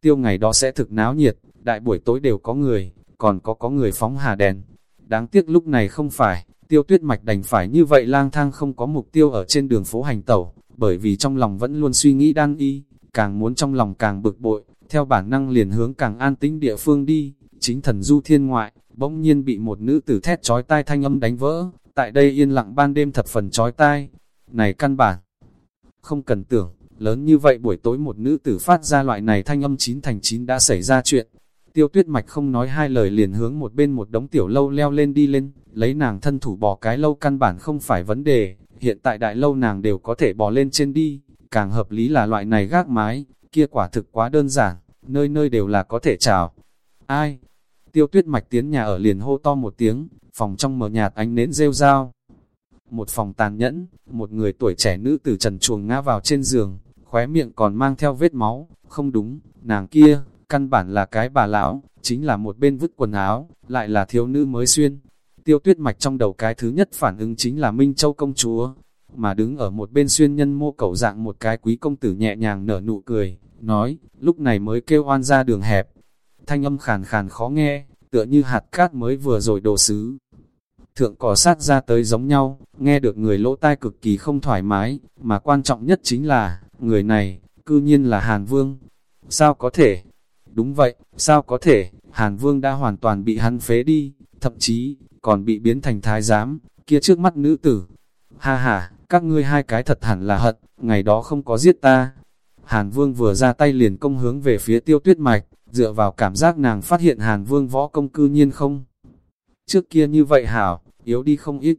Speaker 1: Tiêu ngày đó sẽ thực náo nhiệt, đại buổi tối đều có người, còn có có người phóng hà đèn. Đáng tiếc lúc này không phải, tiêu tuyết mạch đành phải như vậy lang thang không có mục tiêu ở trên đường phố hành tẩu, bởi vì trong lòng vẫn luôn suy nghĩ đan y, càng muốn trong lòng càng bực bội, theo bản năng liền hướng càng an tĩnh địa phương đi, chính thần du thiên ngoại, bỗng nhiên bị một nữ tử thét chói tai thanh âm đánh vỡ, tại đây yên lặng ban đêm thập phần chói tai, này căn bản, không cần tưởng, lớn như vậy buổi tối một nữ tử phát ra loại này thanh âm chín thành chín đã xảy ra chuyện, tiêu tuyết mạch không nói hai lời liền hướng một bên một đống tiểu lâu leo lên đi lên, lấy nàng thân thủ bò cái lâu căn bản không phải vấn đề, hiện tại đại lâu nàng đều có thể bò lên trên đi, càng hợp lý là loại này gác mái, kia quả thực quá đơn giản, nơi nơi đều là có thể chào. Ai? Tiêu tuyết mạch tiến nhà ở liền hô to một tiếng, phòng trong mờ nhạt ánh nến rêu rao. Một phòng tàn nhẫn, một người tuổi trẻ nữ tử trần chuồng ngã vào trên giường, khóe miệng còn mang theo vết máu, không đúng, nàng kia, căn bản là cái bà lão, chính là một bên vứt quần áo, lại là thiếu nữ mới xuyên. Tiêu tuyết mạch trong đầu cái thứ nhất phản ứng chính là Minh Châu công chúa, mà đứng ở một bên xuyên nhân mô cầu dạng một cái quý công tử nhẹ nhàng nở nụ cười, nói, lúc này mới kêu oan ra đường hẹp. Thanh âm khàn khàn khó nghe, tựa như hạt cát mới vừa rồi đổ xứ Thượng cỏ sát ra tới giống nhau, nghe được người lỗ tai cực kỳ không thoải mái, mà quan trọng nhất chính là, người này, cư nhiên là Hàn Vương. Sao có thể? Đúng vậy, sao có thể? Hàn Vương đã hoàn toàn bị hắn phế đi, thậm chí, còn bị biến thành thái giám, kia trước mắt nữ tử. Ha ha, các ngươi hai cái thật hẳn là hận, ngày đó không có giết ta. Hàn Vương vừa ra tay liền công hướng về phía tiêu tuyết mạch, dựa vào cảm giác nàng phát hiện Hàn Vương võ công cư nhiên không. Trước kia như vậy hảo, yếu đi không ít.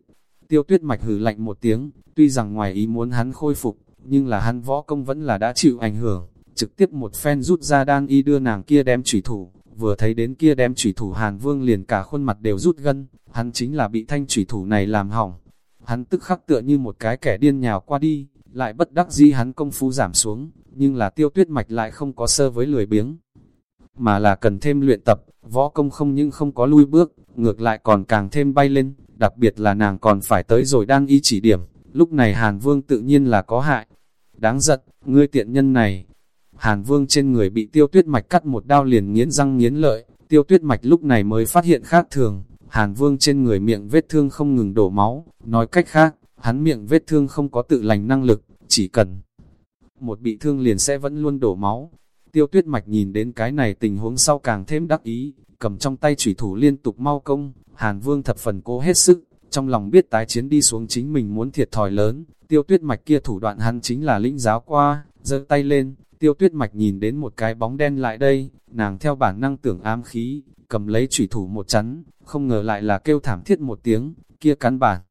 Speaker 1: Tiêu tuyết mạch hử lạnh một tiếng, tuy rằng ngoài ý muốn hắn khôi phục, nhưng là hắn võ công vẫn là đã chịu ảnh hưởng. Trực tiếp một phen rút ra đan y đưa nàng kia đem chủy thủ, vừa thấy đến kia đem chủy thủ Hàn Vương liền cả khuôn mặt đều rút gân, hắn chính là bị thanh chủy thủ này làm hỏng. Hắn tức khắc tựa như một cái kẻ điên nhào qua đi, lại bất đắc dĩ hắn công phu giảm xuống, nhưng là tiêu tuyết mạch lại không có sơ với lười biếng, mà là cần thêm luyện tập, võ công không nhưng không có lui bước, ngược lại còn càng thêm bay lên, đặc biệt là nàng còn phải tới rồi đang y chỉ điểm, lúc này Hàn Vương tự nhiên là có hại. Đáng giận, ngươi tiện nhân này. Hàn Vương trên người bị tiêu tuyết mạch cắt một đao liền nghiến răng nghiến lợi, tiêu tuyết mạch lúc này mới phát hiện khác thường, Hàn Vương trên người miệng vết thương không ngừng đổ máu, nói cách khác, hắn miệng vết thương không có tự lành năng lực, chỉ cần một bị thương liền sẽ vẫn luôn đổ máu, Tiêu tuyết mạch nhìn đến cái này tình huống sau càng thêm đắc ý, cầm trong tay chủy thủ liên tục mau công, Hàn Vương thập phần cố hết sức, trong lòng biết tái chiến đi xuống chính mình muốn thiệt thòi lớn, tiêu tuyết mạch kia thủ đoạn hắn chính là lĩnh giáo qua, giơ tay lên, tiêu tuyết mạch nhìn đến một cái bóng đen lại đây, nàng theo bản năng tưởng ám khí, cầm lấy chủy thủ một chắn, không ngờ lại là kêu thảm thiết một tiếng, kia cắn bản.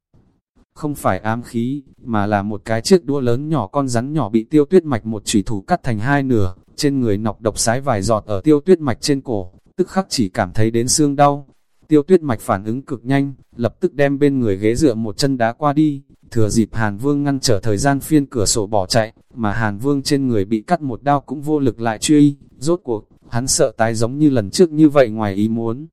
Speaker 1: Không phải ám khí, mà là một cái chiếc đũa lớn nhỏ con rắn nhỏ bị tiêu tuyết mạch một chủy thủ cắt thành hai nửa, trên người nọc độc sái vài giọt ở tiêu tuyết mạch trên cổ, tức khắc chỉ cảm thấy đến xương đau. Tiêu tuyết mạch phản ứng cực nhanh, lập tức đem bên người ghế dựa một chân đá qua đi, thừa dịp Hàn Vương ngăn trở thời gian phiên cửa sổ bỏ chạy, mà Hàn Vương trên người bị cắt một đao cũng vô lực lại truy, rốt cuộc, hắn sợ tái giống như lần trước như vậy ngoài ý muốn.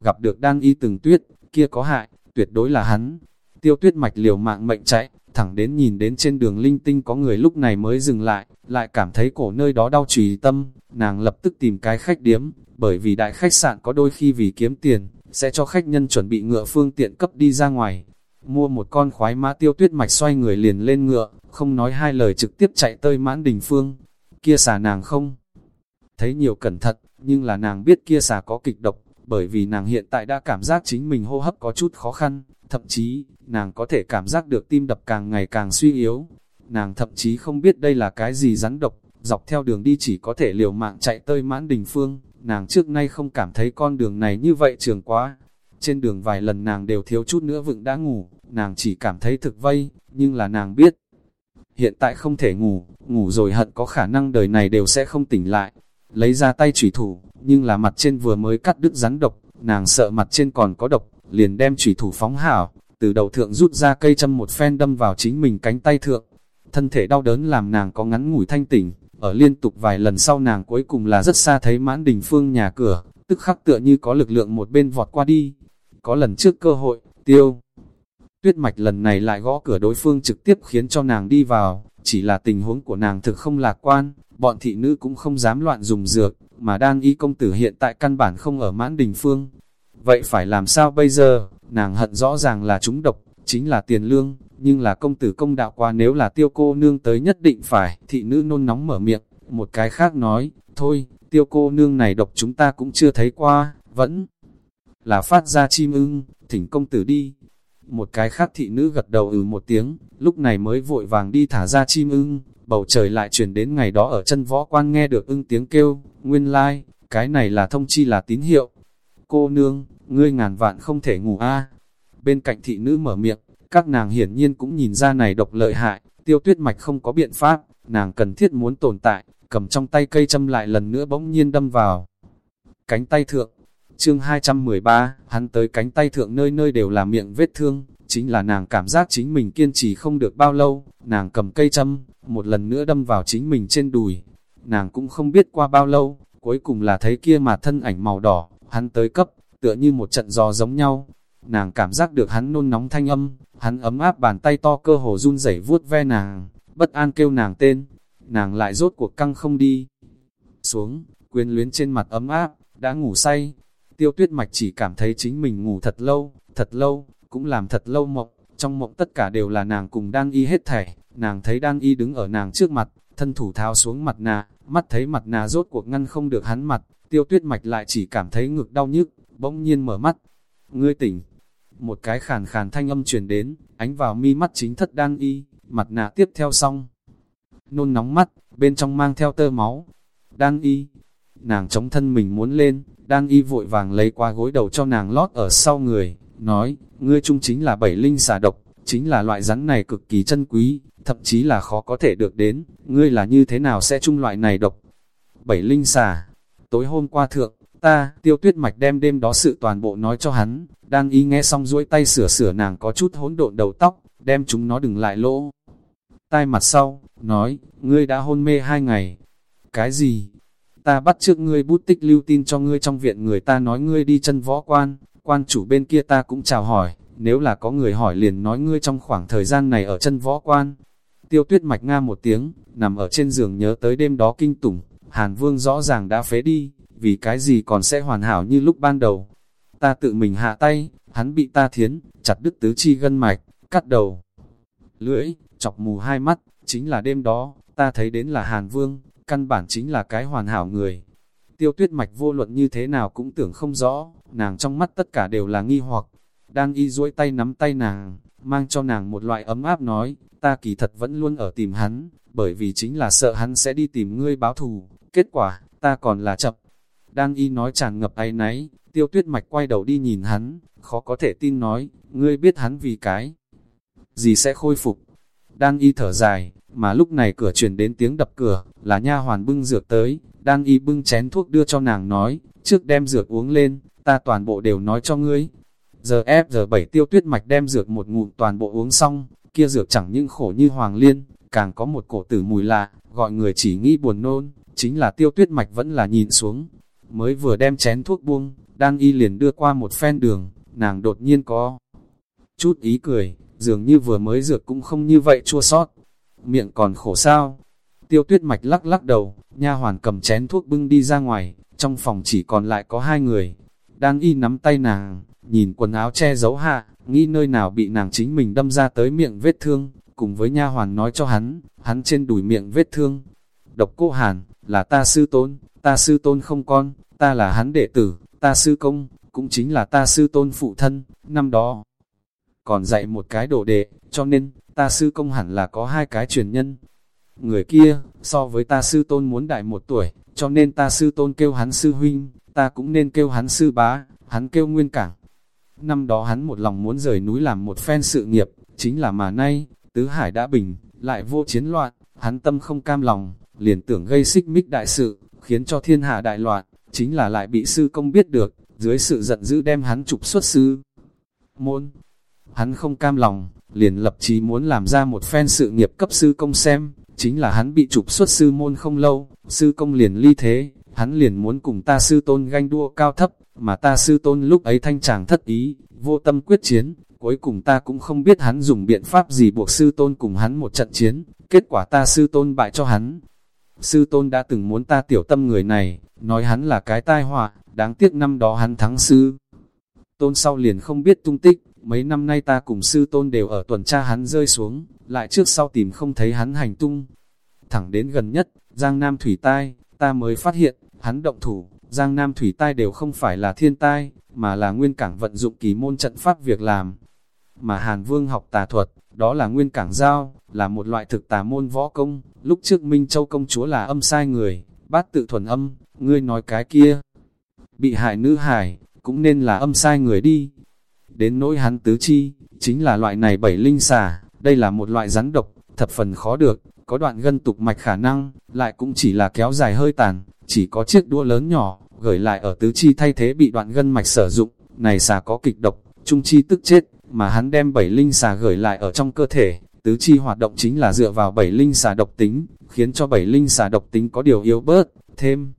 Speaker 1: Gặp được đan y từng tuyết, kia có hại, tuyệt đối là hắn. Tiêu tuyết mạch liều mạng mệnh chạy, thẳng đến nhìn đến trên đường linh tinh có người lúc này mới dừng lại, lại cảm thấy cổ nơi đó đau trùy tâm, nàng lập tức tìm cái khách điếm, bởi vì đại khách sạn có đôi khi vì kiếm tiền, sẽ cho khách nhân chuẩn bị ngựa phương tiện cấp đi ra ngoài. Mua một con khoái mã tiêu tuyết mạch xoay người liền lên ngựa, không nói hai lời trực tiếp chạy tơi mãn đình phương. Kia xà nàng không thấy nhiều cẩn thận, nhưng là nàng biết kia xà có kịch độc, bởi vì nàng hiện tại đã cảm giác chính mình hô hấp có chút khó khăn, thậm chí, nàng có thể cảm giác được tim đập càng ngày càng suy yếu. Nàng thậm chí không biết đây là cái gì rắn độc, dọc theo đường đi chỉ có thể liều mạng chạy tơi mãn đình phương, nàng trước nay không cảm thấy con đường này như vậy trường quá. Trên đường vài lần nàng đều thiếu chút nữa vựng đã ngủ, nàng chỉ cảm thấy thực vây, nhưng là nàng biết. Hiện tại không thể ngủ, ngủ rồi hận có khả năng đời này đều sẽ không tỉnh lại. Lấy ra tay chủy thủ, nhưng là mặt trên vừa mới cắt đứt rắn độc, nàng sợ mặt trên còn có độc, liền đem chủy thủ phóng hảo, từ đầu thượng rút ra cây châm một phen đâm vào chính mình cánh tay thượng. Thân thể đau đớn làm nàng có ngắn ngủi thanh tỉnh, ở liên tục vài lần sau nàng cuối cùng là rất xa thấy mãn đình phương nhà cửa, tức khắc tựa như có lực lượng một bên vọt qua đi. Có lần trước cơ hội, tiêu. Tuyết mạch lần này lại gõ cửa đối phương trực tiếp khiến cho nàng đi vào, chỉ là tình huống của nàng thực không lạc quan, bọn thị nữ cũng không dám loạn dùng dược, mà đang y công tử hiện tại căn bản không ở mãn đình phương. Vậy phải làm sao bây giờ, nàng hận rõ ràng là chúng độc, chính là tiền lương, nhưng là công tử công đạo qua nếu là tiêu cô nương tới nhất định phải, thị nữ nôn nóng mở miệng, một cái khác nói, thôi, tiêu cô nương này độc chúng ta cũng chưa thấy qua, vẫn là phát ra chim ưng, thỉnh công tử đi. Một cái khác thị nữ gật đầu ừ một tiếng, lúc này mới vội vàng đi thả ra chim ưng, bầu trời lại chuyển đến ngày đó ở chân võ quan nghe được ưng tiếng kêu, nguyên lai, like, cái này là thông chi là tín hiệu. Cô nương, ngươi ngàn vạn không thể ngủ a Bên cạnh thị nữ mở miệng, các nàng hiển nhiên cũng nhìn ra này độc lợi hại, tiêu tuyết mạch không có biện pháp, nàng cần thiết muốn tồn tại, cầm trong tay cây châm lại lần nữa bỗng nhiên đâm vào. Cánh tay thượng, chương 213, hắn tới cánh tay thượng nơi nơi đều là miệng vết thương, chính là nàng cảm giác chính mình kiên trì không được bao lâu, nàng cầm cây châm, một lần nữa đâm vào chính mình trên đùi. Nàng cũng không biết qua bao lâu, cuối cùng là thấy kia mà thân ảnh màu đỏ, hắn tới cấp, tựa như một trận gió giống nhau. Nàng cảm giác được hắn nôn nóng thanh âm, hắn ấm áp bàn tay to cơ hồ run rẩy vuốt ve nàng, bất an kêu nàng tên, nàng lại rốt cuộc căng không đi. Xuống, quyến luyến trên mặt ấm áp, đã ngủ say, tiêu tuyết mạch chỉ cảm thấy chính mình ngủ thật lâu, thật lâu, cũng làm thật lâu mộng, trong mộng tất cả đều là nàng cùng đang y hết thảy, nàng thấy đang y đứng ở nàng trước mặt, thân thủ tháo xuống mặt nạ, mắt thấy mặt nạ rốt cuộc ngăn không được hắn mặt, tiêu tuyết mạch lại chỉ cảm thấy ngực đau nhức, bỗng nhiên mở mắt, ngươi tỉnh, một cái khàn khàn thanh âm truyền đến, ánh vào mi mắt chính thất đang y, mặt nạ tiếp theo xong, nôn nóng mắt, bên trong mang theo tơ máu, đang y, nàng chống thân mình muốn lên, đang y vội vàng lấy qua gối đầu cho nàng lót ở sau người, nói, ngươi trung chính là bảy linh xà độc, chính là loại rắn này cực kỳ chân quý, thậm chí là khó có thể được đến, ngươi là như thế nào sẽ chung loại này độc. Bảy linh xà, tối hôm qua thượng, ta, tiêu tuyết mạch đem đêm đó sự toàn bộ nói cho hắn, đang y nghe xong duỗi tay sửa sửa nàng có chút hỗn độn đầu tóc, đem chúng nó đừng lại lỗ. Tai mặt sau, nói, ngươi đã hôn mê hai ngày. Cái gì? Ta bắt trước ngươi bút tích lưu tin cho ngươi trong viện người ta nói ngươi đi chân võ quan, quan chủ bên kia ta cũng chào hỏi, nếu là có người hỏi liền nói ngươi trong khoảng thời gian này ở chân võ quan. Tiêu tuyết mạch nga một tiếng, nằm ở trên giường nhớ tới đêm đó kinh tủng, Hàn Vương rõ ràng đã phế đi, vì cái gì còn sẽ hoàn hảo như lúc ban đầu. Ta tự mình hạ tay, hắn bị ta thiến, chặt đứt tứ chi gân mạch, cắt đầu. Lưỡi, chọc mù hai mắt, chính là đêm đó, ta thấy đến là Hàn Vương, căn bản chính là cái hoàn hảo người. Tiêu tuyết mạch vô luận như thế nào cũng tưởng không rõ, nàng trong mắt tất cả đều là nghi hoặc. Đang y duỗi tay nắm tay nàng, mang cho nàng một loại ấm áp nói, ta kỳ thật vẫn luôn ở tìm hắn, bởi vì chính là sợ hắn sẽ đi tìm ngươi báo thù, kết quả, ta còn là chậm. Đang y nói tràn ngập áy náy, tiêu tuyết mạch quay đầu đi nhìn hắn, khó có thể tin nói, ngươi biết hắn vì cái gì sẽ khôi phục. Đang y thở dài, mà lúc này cửa truyền đến tiếng đập cửa, là nha hoàn bưng dược tới, đang y bưng chén thuốc đưa cho nàng nói, trước đem dược uống lên, ta toàn bộ đều nói cho ngươi. Giờ ép giờ bảy tiêu tuyết mạch đem dược một ngụm toàn bộ uống xong, kia dược chẳng những khổ như hoàng liên, càng có một cổ tử mùi lạ, gọi người chỉ nghĩ buồn nôn, chính là tiêu tuyết mạch vẫn là nhìn xuống. Mới vừa đem chén thuốc buông, đang y liền đưa qua một phen đường, nàng đột nhiên có chút ý cười, dường như vừa mới dược cũng không như vậy chua sót. Miệng còn khổ sao? Tiêu tuyết mạch lắc lắc đầu, nha hoàn cầm chén thuốc bưng đi ra ngoài, trong phòng chỉ còn lại có hai người. Đang y nắm tay nàng, nhìn quần áo che giấu hạ, nghĩ nơi nào bị nàng chính mình đâm ra tới miệng vết thương, cùng với nha hoàn nói cho hắn, hắn trên đùi miệng vết thương. Độc cô Hàn, là ta sư tôn, ta sư tôn không con, ta là hắn đệ tử, ta sư công, cũng chính là ta sư tôn phụ thân, năm đó. Còn dạy một cái đồ đệ, cho nên, ta sư công hẳn là có hai cái truyền nhân. Người kia, so với ta sư tôn muốn đại một tuổi, cho nên ta sư tôn kêu hắn sư huynh, ta cũng nên kêu hắn sư bá, hắn kêu nguyên cảng. Năm đó hắn một lòng muốn rời núi làm một phen sự nghiệp, chính là mà nay, tứ hải đã bình, lại vô chiến loạn, hắn tâm không cam lòng, liền tưởng gây xích mích đại sự, khiến cho thiên hạ đại loạn, chính là lại bị sư công biết được, dưới sự giận dữ đem hắn trục xuất sư. Môn, hắn không cam lòng, liền lập chí muốn làm ra một phen sự nghiệp cấp sư công xem, chính là hắn bị trục xuất sư môn không lâu, sư công liền ly thế, hắn liền muốn cùng ta sư tôn ganh đua cao thấp, mà ta sư tôn lúc ấy thanh tràng thất ý, vô tâm quyết chiến, cuối cùng ta cũng không biết hắn dùng biện pháp gì buộc sư tôn cùng hắn một trận chiến, kết quả ta sư tôn bại cho hắn. Sư tôn đã từng muốn ta tiểu tâm người này, nói hắn là cái tai họa, đáng tiếc năm đó hắn thắng sư. Tôn sau liền không biết tung tích, mấy năm nay ta cùng sư tôn đều ở tuần tra hắn rơi xuống, lại trước sau tìm không thấy hắn hành tung. Thẳng đến gần nhất, Giang Nam Thủy Tai, ta mới phát hiện, hắn động thủ, Giang Nam Thủy Tai đều không phải là thiên tai, mà là nguyên cảng vận dụng kỳ môn trận pháp việc làm. Mà Hàn Vương học tà thuật, đó là nguyên cảng giao, là một loại thực tà môn võ công, lúc trước Minh Châu công chúa là âm sai người, bát tự thuần âm, ngươi nói cái kia. Bị hại nữ hải, cũng nên là âm sai người đi. Đến nỗi hắn tứ chi, chính là loại này bảy linh xà, đây là một loại rắn độc, thập phần khó được, có đoạn gân tục mạch khả năng, lại cũng chỉ là kéo dài hơi tàn, chỉ có chiếc đũa lớn nhỏ, gửi lại ở tứ chi thay thế bị đoạn gân mạch sử dụng, này xà có kịch độc, trung chi tức chết, mà hắn đem bảy linh xà gửi lại ở trong cơ thể, tứ chi hoạt động chính là dựa vào bảy linh xà độc tính, khiến cho bảy linh xà độc tính có điều yếu bớt, thêm.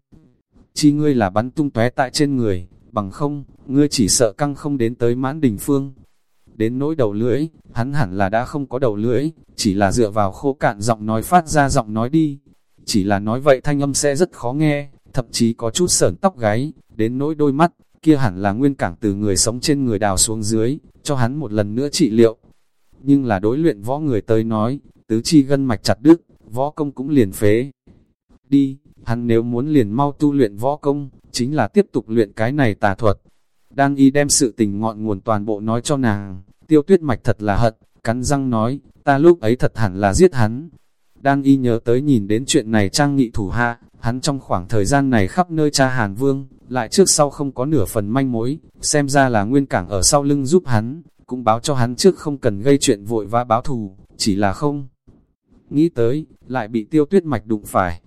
Speaker 1: Chi ngươi là bắn tung tóe tại trên người, bằng không, ngươi chỉ sợ căng không đến tới mãn đình phương. Đến nỗi đầu lưỡi, hắn hẳn là đã không có đầu lưỡi, chỉ là dựa vào khô cạn giọng nói phát ra giọng nói đi. Chỉ là nói vậy thanh âm sẽ rất khó nghe, thậm chí có chút sởn tóc gáy, đến nỗi đôi mắt, kia hẳn là nguyên cảng từ người sống trên người đào xuống dưới, cho hắn một lần nữa trị liệu. Nhưng là đối luyện võ người tới nói, tứ chi gân mạch chặt đứt, võ công cũng liền phế. Đi, hắn nếu muốn liền mau tu luyện võ công, chính là tiếp tục luyện cái này tà thuật. Đang y đem sự tình ngọn nguồn toàn bộ nói cho nàng, tiêu tuyết mạch thật là hận, cắn răng nói, ta lúc ấy thật hẳn là giết hắn. Đang y nhớ tới nhìn đến chuyện này trang nghị thủ hạ, hắn trong khoảng thời gian này khắp nơi cha Hàn Vương, lại trước sau không có nửa phần manh mối, xem ra là nguyên cảng ở sau lưng giúp hắn, cũng báo cho hắn trước không cần gây chuyện vội vã báo thù, chỉ là không. Nghĩ tới, lại bị tiêu tuyết mạch đụng phải.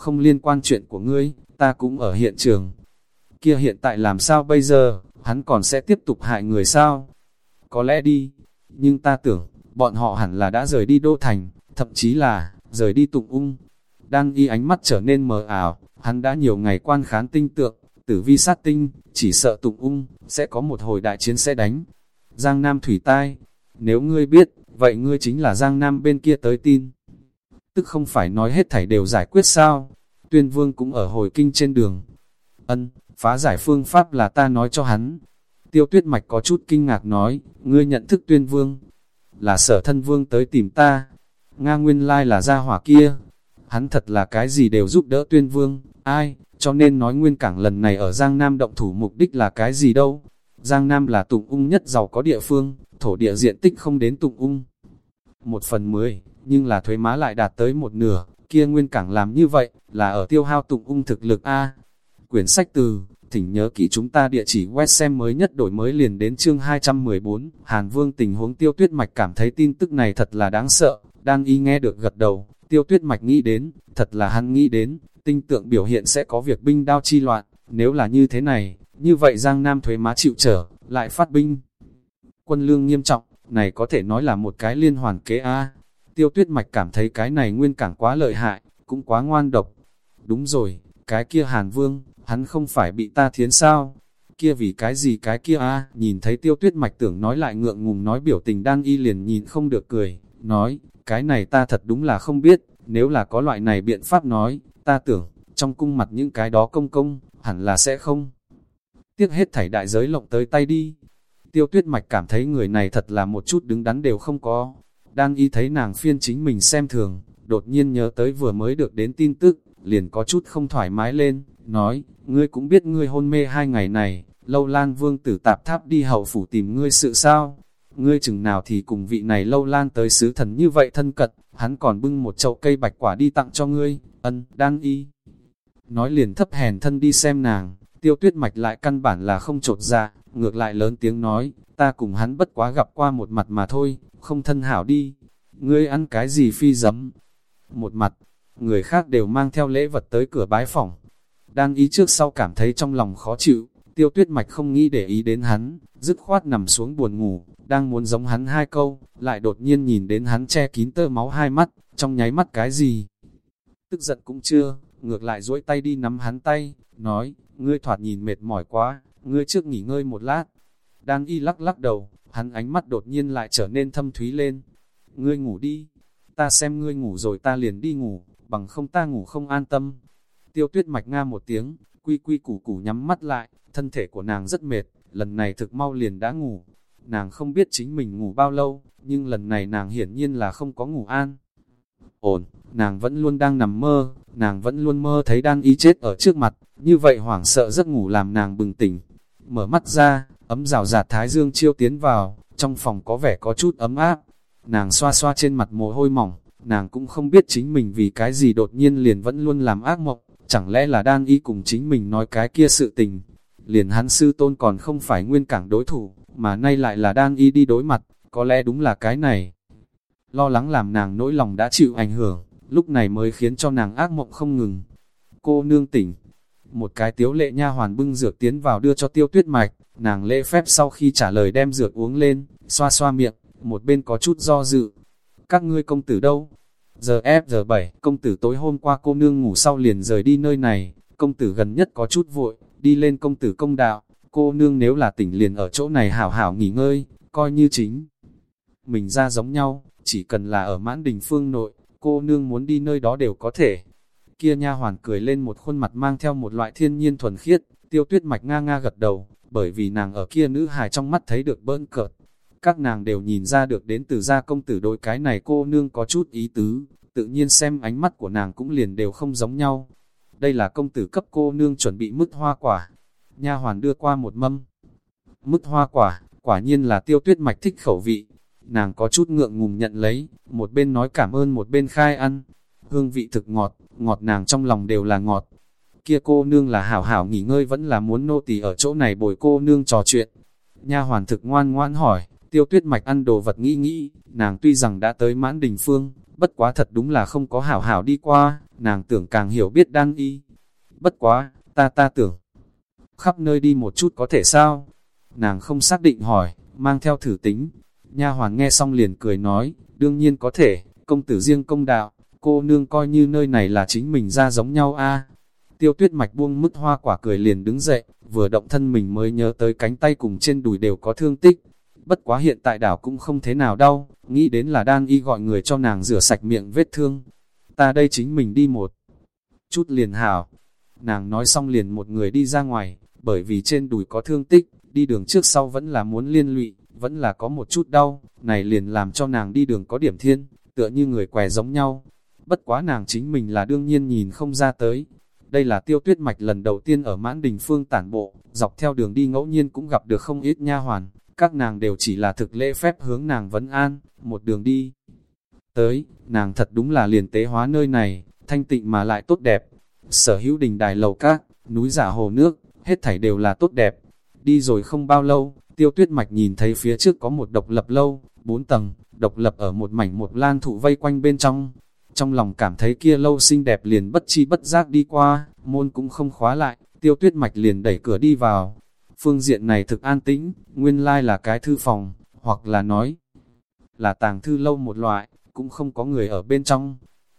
Speaker 1: Không liên quan chuyện của ngươi, ta cũng ở hiện trường. Kia hiện tại làm sao bây giờ, hắn còn sẽ tiếp tục hại người sao? Có lẽ đi, nhưng ta tưởng, bọn họ hẳn là đã rời đi đô thành, thậm chí là, rời đi tụng ung. Đang y ánh mắt trở nên mờ ảo, hắn đã nhiều ngày quan khán tinh tượng, tử vi sát tinh, chỉ sợ tụng ung, sẽ có một hồi đại chiến sẽ đánh. Giang Nam Thủy Tai, nếu ngươi biết, vậy ngươi chính là Giang Nam bên kia tới tin. Tức không phải nói hết thảy đều giải quyết sao, tuyên vương cũng ở hồi kinh trên đường. Ân, phá giải phương pháp là ta nói cho hắn. Tiêu tuyết mạch có chút kinh ngạc nói, ngươi nhận thức tuyên vương, là sở thân vương tới tìm ta. Nga nguyên lai là gia hỏa kia, hắn thật là cái gì đều giúp đỡ tuyên vương, ai, cho nên nói nguyên cảng lần này ở Giang Nam động thủ mục đích là cái gì đâu. Giang Nam là tụng ung nhất giàu có địa phương, thổ địa diện tích không đến tụng ung. Một phần mười, nhưng là thuế má lại đạt tới một nửa, kia nguyên cảng làm như vậy, là ở tiêu hao tụng ung thực lực A. Quyển sách từ, thỉnh nhớ kỹ chúng ta địa chỉ web xem mới nhất đổi mới liền đến chương 214, Hàn Vương tình huống tiêu tuyết mạch cảm thấy tin tức này thật là đáng sợ, đang y nghe được gật đầu, tiêu tuyết mạch nghĩ đến, thật là hắn nghĩ đến, tinh tượng biểu hiện sẽ có việc binh đao chi loạn, nếu là như thế này, như vậy Giang Nam thuế má chịu trở, lại phát binh. Quân lương nghiêm trọng, này có thể nói là một cái liên hoàn kế A. Tiêu tuyết mạch cảm thấy cái này nguyên cảng quá lợi hại, cũng quá ngoan độc. Đúng rồi, cái kia Hàn Vương, hắn không phải bị ta thiến sao? Kia vì cái gì cái kia a nhìn thấy tiêu tuyết mạch tưởng nói lại ngượng ngùng nói biểu tình đang y liền nhìn không được cười, nói, cái này ta thật đúng là không biết, nếu là có loại này biện pháp nói, ta tưởng, trong cung mặt những cái đó công công, hẳn là sẽ không. Tiếc hết thảy đại giới lộng tới tay đi. Tiêu tuyết mạch cảm thấy người này thật là một chút đứng đắn đều không có. Đang y thấy nàng phiên chính mình xem thường, đột nhiên nhớ tới vừa mới được đến tin tức, liền có chút không thoải mái lên, nói, ngươi cũng biết ngươi hôn mê hai ngày này, lâu lan vương tử tạp tháp đi hậu phủ tìm ngươi sự sao, ngươi chừng nào thì cùng vị này lâu lan tới sứ thần như vậy thân cật, hắn còn bưng một chậu cây bạch quả đi tặng cho ngươi, ân, đang y. Nói liền thấp hèn thân đi xem nàng, tiêu tuyết mạch lại căn bản là không trột ra, ngược lại lớn tiếng nói, ta cùng hắn bất quá gặp qua một mặt mà thôi, không thân hảo đi, ngươi ăn cái gì phi dấm. Một mặt, người khác đều mang theo lễ vật tới cửa bái phỏng. Đang ý trước sau cảm thấy trong lòng khó chịu, tiêu tuyết mạch không nghĩ để ý đến hắn, dứt khoát nằm xuống buồn ngủ, đang muốn giống hắn hai câu, lại đột nhiên nhìn đến hắn che kín tơ máu hai mắt, trong nháy mắt cái gì. Tức giận cũng chưa, ngược lại duỗi tay đi nắm hắn tay, nói, ngươi thoạt nhìn mệt mỏi quá, ngươi trước nghỉ ngơi một lát. Đang y lắc lắc đầu, hắn ánh mắt đột nhiên lại trở nên thâm thúy lên. Ngươi ngủ đi, ta xem ngươi ngủ rồi ta liền đi ngủ, bằng không ta ngủ không an tâm. Tiêu tuyết mạch nga một tiếng, quy quy củ củ nhắm mắt lại, thân thể của nàng rất mệt, lần này thực mau liền đã ngủ. Nàng không biết chính mình ngủ bao lâu, nhưng lần này nàng hiển nhiên là không có ngủ an. Ổn, nàng vẫn luôn đang nằm mơ, nàng vẫn luôn mơ thấy đang y chết ở trước mặt, như vậy hoảng sợ giấc ngủ làm nàng bừng tỉnh. Mở mắt ra, ấm rào rạt thái dương chiêu tiến vào, trong phòng có vẻ có chút ấm áp. Nàng xoa xoa trên mặt mồ hôi mỏng, nàng cũng không biết chính mình vì cái gì đột nhiên liền vẫn luôn làm ác mộng, chẳng lẽ là đang y cùng chính mình nói cái kia sự tình. Liền hắn sư tôn còn không phải nguyên cảng đối thủ, mà nay lại là đang y đi đối mặt, có lẽ đúng là cái này. Lo lắng làm nàng nỗi lòng đã chịu ảnh hưởng, lúc này mới khiến cho nàng ác mộng không ngừng. Cô nương tỉnh, một cái tiếu lệ nha hoàn bưng dược tiến vào đưa cho tiêu tuyết mạch, nàng lễ phép sau khi trả lời đem dược uống lên, xoa xoa miệng, một bên có chút do dự, các ngươi công tử đâu? Giờ F giờ 7, công tử tối hôm qua cô nương ngủ sau liền rời đi nơi này, công tử gần nhất có chút vội, đi lên công tử công đạo, cô nương nếu là tỉnh liền ở chỗ này hảo hảo nghỉ ngơi, coi như chính. Mình ra giống nhau, chỉ cần là ở mãn đình phương nội, cô nương muốn đi nơi đó đều có thể. Kia nha hoàn cười lên một khuôn mặt mang theo một loại thiên nhiên thuần khiết, tiêu tuyết mạch nga nga gật đầu, bởi vì nàng ở kia nữ hài trong mắt thấy được bơn cợt, các nàng đều nhìn ra được đến từ gia công tử đôi cái này cô nương có chút ý tứ, tự nhiên xem ánh mắt của nàng cũng liền đều không giống nhau. Đây là công tử cấp cô nương chuẩn bị mứt hoa quả. Nha hoàn đưa qua một mâm. Mứt hoa quả, quả nhiên là tiêu tuyết mạch thích khẩu vị. Nàng có chút ngượng ngùng nhận lấy, một bên nói cảm ơn một bên khai ăn. Hương vị thực ngọt, ngọt nàng trong lòng đều là ngọt. Kia cô nương là hảo hảo nghỉ ngơi vẫn là muốn nô tỳ ở chỗ này bồi cô nương trò chuyện. Nha hoàn thực ngoan ngoãn hỏi, Tiêu tuyết mạch ăn đồ vật nghĩ nghĩ, nàng tuy rằng đã tới mãn đình phương, bất quá thật đúng là không có hảo hảo đi qua, nàng tưởng càng hiểu biết đan y. Bất quá, ta ta tưởng, khắp nơi đi một chút có thể sao? Nàng không xác định hỏi, mang theo thử tính. Nha hoàn nghe xong liền cười nói, đương nhiên có thể, công tử riêng công đạo, cô nương coi như nơi này là chính mình ra giống nhau a. Tiêu tuyết mạch buông mứt hoa quả cười liền đứng dậy, vừa động thân mình mới nhớ tới cánh tay cùng trên đùi đều có thương tích, bất quá hiện tại đảo cũng không thế nào đau, nghĩ đến là đang y gọi người cho nàng rửa sạch miệng vết thương. Ta đây chính mình đi một chút liền hảo. Nàng nói xong liền một người đi ra ngoài, bởi vì trên đùi có thương tích, đi đường trước sau vẫn là muốn liên lụy, vẫn là có một chút đau, này liền làm cho nàng đi đường có điểm thiên, tựa như người què giống nhau. Bất quá nàng chính mình là đương nhiên nhìn không ra tới. Đây là tiêu tuyết mạch lần đầu tiên ở mãn đình phương tản bộ, dọc theo đường đi ngẫu nhiên cũng gặp được không ít nha hoàn, các nàng đều chỉ là thực lễ phép hướng nàng vấn an, một đường đi. Tới, nàng thật đúng là liền tế hóa nơi này, thanh tịnh mà lại tốt đẹp. Sở hữu đình đài lầu các, núi giả hồ nước, hết thảy đều là tốt đẹp. Đi rồi không bao lâu, tiêu tuyết mạch nhìn thấy phía trước có một độc lập lâu, bốn tầng, độc lập ở một mảnh một lan thụ vây quanh bên trong. Trong lòng cảm thấy kia lâu xinh đẹp liền bất chi bất giác đi qua, môn cũng không khóa lại, tiêu tuyết mạch liền đẩy cửa đi vào. Phương diện này thực an tĩnh, nguyên lai là cái thư phòng, hoặc là nói là tàng thư lâu một loại, cũng không có người ở bên trong.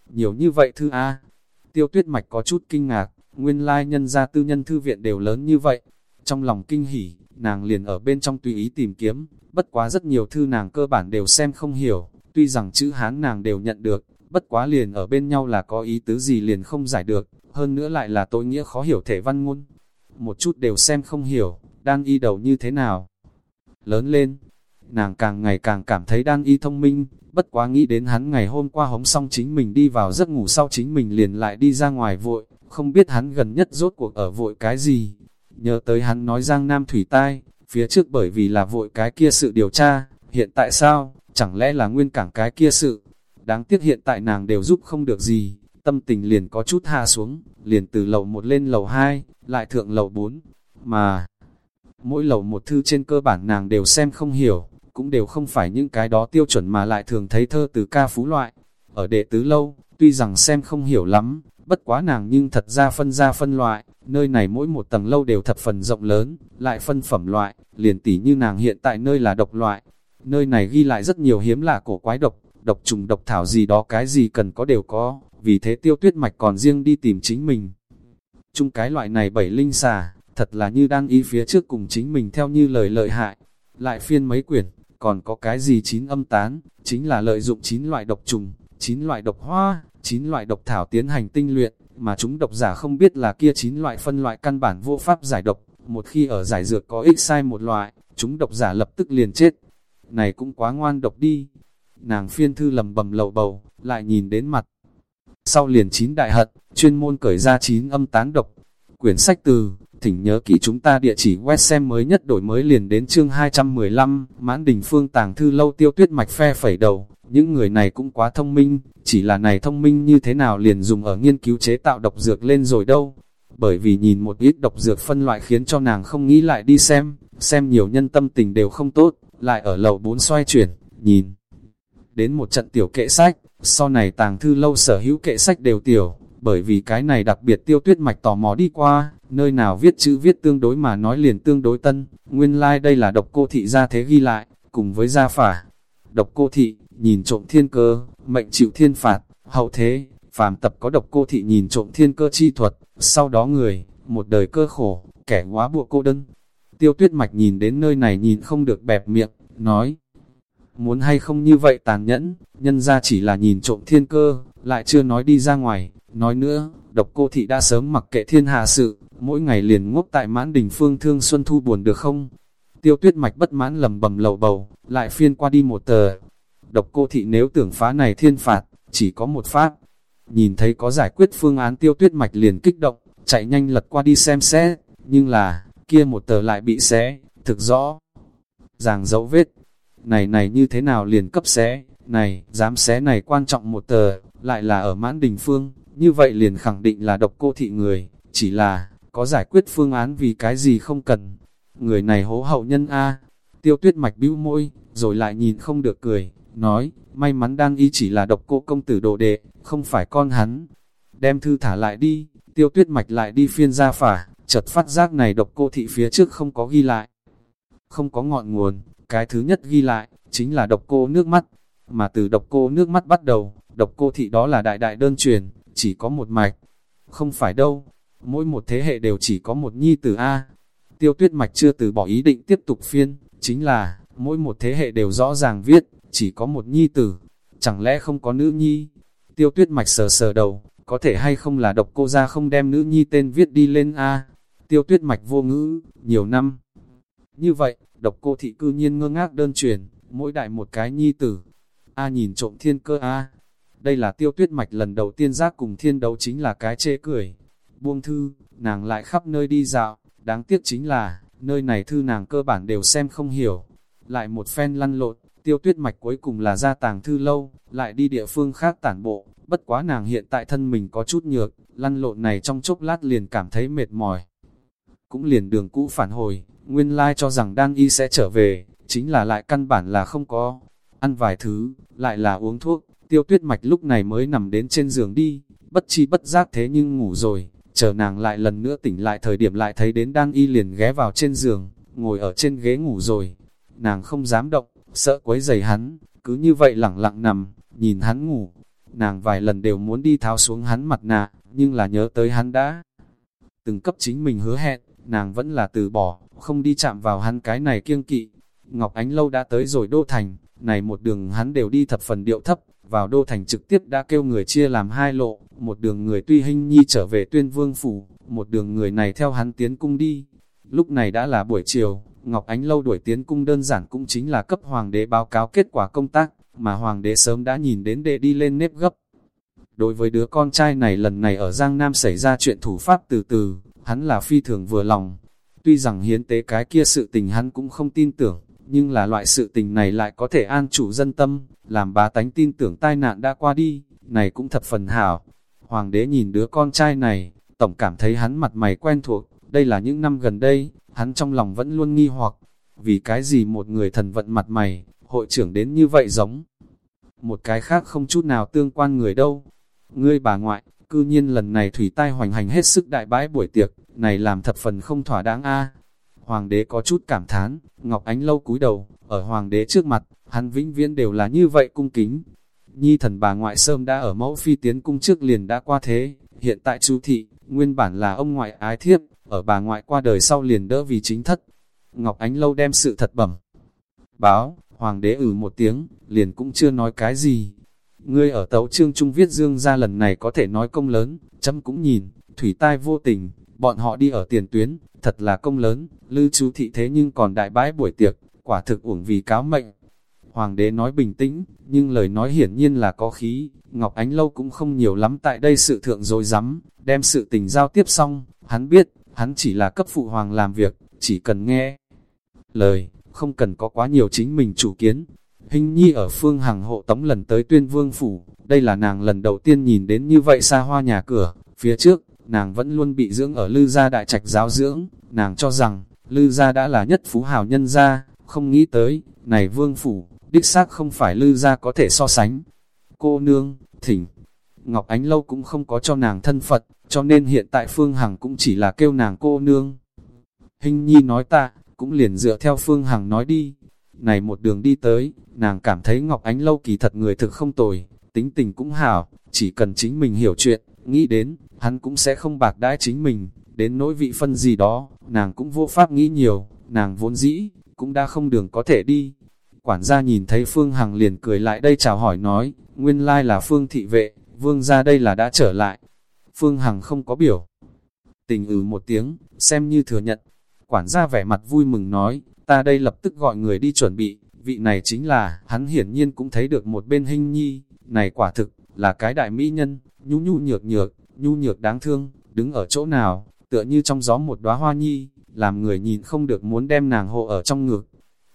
Speaker 1: Nhiều như vậy thư A, tiêu tuyết mạch có chút kinh ngạc, nguyên lai nhân gia tư nhân thư viện đều lớn như vậy. Trong lòng kinh hỉ, nàng liền ở bên trong tùy ý tìm kiếm, bất quá rất nhiều thư nàng cơ bản đều xem không hiểu, tuy rằng chữ Hán nàng đều nhận được, bất quá liền ở bên nhau là có ý tứ gì liền không giải được, hơn nữa lại là tội nghĩa khó hiểu thể văn ngôn. Một chút đều xem không hiểu, đan y đầu như thế nào. Lớn lên, nàng càng ngày càng cảm thấy đan y thông minh, bất quá nghĩ đến hắn ngày hôm qua hống xong chính mình đi vào giấc ngủ sau chính mình liền lại đi ra ngoài vội, không biết hắn gần nhất rốt cuộc ở vội cái gì. Nhớ tới hắn nói Giang Nam Thủy Tai, phía trước bởi vì là vội cái kia sự điều tra, hiện tại sao, chẳng lẽ là nguyên cảng cái kia sự. Đáng tiếc hiện tại nàng đều giúp không được gì, tâm tình liền có chút hạ xuống, liền từ lầu một lên lầu 2, lại thượng lầu 4, mà mỗi lầu một thư trên cơ bản nàng đều xem không hiểu, cũng đều không phải những cái đó tiêu chuẩn mà lại thường thấy thơ từ ca phú loại. Ở đệ tứ lâu, tuy rằng xem không hiểu lắm, bất quá nàng nhưng thật ra phân ra phân loại, nơi này mỗi một tầng lâu đều thập phần rộng lớn, lại phân phẩm loại, liền tỉ như nàng hiện tại nơi là độc loại. Nơi này ghi lại rất nhiều hiếm lạ cổ quái độc, độc trùng độc thảo gì đó cái gì cần có đều có, vì thế tiêu tuyết mạch còn riêng đi tìm chính mình. Chung cái loại này bảy linh xà, thật là như đang y phía trước cùng chính mình theo như lời lợi hại. Lại phiên mấy quyển, còn có cái gì chín âm tán, chính là lợi dụng chín loại độc trùng, chín loại độc hoa, chín loại độc thảo tiến hành tinh luyện, mà chúng độc giả không biết là kia chín loại phân loại căn bản vô pháp giải độc, một khi ở giải dược có ích sai một loại, chúng độc giả lập tức liền chết. Này cũng quá ngoan độc đi. Nàng phiên thư lầm bầm lầu bầu, lại nhìn đến mặt. Sau liền chín đại hận, chuyên môn cởi ra chín âm tán độc. Quyển sách từ, thỉnh nhớ kỹ chúng ta địa chỉ web xem mới nhất đổi mới liền đến chương 215, mãn đình phương tàng thư lâu tiêu tuyết mạch phe phẩy đầu, những người này cũng quá thông minh, chỉ là này thông minh như thế nào liền dùng ở nghiên cứu chế tạo độc dược lên rồi đâu. Bởi vì nhìn một ít độc dược phân loại khiến cho nàng không nghĩ lại đi xem, xem nhiều nhân tâm tình đều không tốt, lại ở lầu bốn xoay chuyển, nhìn. Đến một trận tiểu kệ sách, sau này tàng thư lâu sở hữu kệ sách đều tiểu, bởi vì cái này đặc biệt tiêu tuyết mạch tò mò đi qua, nơi nào viết chữ viết tương đối mà nói liền tương đối tân, nguyên lai like đây là độc cô thị gia thế ghi lại, cùng với gia phả. Độc cô thị, nhìn trộm thiên cơ, mệnh chịu thiên phạt, hậu thế, phàm tập có độc cô thị nhìn trộm thiên cơ chi thuật, sau đó người, một đời cơ khổ, kẻ quá buộc cô đơn. Tiêu tuyết mạch nhìn đến nơi này nhìn không được bẹp miệng, nói, muốn hay không như vậy tàn nhẫn, nhân ra chỉ là nhìn trộm thiên cơ, lại chưa nói đi ra ngoài, nói nữa, độc cô thị đã sớm mặc kệ thiên hạ sự, mỗi ngày liền ngốc tại mãn đình phương thương xuân thu buồn được không? Tiêu tuyết mạch bất mãn lầm bầm lầu bầu, lại phiên qua đi một tờ. Độc cô thị nếu tưởng phá này thiên phạt, chỉ có một pháp. Nhìn thấy có giải quyết phương án tiêu tuyết mạch liền kích động, chạy nhanh lật qua đi xem xét, nhưng là, kia một tờ lại bị xé, thực rõ. Ràng dấu vết, này này như thế nào liền cấp xé, này, dám xé này quan trọng một tờ, lại là ở mãn đình phương, như vậy liền khẳng định là độc cô thị người, chỉ là, có giải quyết phương án vì cái gì không cần. Người này hố hậu nhân A, tiêu tuyết mạch bĩu môi, rồi lại nhìn không được cười, nói, may mắn đang y chỉ là độc cô công tử đồ đệ, không phải con hắn. Đem thư thả lại đi, tiêu tuyết mạch lại đi phiên ra phả, chợt phát giác này độc cô thị phía trước không có ghi lại. Không có ngọn nguồn, cái thứ nhất ghi lại, chính là độc cô nước mắt, mà từ độc cô nước mắt bắt đầu, độc cô thị đó là đại đại đơn truyền, chỉ có một mạch. Không phải đâu, mỗi một thế hệ đều chỉ có một nhi tử A. Tiêu tuyết mạch chưa từ bỏ ý định tiếp tục phiên, chính là, mỗi một thế hệ đều rõ ràng viết, chỉ có một nhi tử, chẳng lẽ không có nữ nhi? Tiêu tuyết mạch sờ sờ đầu, có thể hay không là độc cô ra không đem nữ nhi tên viết đi lên A. Tiêu tuyết mạch vô ngữ, nhiều năm. Như vậy, độc cô thị cư nhiên ngơ ngác đơn truyền, mỗi đại một cái nhi tử. A nhìn trộm thiên cơ A. Đây là tiêu tuyết mạch lần đầu tiên giác cùng thiên đấu chính là cái chê cười, buông thư, nàng lại khắp nơi đi dạo, đáng tiếc chính là, nơi này thư nàng cơ bản đều xem không hiểu. Lại một phen lăn lộn, tiêu tuyết mạch cuối cùng là ra tàng thư lâu, lại đi địa phương khác tản bộ, bất quá nàng hiện tại thân mình có chút nhược, lăn lộn này trong chốc lát liền cảm thấy mệt mỏi. Cũng liền đường cũ phản hồi, nguyên lai cho rằng đan y sẽ trở về, chính là lại căn bản là không có. Ăn vài thứ, lại là uống thuốc, tiêu tuyết mạch lúc này mới nằm đến trên giường đi, bất chi bất giác thế nhưng ngủ rồi, chờ nàng lại lần nữa tỉnh lại thời điểm lại thấy đến đan y liền ghé vào trên giường, ngồi ở trên ghế ngủ rồi. Nàng không dám động, sợ quấy giày hắn, cứ như vậy lẳng lặng nằm, nhìn hắn ngủ. Nàng vài lần đều muốn đi tháo xuống hắn mặt nạ, nhưng là nhớ tới hắn đã. Từng cấp chính mình hứa hẹn, nàng vẫn là từ bỏ, không đi chạm vào hắn cái này kiêng kỵ. Ngọc Ánh Lâu đã tới rồi Đô Thành, này một đường hắn đều đi thập phần điệu thấp, vào Đô Thành trực tiếp đã kêu người chia làm hai lộ, một đường người tuy hình nhi trở về tuyên vương phủ, một đường người này theo hắn tiến cung đi. Lúc này đã là buổi chiều, Ngọc Ánh Lâu đuổi tiến cung đơn giản cũng chính là cấp hoàng đế báo cáo kết quả công tác, mà hoàng đế sớm đã nhìn đến đệ đi lên nếp gấp. Đối với đứa con trai này lần này ở Giang Nam xảy ra chuyện thủ pháp từ từ, hắn là phi thường vừa lòng. Tuy rằng hiến tế cái kia sự tình hắn cũng không tin tưởng, nhưng là loại sự tình này lại có thể an chủ dân tâm, làm bá tánh tin tưởng tai nạn đã qua đi, này cũng thật phần hảo. Hoàng đế nhìn đứa con trai này, tổng cảm thấy hắn mặt mày quen thuộc, đây là những năm gần đây, hắn trong lòng vẫn luôn nghi hoặc, vì cái gì một người thần vận mặt mày, hội trưởng đến như vậy giống. Một cái khác không chút nào tương quan người đâu. Ngươi bà ngoại, cư nhiên lần này thủy tai hoành hành hết sức đại bãi buổi tiệc, này làm thập phần không thỏa đáng a. Hoàng đế có chút cảm thán, Ngọc Ánh lâu cúi đầu, ở hoàng đế trước mặt, hắn vĩnh viễn đều là như vậy cung kính. Nhi thần bà ngoại sơm đã ở mẫu phi tiến cung trước liền đã qua thế, hiện tại chú thị, nguyên bản là ông ngoại ái thiếp, ở bà ngoại qua đời sau liền đỡ vì chính thất. Ngọc Ánh lâu đem sự thật bẩm. Báo, hoàng đế ử một tiếng, liền cũng chưa nói cái gì. Ngươi ở tấu trương trung viết dương ra lần này có thể nói công lớn, chấm cũng nhìn, thủy tai vô tình, bọn họ đi ở tiền tuyến, thật là công lớn, lư chú thị thế nhưng còn đại bãi buổi tiệc, quả thực uổng vì cáo mệnh. Hoàng đế nói bình tĩnh, nhưng lời nói hiển nhiên là có khí, Ngọc Ánh Lâu cũng không nhiều lắm tại đây sự thượng dối rắm đem sự tình giao tiếp xong, hắn biết, hắn chỉ là cấp phụ hoàng làm việc, chỉ cần nghe lời, không cần có quá nhiều chính mình chủ kiến. Hình nhi ở phương hàng hộ tống lần tới tuyên vương phủ, đây là nàng lần đầu tiên nhìn đến như vậy xa hoa nhà cửa, phía trước, nàng vẫn luôn bị dưỡng ở lư gia đại trạch giáo dưỡng, nàng cho rằng, lư gia đã là nhất phú hào nhân gia, không nghĩ tới, này vương phủ, đích xác không phải lư gia có thể so sánh. Cô nương, thỉnh, Ngọc Ánh Lâu cũng không có cho nàng thân Phật, cho nên hiện tại Phương Hằng cũng chỉ là kêu nàng cô nương. Hình nhi nói ta, cũng liền dựa theo Phương Hằng nói đi. Này một đường đi tới, nàng cảm thấy Ngọc Ánh Lâu kỳ thật người thực không tồi, tính tình cũng hảo, chỉ cần chính mình hiểu chuyện, nghĩ đến, hắn cũng sẽ không bạc đãi chính mình, đến nỗi vị phân gì đó, nàng cũng vô pháp nghĩ nhiều, nàng vốn dĩ, cũng đã không đường có thể đi. Quản gia nhìn thấy Phương Hằng liền cười lại đây chào hỏi nói, nguyên lai là Phương thị vệ, vương ra đây là đã trở lại. Phương Hằng không có biểu. Tình ừ một tiếng, xem như thừa nhận. Quản gia vẻ mặt vui mừng nói, ta đây lập tức gọi người đi chuẩn bị, vị này chính là, hắn hiển nhiên cũng thấy được một bên hình nhi, này quả thực, là cái đại mỹ nhân, nhu nhu nhược nhược, nhu nhược đáng thương, đứng ở chỗ nào, tựa như trong gió một đóa hoa nhi, làm người nhìn không được muốn đem nàng hộ ở trong ngực.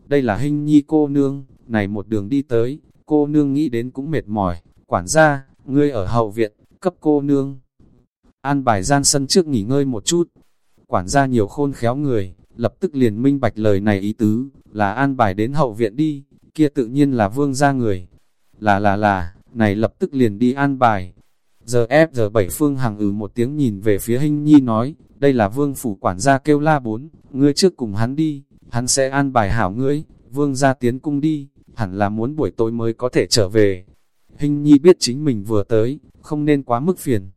Speaker 1: Đây là hình nhi cô nương, này một đường đi tới, cô nương nghĩ đến cũng mệt mỏi, quản gia, ngươi ở hậu viện, cấp cô nương. An bài gian sân trước nghỉ ngơi một chút, quản gia nhiều khôn khéo người, lập tức liền minh bạch lời này ý tứ, là an bài đến hậu viện đi, kia tự nhiên là vương gia người. Là là là, này lập tức liền đi an bài. Giờ ép giờ bảy phương hàng ừ một tiếng nhìn về phía hình nhi nói, đây là vương phủ quản gia kêu la bốn, ngươi trước cùng hắn đi, hắn sẽ an bài hảo ngươi, vương gia tiến cung đi, hẳn là muốn buổi tối mới có thể trở về. Hình nhi biết chính mình vừa tới, không nên quá mức phiền.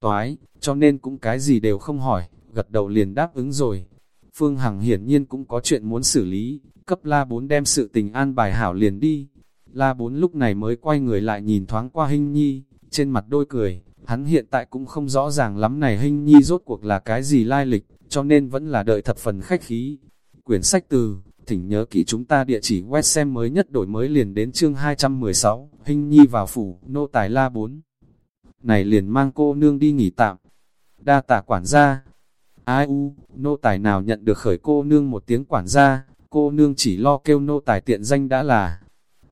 Speaker 1: Toái, cho nên cũng cái gì đều không hỏi, gật đầu liền đáp ứng rồi. Phương Hằng hiển nhiên cũng có chuyện muốn xử lý, cấp la bốn đem sự tình an bài hảo liền đi. La bốn lúc này mới quay người lại nhìn thoáng qua Hinh nhi, trên mặt đôi cười, hắn hiện tại cũng không rõ ràng lắm này Hinh nhi rốt cuộc là cái gì lai lịch, cho nên vẫn là đợi thập phần khách khí. Quyển sách từ, thỉnh nhớ kỹ chúng ta địa chỉ web xem mới nhất đổi mới liền đến chương 216, Hinh nhi vào phủ, nô tài la Bốn Này liền mang cô nương đi nghỉ tạm. đa tả quản gia. Ai u, nô tài nào nhận được khởi cô nương một tiếng quản gia, cô nương chỉ lo kêu nô tài tiện danh đã là.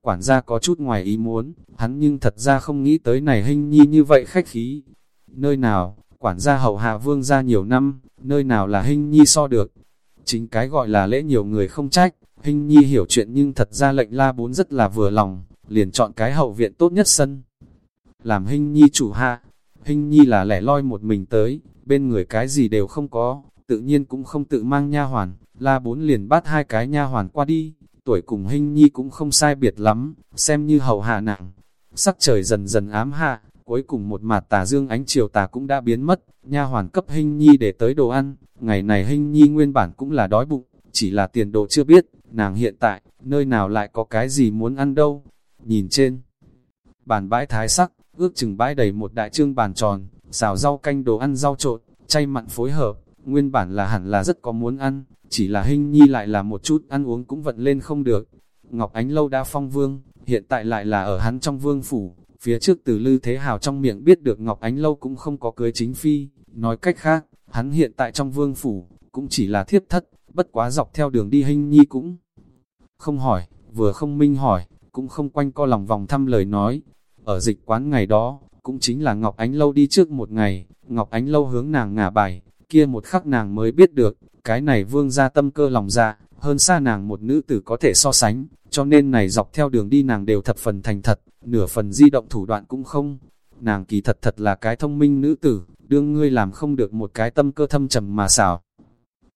Speaker 1: Quản gia có chút ngoài ý muốn, hắn nhưng thật ra không nghĩ tới này hình nhi như vậy khách khí. Nơi nào, quản gia hậu hạ vương ra nhiều năm, nơi nào là hình nhi so được. Chính cái gọi là lễ nhiều người không trách, hình nhi hiểu chuyện nhưng thật ra lệnh la bốn rất là vừa lòng, liền chọn cái hậu viện tốt nhất sân. Làm hình nhi chủ hạ, hình nhi là lẻ loi một mình tới, bên người cái gì đều không có, tự nhiên cũng không tự mang nha hoàn, la bốn liền bắt hai cái nha hoàn qua đi, tuổi cùng hình nhi cũng không sai biệt lắm, xem như hầu hạ nặng. Sắc trời dần dần ám hạ, cuối cùng một mặt tà dương ánh chiều tà cũng đã biến mất, nha hoàn cấp hình nhi để tới đồ ăn, ngày này hình nhi nguyên bản cũng là đói bụng, chỉ là tiền đồ chưa biết, nàng hiện tại, nơi nào lại có cái gì muốn ăn đâu. Nhìn trên, bàn bãi thái sắc, ước chừng bãi đầy một đại trương bàn tròn, xào rau canh đồ ăn rau trộn, chay mặn phối hợp, nguyên bản là hẳn là rất có muốn ăn, chỉ là hình nhi lại là một chút ăn uống cũng vận lên không được. Ngọc Ánh Lâu đã phong vương, hiện tại lại là ở hắn trong vương phủ, phía trước từ Lư Thế Hào trong miệng biết được Ngọc Ánh Lâu cũng không có cưới chính phi, nói cách khác, hắn hiện tại trong vương phủ, cũng chỉ là thiếp thất, bất quá dọc theo đường đi hình nhi cũng không hỏi, vừa không minh hỏi, cũng không quanh co lòng vòng thăm lời nói. Ở dịch quán ngày đó, cũng chính là Ngọc Ánh Lâu đi trước một ngày, Ngọc Ánh Lâu hướng nàng ngả bài, kia một khắc nàng mới biết được, cái này vương ra tâm cơ lòng dạ, hơn xa nàng một nữ tử có thể so sánh, cho nên này dọc theo đường đi nàng đều thập phần thành thật, nửa phần di động thủ đoạn cũng không. Nàng kỳ thật thật là cái thông minh nữ tử, đương ngươi làm không được một cái tâm cơ thâm trầm mà xảo.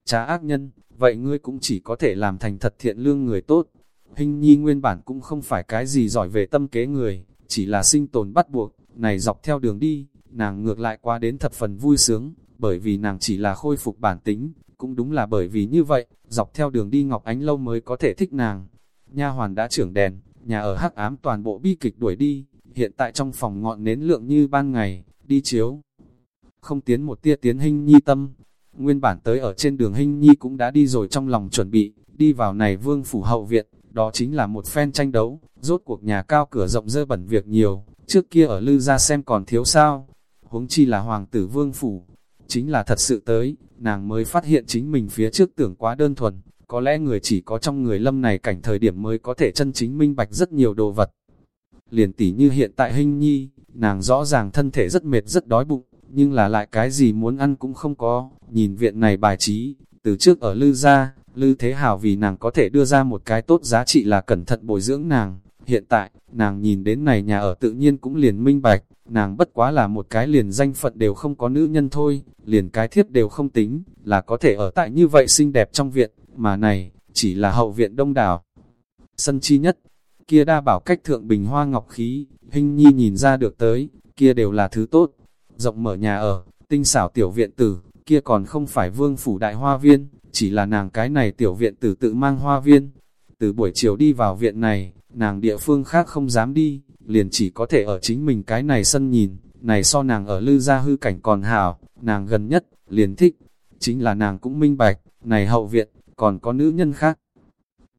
Speaker 1: Trá ác nhân, vậy ngươi cũng chỉ có thể làm thành thật thiện lương người tốt. Hình nhi nguyên bản cũng không phải cái gì giỏi về tâm kế người, chỉ là sinh tồn bắt buộc, này dọc theo đường đi, nàng ngược lại qua đến thập phần vui sướng, bởi vì nàng chỉ là khôi phục bản tính, cũng đúng là bởi vì như vậy, dọc theo đường đi Ngọc Ánh Lâu mới có thể thích nàng. Nha hoàn đã trưởng đèn, nhà ở hắc ám toàn bộ bi kịch đuổi đi, hiện tại trong phòng ngọn nến lượng như ban ngày, đi chiếu. Không tiến một tia tiến hình nhi tâm, nguyên bản tới ở trên đường hình nhi cũng đã đi rồi trong lòng chuẩn bị, đi vào này vương phủ hậu viện, đó chính là một phen tranh đấu, rốt cuộc nhà cao cửa rộng dơ bẩn việc nhiều, trước kia ở lư ra xem còn thiếu sao, huống chi là hoàng tử vương phủ, chính là thật sự tới, nàng mới phát hiện chính mình phía trước tưởng quá đơn thuần, có lẽ người chỉ có trong người lâm này cảnh thời điểm mới có thể chân chính minh bạch rất nhiều đồ vật. Liền tỉ như hiện tại hình nhi, nàng rõ ràng thân thể rất mệt rất đói bụng, nhưng là lại cái gì muốn ăn cũng không có, nhìn viện này bài trí, từ trước ở lư gia, lư thế hào vì nàng có thể đưa ra một cái tốt giá trị là cẩn thận bồi dưỡng nàng, hiện tại, nàng nhìn đến này nhà ở tự nhiên cũng liền minh bạch, nàng bất quá là một cái liền danh phận đều không có nữ nhân thôi, liền cái thiếp đều không tính, là có thể ở tại như vậy xinh đẹp trong viện, mà này, chỉ là hậu viện đông đảo. Sân chi nhất, kia đa bảo cách thượng bình hoa ngọc khí, hình nhi nhìn ra được tới, kia đều là thứ tốt, rộng mở nhà ở, tinh xảo tiểu viện tử, kia còn không phải vương phủ đại hoa viên, chỉ là nàng cái này tiểu viện tử tự mang hoa viên. Từ buổi chiều đi vào viện này, nàng địa phương khác không dám đi, liền chỉ có thể ở chính mình cái này sân nhìn, này so nàng ở lư gia hư cảnh còn hảo, nàng gần nhất, liền thích, chính là nàng cũng minh bạch, này hậu viện, còn có nữ nhân khác.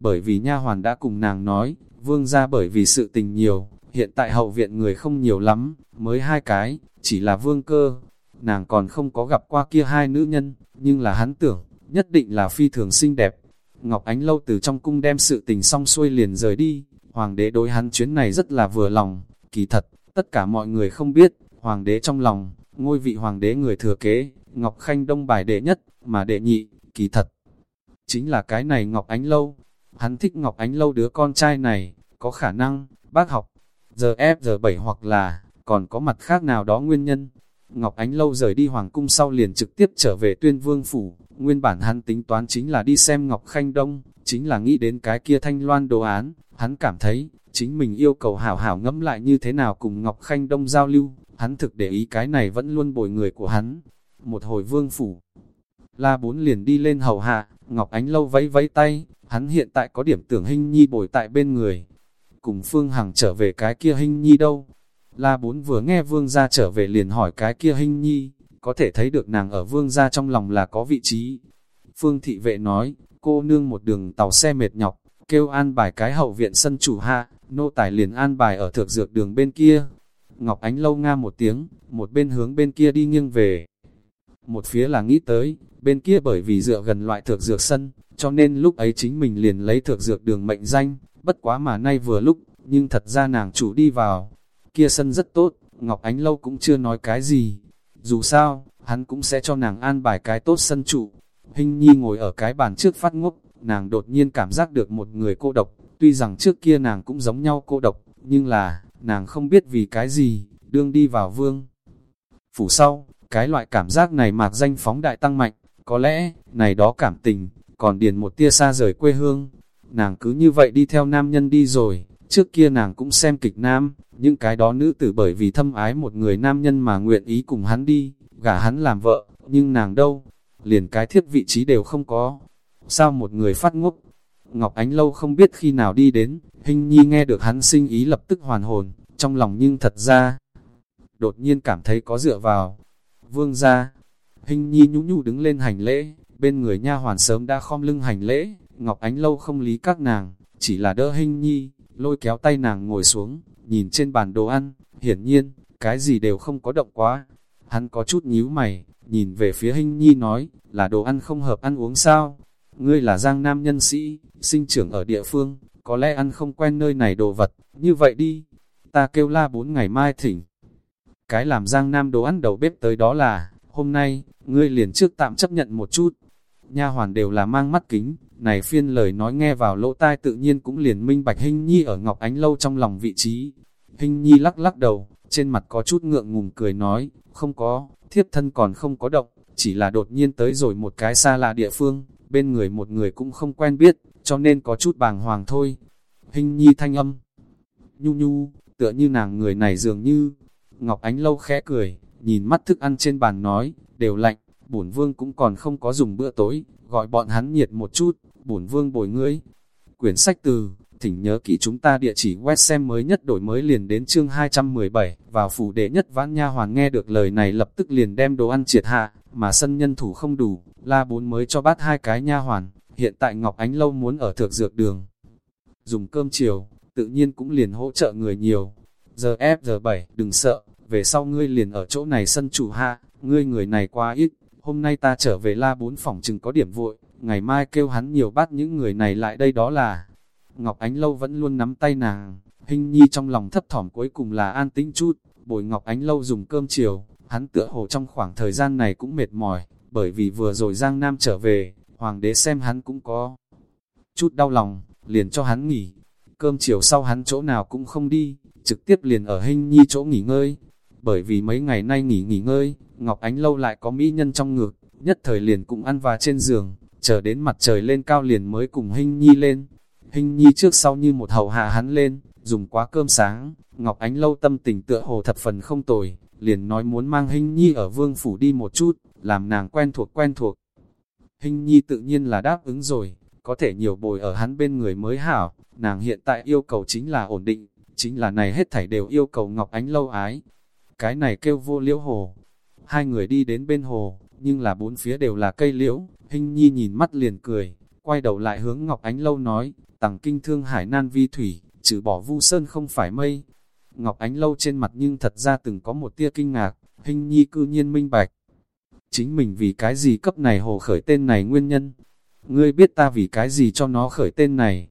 Speaker 1: Bởi vì nha hoàn đã cùng nàng nói, vương gia bởi vì sự tình nhiều, hiện tại hậu viện người không nhiều lắm, mới hai cái, chỉ là vương cơ. Nàng còn không có gặp qua kia hai nữ nhân, nhưng là hắn tưởng, nhất định là phi thường xinh đẹp. Ngọc Ánh Lâu từ trong cung đem sự tình xong xuôi liền rời đi, Hoàng đế đối hắn chuyến này rất là vừa lòng, kỳ thật, tất cả mọi người không biết, Hoàng đế trong lòng, ngôi vị Hoàng đế người thừa kế, Ngọc Khanh Đông bài đệ nhất, mà đệ nhị, kỳ thật. Chính là cái này Ngọc Ánh Lâu, hắn thích Ngọc Ánh Lâu đứa con trai này, có khả năng, bác học, giờ ép giờ bảy hoặc là, còn có mặt khác nào đó nguyên nhân. Ngọc Ánh Lâu rời đi Hoàng Cung sau liền trực tiếp trở về tuyên vương phủ, nguyên bản hắn tính toán chính là đi xem Ngọc Khanh Đông, chính là nghĩ đến cái kia thanh loan đồ án, hắn cảm thấy, chính mình yêu cầu hảo hảo ngẫm lại như thế nào cùng Ngọc Khanh Đông giao lưu, hắn thực để ý cái này vẫn luôn bồi người của hắn. Một hồi vương phủ, la bốn liền đi lên hầu hạ, Ngọc Ánh Lâu vẫy vẫy tay, hắn hiện tại có điểm tưởng hình nhi bồi tại bên người. Cùng Phương Hằng trở về cái kia hình nhi đâu? La bốn vừa nghe vương gia trở về liền hỏi cái kia hình nhi, có thể thấy được nàng ở vương gia trong lòng là có vị trí. Phương thị vệ nói, cô nương một đường tàu xe mệt nhọc, kêu an bài cái hậu viện sân chủ hạ, nô tài liền an bài ở thược dược đường bên kia. Ngọc Ánh lâu nga một tiếng, một bên hướng bên kia đi nghiêng về. Một phía là nghĩ tới, bên kia bởi vì dựa gần loại thược dược sân, cho nên lúc ấy chính mình liền lấy thược dược đường mệnh danh, bất quá mà nay vừa lúc, nhưng thật ra nàng chủ đi vào. Kia sân rất tốt, Ngọc Ánh Lâu cũng chưa nói cái gì. Dù sao, hắn cũng sẽ cho nàng an bài cái tốt sân trụ. Hình nhi ngồi ở cái bàn trước phát ngốc, nàng đột nhiên cảm giác được một người cô độc, tuy rằng trước kia nàng cũng giống nhau cô độc, nhưng là, nàng không biết vì cái gì, đương đi vào vương. Phủ sau, cái loại cảm giác này mạc danh phóng đại tăng mạnh, có lẽ, này đó cảm tình, còn điền một tia xa rời quê hương. Nàng cứ như vậy đi theo nam nhân đi rồi, trước kia nàng cũng xem kịch nam, những cái đó nữ tử bởi vì thâm ái một người nam nhân mà nguyện ý cùng hắn đi, gả hắn làm vợ, nhưng nàng đâu, liền cái thiết vị trí đều không có. Sao một người phát ngốc? Ngọc Ánh Lâu không biết khi nào đi đến, hình nhi nghe được hắn sinh ý lập tức hoàn hồn, trong lòng nhưng thật ra, đột nhiên cảm thấy có dựa vào. Vương ra, hình nhi nhũ nhũ đứng lên hành lễ, bên người nha hoàn sớm đã khom lưng hành lễ, Ngọc Ánh Lâu không lý các nàng, chỉ là đỡ hình nhi, lôi kéo tay nàng ngồi xuống, nhìn trên bàn đồ ăn, hiển nhiên, cái gì đều không có động quá. Hắn có chút nhíu mày, nhìn về phía hình nhi nói, là đồ ăn không hợp ăn uống sao? Ngươi là giang nam nhân sĩ, sinh trưởng ở địa phương, có lẽ ăn không quen nơi này đồ vật, như vậy đi, ta kêu la bốn ngày mai thỉnh. Cái làm giang nam đồ ăn đầu bếp tới đó là, hôm nay, ngươi liền trước tạm chấp nhận một chút. Nha hoàn đều là mang mắt kính, này phiên lời nói nghe vào lỗ tai tự nhiên cũng liền minh bạch hình nhi ở Ngọc Ánh Lâu trong lòng vị trí. Hình nhi lắc lắc đầu, trên mặt có chút ngượng ngùng cười nói, không có, thiếp thân còn không có động, chỉ là đột nhiên tới rồi một cái xa lạ địa phương, bên người một người cũng không quen biết, cho nên có chút bàng hoàng thôi. Hình nhi thanh âm, nhu nhu, tựa như nàng người này dường như, Ngọc Ánh lâu khẽ cười, nhìn mắt thức ăn trên bàn nói, đều lạnh, bổn vương cũng còn không có dùng bữa tối, gọi bọn hắn nhiệt một chút, bổn vương bồi ngươi. Quyển sách từ, thỉnh nhớ kỹ chúng ta địa chỉ web xem mới nhất đổi mới liền đến chương 217, vào phủ đệ nhất vãn nha hoàn nghe được lời này lập tức liền đem đồ ăn triệt hạ, mà sân nhân thủ không đủ, la bốn mới cho bát hai cái nha hoàn, hiện tại Ngọc Ánh Lâu muốn ở thược dược đường. Dùng cơm chiều, tự nhiên cũng liền hỗ trợ người nhiều. Giờ F giờ 7, đừng sợ, về sau ngươi liền ở chỗ này sân chủ hạ, ngươi người này quá ít, hôm nay ta trở về la bốn phòng chừng có điểm vội, ngày mai kêu hắn nhiều bắt những người này lại đây đó là. Ngọc Ánh Lâu vẫn luôn nắm tay nàng, hình nhi trong lòng thấp thỏm cuối cùng là an tĩnh chút, bồi Ngọc Ánh Lâu dùng cơm chiều, hắn tựa hồ trong khoảng thời gian này cũng mệt mỏi, bởi vì vừa rồi Giang Nam trở về, hoàng đế xem hắn cũng có chút đau lòng, liền cho hắn nghỉ. Cơm chiều sau hắn chỗ nào cũng không đi, trực tiếp liền ở hình nhi chỗ nghỉ ngơi. Bởi vì mấy ngày nay nghỉ nghỉ ngơi, Ngọc Ánh lâu lại có mỹ nhân trong ngực, nhất thời liền cũng ăn và trên giường, chờ đến mặt trời lên cao liền mới cùng hình nhi lên. Hình nhi trước sau như một hầu hạ hắn lên, dùng quá cơm sáng, Ngọc Ánh lâu tâm tình tựa hồ thập phần không tồi, liền nói muốn mang hình nhi ở vương phủ đi một chút, làm nàng quen thuộc quen thuộc. Hình nhi tự nhiên là đáp ứng rồi, có thể nhiều bồi ở hắn bên người mới hảo, nàng hiện tại yêu cầu chính là ổn định, chính là này hết thảy đều yêu cầu Ngọc Ánh lâu ái. Cái này kêu vô liễu hồ. Hai người đi đến bên hồ, nhưng là bốn phía đều là cây liễu, hình nhi nhìn mắt liền cười, quay đầu lại hướng Ngọc Ánh lâu nói, tặng kinh thương hải nan vi thủy, trừ bỏ vu sơn không phải mây. Ngọc Ánh lâu trên mặt nhưng thật ra từng có một tia kinh ngạc, hình nhi cư nhiên minh bạch. Chính mình vì cái gì cấp này hồ khởi tên này nguyên nhân, ngươi biết ta vì cái gì cho nó khởi tên này.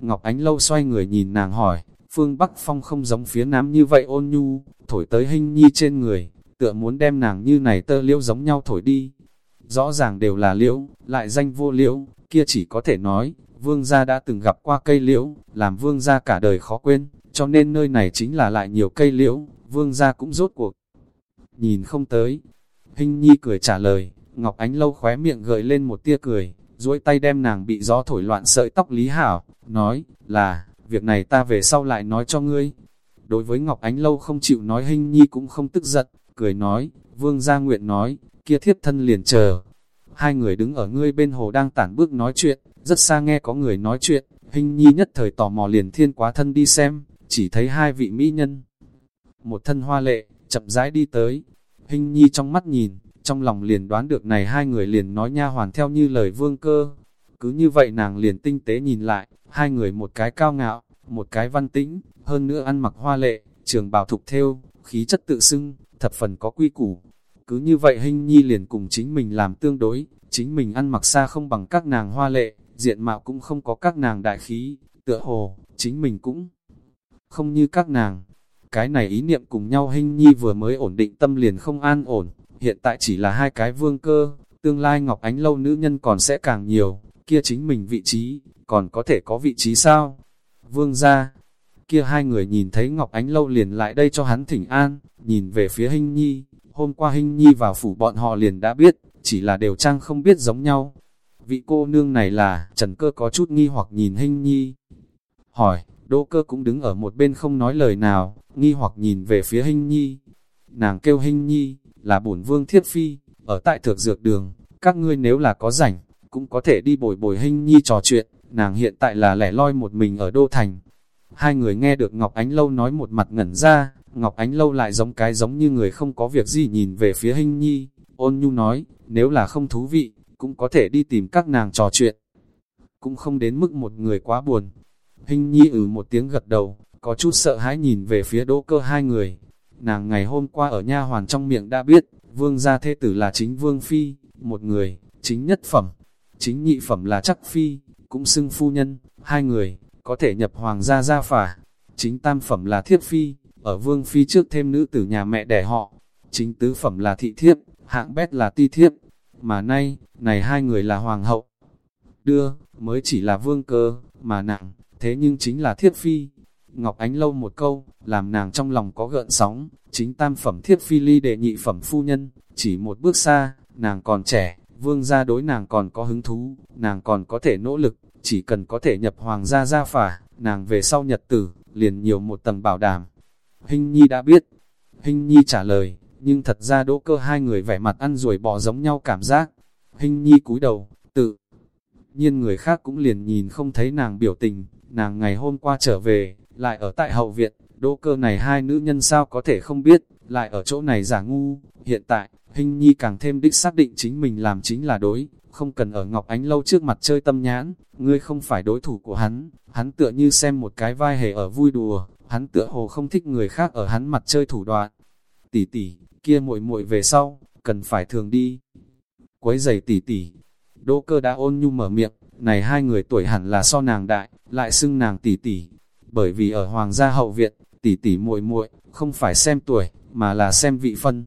Speaker 1: Ngọc Ánh Lâu xoay người nhìn nàng hỏi, phương Bắc Phong không giống phía Nam như vậy ôn nhu, thổi tới hình nhi trên người, tựa muốn đem nàng như này tơ liễu giống nhau thổi đi. Rõ ràng đều là liễu, lại danh vô liễu, kia chỉ có thể nói, vương gia đã từng gặp qua cây liễu, làm vương gia cả đời khó quên, cho nên nơi này chính là lại nhiều cây liễu, vương gia cũng rốt cuộc. Nhìn không tới, hình nhi cười trả lời, Ngọc Ánh Lâu khóe miệng gợi lên một tia cười, duỗi tay đem nàng bị gió thổi loạn sợi tóc Lý Hảo, nói, là, việc này ta về sau lại nói cho ngươi. Đối với Ngọc Ánh Lâu không chịu nói hình nhi cũng không tức giận, cười nói, vương gia nguyện nói, kia thiếp thân liền chờ. Hai người đứng ở ngươi bên hồ đang tản bước nói chuyện, rất xa nghe có người nói chuyện, hình nhi nhất thời tò mò liền thiên quá thân đi xem, chỉ thấy hai vị mỹ nhân. Một thân hoa lệ, chậm rãi đi tới, hình nhi trong mắt nhìn, trong lòng liền đoán được này hai người liền nói nha hoàn theo như lời vương cơ. Cứ như vậy nàng liền tinh tế nhìn lại, hai người một cái cao ngạo, một cái văn tĩnh, hơn nữa ăn mặc hoa lệ, trường bào thục theo, khí chất tự xưng, thập phần có quy củ. Cứ như vậy hình nhi liền cùng chính mình làm tương đối, chính mình ăn mặc xa không bằng các nàng hoa lệ, diện mạo cũng không có các nàng đại khí, tựa hồ, chính mình cũng không như các nàng. Cái này ý niệm cùng nhau hình nhi vừa mới ổn định tâm liền không an ổn, hiện tại chỉ là hai cái vương cơ, tương lai Ngọc Ánh lâu nữ nhân còn sẽ càng nhiều, kia chính mình vị trí, còn có thể có vị trí sao? Vương ra, kia hai người nhìn thấy Ngọc Ánh lâu liền lại đây cho hắn thỉnh an, nhìn về phía hình nhi, hôm qua hình nhi vào phủ bọn họ liền đã biết, chỉ là đều trang không biết giống nhau. Vị cô nương này là, Trần Cơ có chút nghi hoặc nhìn hình nhi. Hỏi, Đỗ Cơ cũng đứng ở một bên không nói lời nào, nghi hoặc nhìn về phía hình nhi. Nàng kêu hình nhi, là bổn vương thiết phi, ở tại thược dược đường, các ngươi nếu là có rảnh, cũng có thể đi bồi bồi hình nhi trò chuyện, nàng hiện tại là lẻ loi một mình ở Đô Thành. Hai người nghe được Ngọc Ánh Lâu nói một mặt ngẩn ra, Ngọc Ánh Lâu lại giống cái giống như người không có việc gì nhìn về phía hình nhi, ôn nhu nói, nếu là không thú vị, cũng có thể đi tìm các nàng trò chuyện. Cũng không đến mức một người quá buồn. Hình nhi ừ một tiếng gật đầu, có chút sợ hãi nhìn về phía đỗ cơ hai người. Nàng ngày hôm qua ở nha hoàn trong miệng đã biết, vương gia thế tử là chính vương phi, một người, chính nhất phẩm, chính nhị phẩm là chắc phi, cũng xưng phu nhân, hai người, có thể nhập hoàng gia gia phả. Chính tam phẩm là thiếp phi, ở vương phi trước thêm nữ tử nhà mẹ đẻ họ. Chính tứ phẩm là thị thiếp, hạng bét là ti thiếp. Mà nay, này hai người là hoàng hậu. Đưa, mới chỉ là vương cơ, mà nặng, thế nhưng chính là thiếp phi. Ngọc Ánh lâu một câu, làm nàng trong lòng có gợn sóng, chính tam phẩm thiếp phi ly đệ nhị phẩm phu nhân, chỉ một bước xa, nàng còn trẻ, vương gia đối nàng còn có hứng thú, nàng còn có thể nỗ lực, chỉ cần có thể nhập hoàng gia gia phả, nàng về sau nhật tử, liền nhiều một tầng bảo đảm. Hình Nhi đã biết, Hình Nhi trả lời, nhưng thật ra đỗ cơ hai người vẻ mặt ăn rồi bỏ giống nhau cảm giác. Hình Nhi cúi đầu, tự nhiên người khác cũng liền nhìn không thấy nàng biểu tình, nàng ngày hôm qua trở về, lại ở tại hậu viện, đỗ cơ này hai nữ nhân sao có thể không biết, lại ở chỗ này giả ngu, hiện tại, Hình Nhi càng thêm đích xác định chính mình làm chính là đối, không cần ở Ngọc Ánh lâu trước mặt chơi tâm nhãn, ngươi không phải đối thủ của hắn, hắn tựa như xem một cái vai hề ở vui đùa, hắn tựa hồ không thích người khác ở hắn mặt chơi thủ đoạn. Tỷ tỷ, kia muội muội về sau, cần phải thường đi. Quấy giày tỷ tỷ, Đỗ cơ đã ôn nhu mở miệng, này hai người tuổi hẳn là so nàng đại, lại xưng nàng tỷ tỷ. Bởi vì ở hoàng gia hậu viện, tỷ tỷ muội muội không phải xem tuổi, mà là xem vị phân.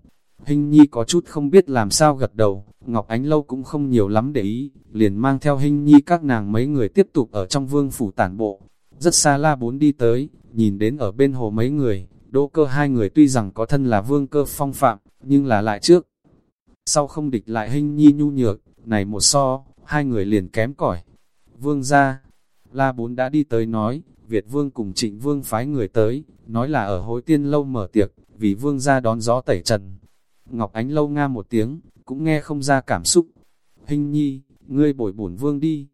Speaker 1: Hinh nhi có chút không biết làm sao gật đầu, Ngọc Ánh Lâu cũng không nhiều lắm để ý, liền mang theo Hinh nhi các nàng mấy người tiếp tục ở trong vương phủ tản bộ. Rất xa la bốn đi tới, nhìn đến ở bên hồ mấy người, đỗ cơ hai người tuy rằng có thân là vương cơ phong phạm, nhưng là lại trước. Sau không địch lại Hinh nhi nhu nhược, này một so, hai người liền kém cỏi. Vương ra, la bốn đã đi tới nói, Việt vương cùng trịnh vương phái người tới, nói là ở hối tiên lâu mở tiệc, vì vương ra đón gió tẩy trần. Ngọc Ánh lâu nga một tiếng, cũng nghe không ra cảm xúc. Hình nhi, ngươi bồi bổn vương đi.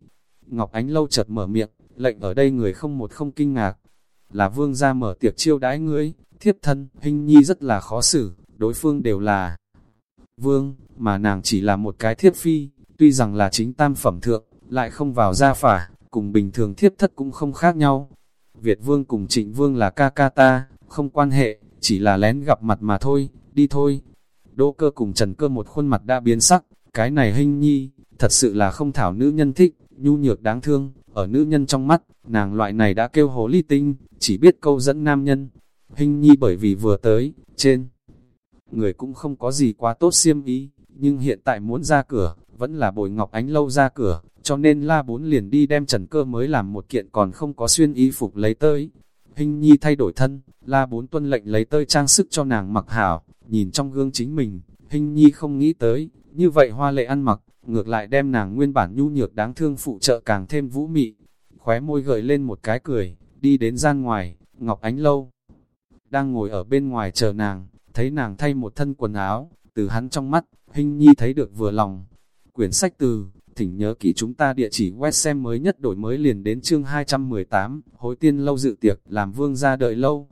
Speaker 1: Ngọc Ánh lâu chợt mở miệng, lệnh ở đây người không một không kinh ngạc. Là vương ra mở tiệc chiêu đãi ngươi, thiếp thân, hình nhi rất là khó xử, đối phương đều là vương, mà nàng chỉ là một cái thiếp phi, tuy rằng là chính tam phẩm thượng, lại không vào gia phả, cùng bình thường thiếp thất cũng không khác nhau. Việt vương cùng trịnh vương là ca ca ta, không quan hệ, chỉ là lén gặp mặt mà thôi, đi thôi. Đỗ cơ cùng trần cơ một khuôn mặt đã biến sắc, cái này hình nhi, thật sự là không thảo nữ nhân thích, nhu nhược đáng thương, ở nữ nhân trong mắt, nàng loại này đã kêu hồ ly tinh, chỉ biết câu dẫn nam nhân. Hình nhi bởi vì vừa tới, trên, người cũng không có gì quá tốt xiêm ý, nhưng hiện tại muốn ra cửa, vẫn là bồi ngọc ánh lâu ra cửa, cho nên la bốn liền đi đem trần cơ mới làm một kiện còn không có xuyên y phục lấy tới. Hình nhi thay đổi thân, la bốn tuân lệnh lấy tơi trang sức cho nàng mặc hảo, nhìn trong gương chính mình, hình nhi không nghĩ tới, như vậy hoa lệ ăn mặc, ngược lại đem nàng nguyên bản nhu nhược đáng thương phụ trợ càng thêm vũ mị. Khóe môi gợi lên một cái cười, đi đến gian ngoài, Ngọc Ánh Lâu. Đang ngồi ở bên ngoài chờ nàng, thấy nàng thay một thân quần áo, từ hắn trong mắt, hình nhi thấy được vừa lòng. Quyển sách từ, thỉnh nhớ kỹ chúng ta địa chỉ web xem mới nhất đổi mới liền đến chương 218, hối tiên lâu dự tiệc, làm vương ra đợi lâu.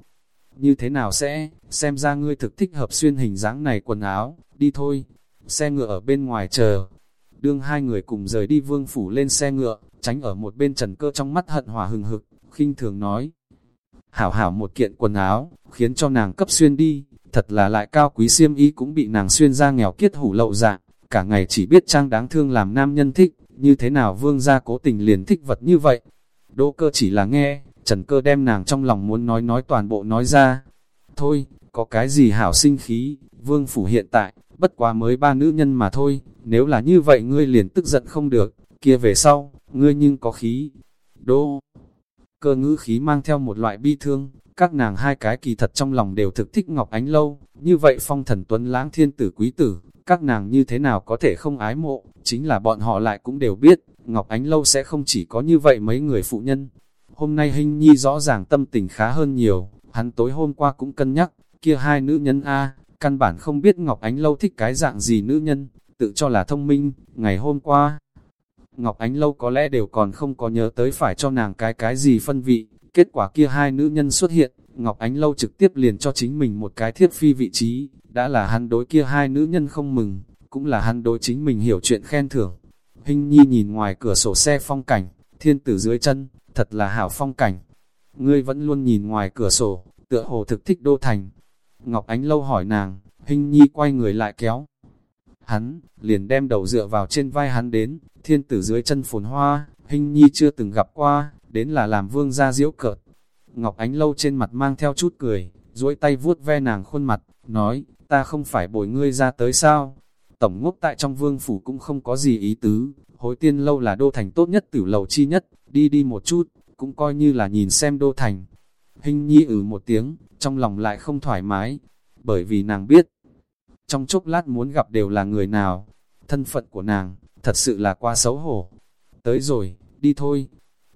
Speaker 1: Như thế nào sẽ, xem ra ngươi thực thích hợp xuyên hình dáng này quần áo, đi thôi. Xe ngựa ở bên ngoài chờ. Đương hai người cùng rời đi vương phủ lên xe ngựa, tránh ở một bên trần cơ trong mắt hận hỏa hừng hực, khinh thường nói. Hảo hảo một kiện quần áo, khiến cho nàng cấp xuyên đi, thật là lại cao quý xiêm y cũng bị nàng xuyên ra nghèo kiết hủ lậu dạng, cả ngày chỉ biết trang đáng thương làm nam nhân thích, như thế nào vương gia cố tình liền thích vật như vậy. Đỗ cơ chỉ là nghe, trần cơ đem nàng trong lòng muốn nói nói toàn bộ nói ra. Thôi, có cái gì hảo sinh khí, vương phủ hiện tại, bất quá mới ba nữ nhân mà thôi, nếu là như vậy ngươi liền tức giận không được, kia về sau, ngươi nhưng có khí. Đỗ cơ ngữ khí mang theo một loại bi thương, các nàng hai cái kỳ thật trong lòng đều thực thích Ngọc Ánh Lâu, như vậy phong thần tuấn lãng thiên tử quý tử, các nàng như thế nào có thể không ái mộ, chính là bọn họ lại cũng đều biết, Ngọc Ánh Lâu sẽ không chỉ có như vậy mấy người phụ nhân. Hôm nay Hinh Nhi rõ ràng tâm tình khá hơn nhiều, hắn tối hôm qua cũng cân nhắc, kia hai nữ nhân A, căn bản không biết Ngọc Ánh Lâu thích cái dạng gì nữ nhân, tự cho là thông minh, ngày hôm qua. Ngọc Ánh Lâu có lẽ đều còn không có nhớ tới phải cho nàng cái cái gì phân vị, kết quả kia hai nữ nhân xuất hiện, Ngọc Ánh Lâu trực tiếp liền cho chính mình một cái thiết phi vị trí, đã là hắn đối kia hai nữ nhân không mừng, cũng là hắn đối chính mình hiểu chuyện khen thưởng. Hình nhi nhìn ngoài cửa sổ xe phong cảnh, thiên tử dưới chân, thật là hảo phong cảnh. Ngươi vẫn luôn nhìn ngoài cửa sổ, tựa hồ thực thích đô thành. Ngọc Ánh Lâu hỏi nàng, hình nhi quay người lại kéo. Hắn, liền đem đầu dựa vào trên vai hắn đến, thiên tử dưới chân phồn hoa, hình nhi chưa từng gặp qua, đến là làm vương gia diễu cợt. Ngọc Ánh Lâu trên mặt mang theo chút cười, duỗi tay vuốt ve nàng khuôn mặt, nói, ta không phải bồi ngươi ra tới sao? Tổng ngốc tại trong vương phủ cũng không có gì ý tứ, hối tiên lâu là đô thành tốt nhất tử lầu chi nhất, đi đi một chút, cũng coi như là nhìn xem đô thành. Hình nhi ử một tiếng, trong lòng lại không thoải mái, bởi vì nàng biết, trong chốc lát muốn gặp đều là người nào, thân phận của nàng, thật sự là quá xấu hổ. Tới rồi, đi thôi.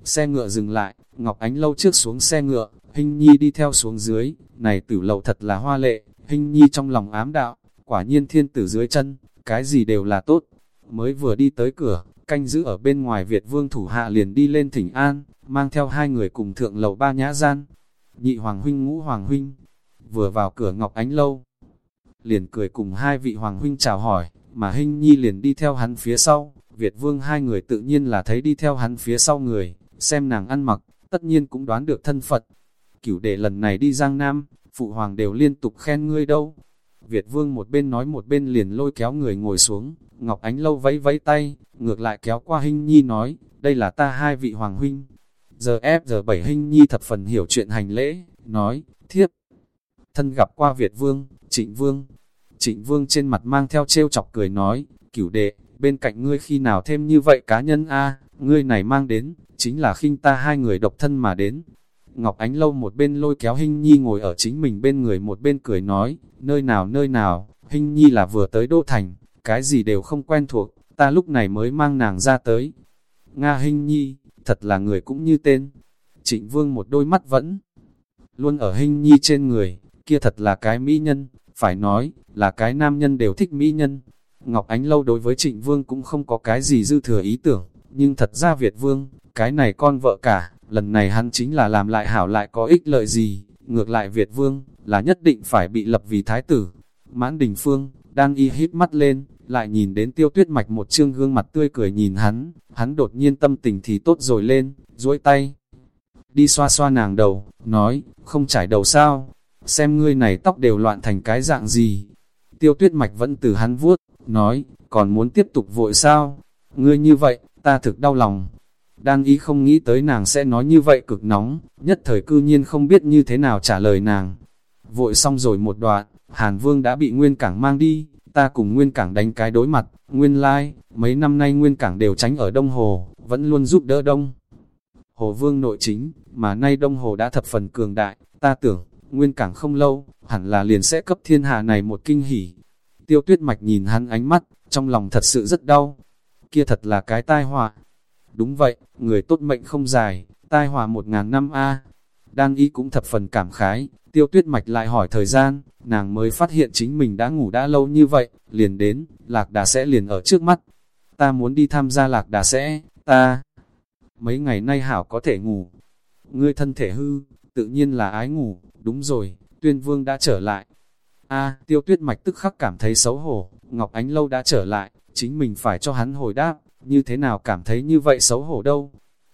Speaker 1: Xe ngựa dừng lại, Ngọc Ánh lâu trước xuống xe ngựa, Hình Nhi đi theo xuống dưới, này tử lầu thật là hoa lệ, Hình Nhi trong lòng ám đạo, quả nhiên thiên tử dưới chân, cái gì đều là tốt. Mới vừa đi tới cửa, canh giữ ở bên ngoài Việt vương thủ hạ liền đi lên thỉnh an, mang theo hai người cùng thượng lầu ba nhã gian. Nhị hoàng huynh ngũ hoàng huynh, vừa vào cửa Ngọc Ánh lâu, liền cười cùng hai vị hoàng huynh chào hỏi, mà Hinh Nhi liền đi theo hắn phía sau, Việt Vương hai người tự nhiên là thấy đi theo hắn phía sau người, xem nàng ăn mặc, tất nhiên cũng đoán được thân Phật. Cửu đệ lần này đi Giang Nam, phụ hoàng đều liên tục khen ngươi đâu. Việt Vương một bên nói một bên liền lôi kéo người ngồi xuống, Ngọc Ánh Lâu vẫy vẫy tay, ngược lại kéo qua Hinh Nhi nói, đây là ta hai vị hoàng huynh. Giờ ép giờ bảy Hinh Nhi thập phần hiểu chuyện hành lễ, nói, thiếp. Thân gặp qua Việt Vương, Trịnh Vương. Trịnh Vương trên mặt mang theo trêu chọc cười nói, cửu đệ, bên cạnh ngươi khi nào thêm như vậy cá nhân a ngươi này mang đến, chính là khinh ta hai người độc thân mà đến. Ngọc Ánh Lâu một bên lôi kéo Hinh Nhi ngồi ở chính mình bên người một bên cười nói, nơi nào nơi nào, Hinh Nhi là vừa tới Đô Thành, cái gì đều không quen thuộc, ta lúc này mới mang nàng ra tới. Nga Hinh Nhi, thật là người cũng như tên. Trịnh Vương một đôi mắt vẫn luôn ở Hinh Nhi trên người, kia thật là cái mỹ nhân, phải nói, là cái nam nhân đều thích mỹ nhân. Ngọc Ánh Lâu đối với Trịnh Vương cũng không có cái gì dư thừa ý tưởng, nhưng thật ra Việt Vương, cái này con vợ cả, lần này hắn chính là làm lại hảo lại có ích lợi gì, ngược lại Việt Vương, là nhất định phải bị lập vì thái tử. Mãn Đình Phương, đang y hít mắt lên, lại nhìn đến tiêu tuyết mạch một trương gương mặt tươi cười nhìn hắn, hắn đột nhiên tâm tình thì tốt rồi lên, duỗi tay. Đi xoa xoa nàng đầu, nói, không trải đầu sao, xem ngươi này tóc đều loạn thành cái dạng gì. Tiêu tuyết mạch vẫn từ hắn vuốt, nói, còn muốn tiếp tục vội sao? Ngươi như vậy, ta thực đau lòng. Đang ý không nghĩ tới nàng sẽ nói như vậy cực nóng, nhất thời cư nhiên không biết như thế nào trả lời nàng. Vội xong rồi một đoạn, Hàn Vương đã bị Nguyên Cảng mang đi, ta cùng Nguyên Cảng đánh cái đối mặt, Nguyên lai, like, mấy năm nay Nguyên Cảng đều tránh ở Đông Hồ, vẫn luôn giúp đỡ Đông. Hồ Vương nội chính, mà nay Đông Hồ đã thập phần cường đại, ta tưởng, Nguyên Cảng không lâu, hẳn là liền sẽ cấp thiên hạ này một kinh hỉ. Tiêu tuyết mạch nhìn hắn ánh mắt, trong lòng thật sự rất đau. Kia thật là cái tai họa. Đúng vậy, người tốt mệnh không dài, tai hòa một ngàn năm a. Đang ý cũng thập phần cảm khái, tiêu tuyết mạch lại hỏi thời gian, nàng mới phát hiện chính mình đã ngủ đã lâu như vậy, liền đến, lạc đà sẽ liền ở trước mắt. Ta muốn đi tham gia lạc đà sẽ, ta... Mấy ngày nay hảo có thể ngủ. Ngươi thân thể hư, tự nhiên là ái ngủ, đúng rồi, tuyên vương đã trở lại. a tiêu tuyết mạch tức khắc cảm thấy xấu hổ, Ngọc Ánh Lâu đã trở lại, chính mình phải cho hắn hồi đáp, như thế nào cảm thấy như vậy xấu hổ đâu.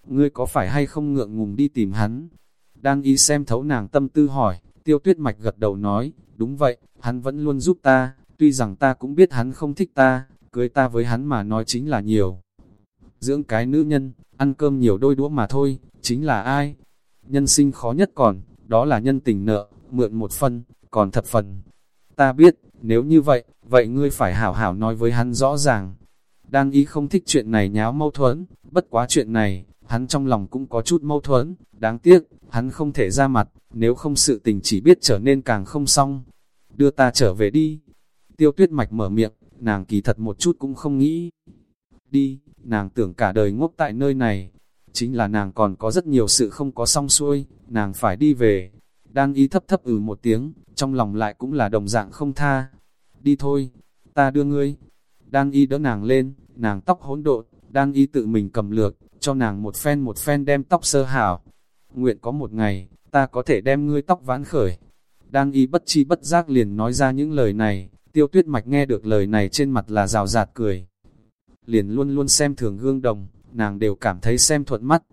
Speaker 1: Ngươi có phải hay không ngượng ngùng đi tìm hắn? Đang ý xem thấu nàng tâm tư hỏi, Tiêu tuyết mạch gật đầu nói, đúng vậy, hắn vẫn luôn giúp ta, tuy rằng ta cũng biết hắn không thích ta, cưới ta với hắn mà nói chính là nhiều. Dưỡng cái nữ nhân, ăn cơm nhiều đôi đũa mà thôi, chính là ai? Nhân sinh khó nhất còn, đó là nhân tình nợ, mượn một phần, còn thập phần. Ta biết, nếu như vậy, vậy ngươi phải hảo hảo nói với hắn rõ ràng. Đang ý không thích chuyện này nháo mâu thuẫn, bất quá chuyện này, hắn trong lòng cũng có chút mâu thuẫn, đáng tiếc, hắn không thể ra mặt, nếu không sự tình chỉ biết trở nên càng không xong. Đưa ta trở về đi. Tiêu tuyết mạch mở miệng, nàng kỳ thật một chút cũng không nghĩ. Đi, nàng tưởng cả đời ngốc tại nơi này. Chính là nàng còn có rất nhiều sự không có xong xuôi, nàng phải đi về. Đan ý thấp thấp ừ một tiếng, trong lòng lại cũng là đồng dạng không tha. Đi thôi, ta đưa ngươi. Đan y đỡ nàng lên, nàng tóc hỗn độn, đan y tự mình cầm lược, cho nàng một phen một phen đem tóc sơ hảo. Nguyện có một ngày, ta có thể đem ngươi tóc vãn khởi. Đan y bất chi bất giác liền nói ra những lời này, tiêu tuyết mạch nghe được lời này trên mặt là rào rạt cười. Liền luôn luôn xem thường gương đồng, nàng đều cảm thấy xem thuận mắt.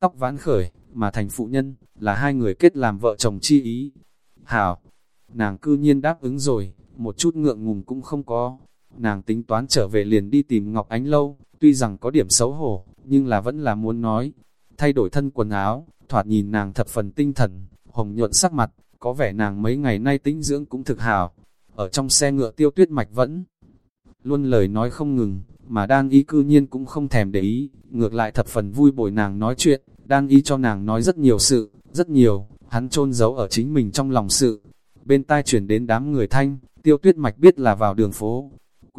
Speaker 1: Tóc vãn khởi, mà thành phụ nhân, là hai người kết làm vợ chồng chi ý. Hảo, nàng cư nhiên đáp ứng rồi, một chút ngượng ngùng cũng không có. Nàng tính toán trở về liền đi tìm Ngọc Ánh Lâu, tuy rằng có điểm xấu hổ, nhưng là vẫn là muốn nói. Thay đổi thân quần áo, thoạt nhìn nàng thập phần tinh thần, hồng nhuận sắc mặt, có vẻ nàng mấy ngày nay tính dưỡng cũng thực hào. Ở trong xe ngựa tiêu tuyết mạch vẫn luôn lời nói không ngừng, mà đan ý cư nhiên cũng không thèm để ý, ngược lại thập phần vui bồi nàng nói chuyện, đan ý cho nàng nói rất nhiều sự, rất nhiều, hắn chôn giấu ở chính mình trong lòng sự. Bên tai chuyển đến đám người thanh, tiêu tuyết mạch biết là vào đường phố.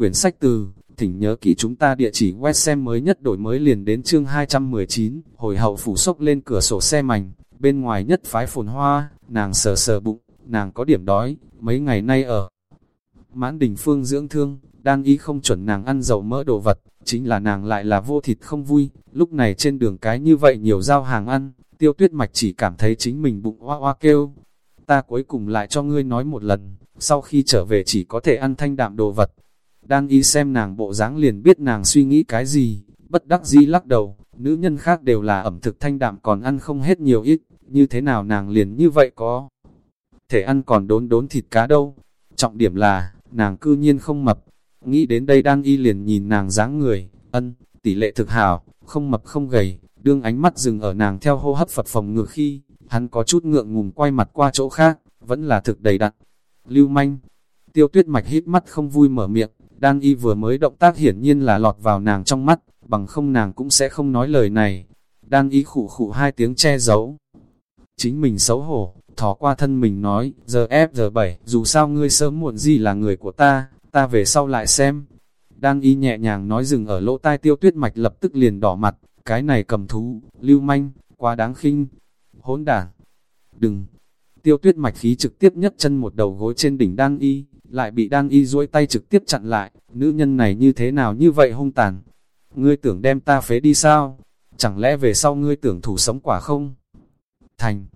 Speaker 1: Quyển sách từ, thỉnh nhớ kỹ chúng ta địa chỉ web xem mới nhất đổi mới liền đến chương 219, hồi hậu phủ sốc lên cửa sổ xe mảnh, bên ngoài nhất phái phồn hoa, nàng sờ sờ bụng, nàng có điểm đói, mấy ngày nay ở mãn đình phương dưỡng thương, đang ý không chuẩn nàng ăn dầu mỡ đồ vật, chính là nàng lại là vô thịt không vui, lúc này trên đường cái như vậy nhiều giao hàng ăn, tiêu tuyết mạch chỉ cảm thấy chính mình bụng hoa hoa kêu. Ta cuối cùng lại cho ngươi nói một lần, sau khi trở về chỉ có thể ăn thanh đạm đồ vật. Đang y xem nàng bộ dáng liền biết nàng suy nghĩ cái gì, bất đắc dĩ lắc đầu, nữ nhân khác đều là ẩm thực thanh đạm còn ăn không hết nhiều ít, như thế nào nàng liền như vậy có. Thể ăn còn đốn đốn thịt cá đâu. Trọng điểm là, nàng cư nhiên không mập. Nghĩ đến đây đang y liền nhìn nàng dáng người, ân, tỷ lệ thực hảo, không mập không gầy, đương ánh mắt dừng ở nàng theo hô hấp phật phòng ngược khi, hắn có chút ngượng ngùng quay mặt qua chỗ khác, vẫn là thực đầy đặn. Lưu manh, tiêu tuyết mạch hít mắt không vui mở miệng, đang y vừa mới động tác hiển nhiên là lọt vào nàng trong mắt, bằng không nàng cũng sẽ không nói lời này. Đang y khụ khụ hai tiếng che giấu. Chính mình xấu hổ, thò qua thân mình nói, giờ ép giờ bảy, dù sao ngươi sớm muộn gì là người của ta, ta về sau lại xem. Đang y nhẹ nhàng nói dừng ở lỗ tai tiêu tuyết mạch lập tức liền đỏ mặt, cái này cầm thú, lưu manh, quá đáng khinh, hỗn đản. Đừng! Tiêu tuyết mạch khí trực tiếp nhất chân một đầu gối trên đỉnh đan y, lại bị Đang y duỗi tay trực tiếp chặn lại, nữ nhân này như thế nào như vậy hung tàn. Ngươi tưởng đem ta phế đi sao? Chẳng lẽ về sau ngươi tưởng thủ sống quả không? Thành!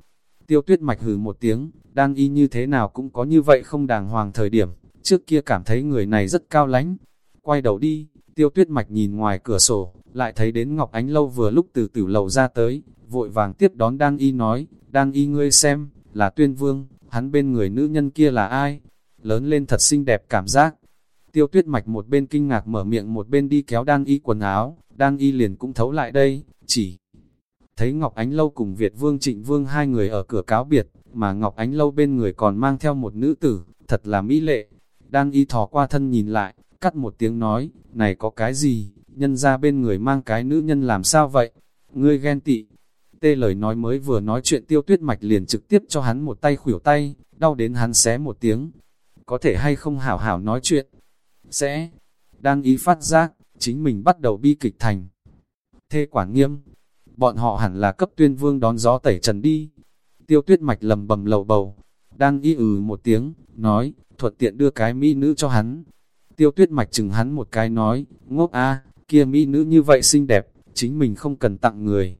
Speaker 1: Tiêu tuyết mạch hừ một tiếng, Đang y như thế nào cũng có như vậy không đàng hoàng thời điểm, trước kia cảm thấy người này rất cao lánh. Quay đầu đi, tiêu tuyết mạch nhìn ngoài cửa sổ, lại thấy đến Ngọc Ánh Lâu vừa lúc từ tử lầu ra tới, vội vàng tiếp đón Đang Y nói, Đang Y ngươi xem, là tuyên vương, hắn bên người nữ nhân kia là ai? Lớn lên thật xinh đẹp cảm giác. Tiêu tuyết mạch một bên kinh ngạc mở miệng một bên đi kéo Đan Y quần áo, Đan Y liền cũng thấu lại đây, chỉ thấy Ngọc Ánh Lâu cùng Việt Vương Trịnh Vương hai người ở cửa cáo biệt, mà Ngọc Ánh Lâu bên người còn mang theo một nữ tử, thật là mỹ lệ. Đan Y thò qua thân nhìn lại, cắt một tiếng nói, này có cái gì, nhân ra bên người mang cái nữ nhân làm sao vậy? Ngươi ghen tị. Tê lời nói mới vừa nói chuyện tiêu tuyết mạch liền trực tiếp cho hắn một tay khủyểu tay, đau đến hắn xé một tiếng. Có thể hay không hảo hảo nói chuyện? Sẽ. Đang ý phát giác, chính mình bắt đầu bi kịch thành. Thê quản nghiêm. Bọn họ hẳn là cấp tuyên vương đón gió tẩy trần đi. Tiêu tuyết mạch lầm bầm lầu bầu. Đang ý ừ một tiếng, nói, thuật tiện đưa cái mỹ nữ cho hắn. Tiêu tuyết mạch chừng hắn một cái nói, ngốc a kia mỹ nữ như vậy xinh đẹp, chính mình không cần tặng người.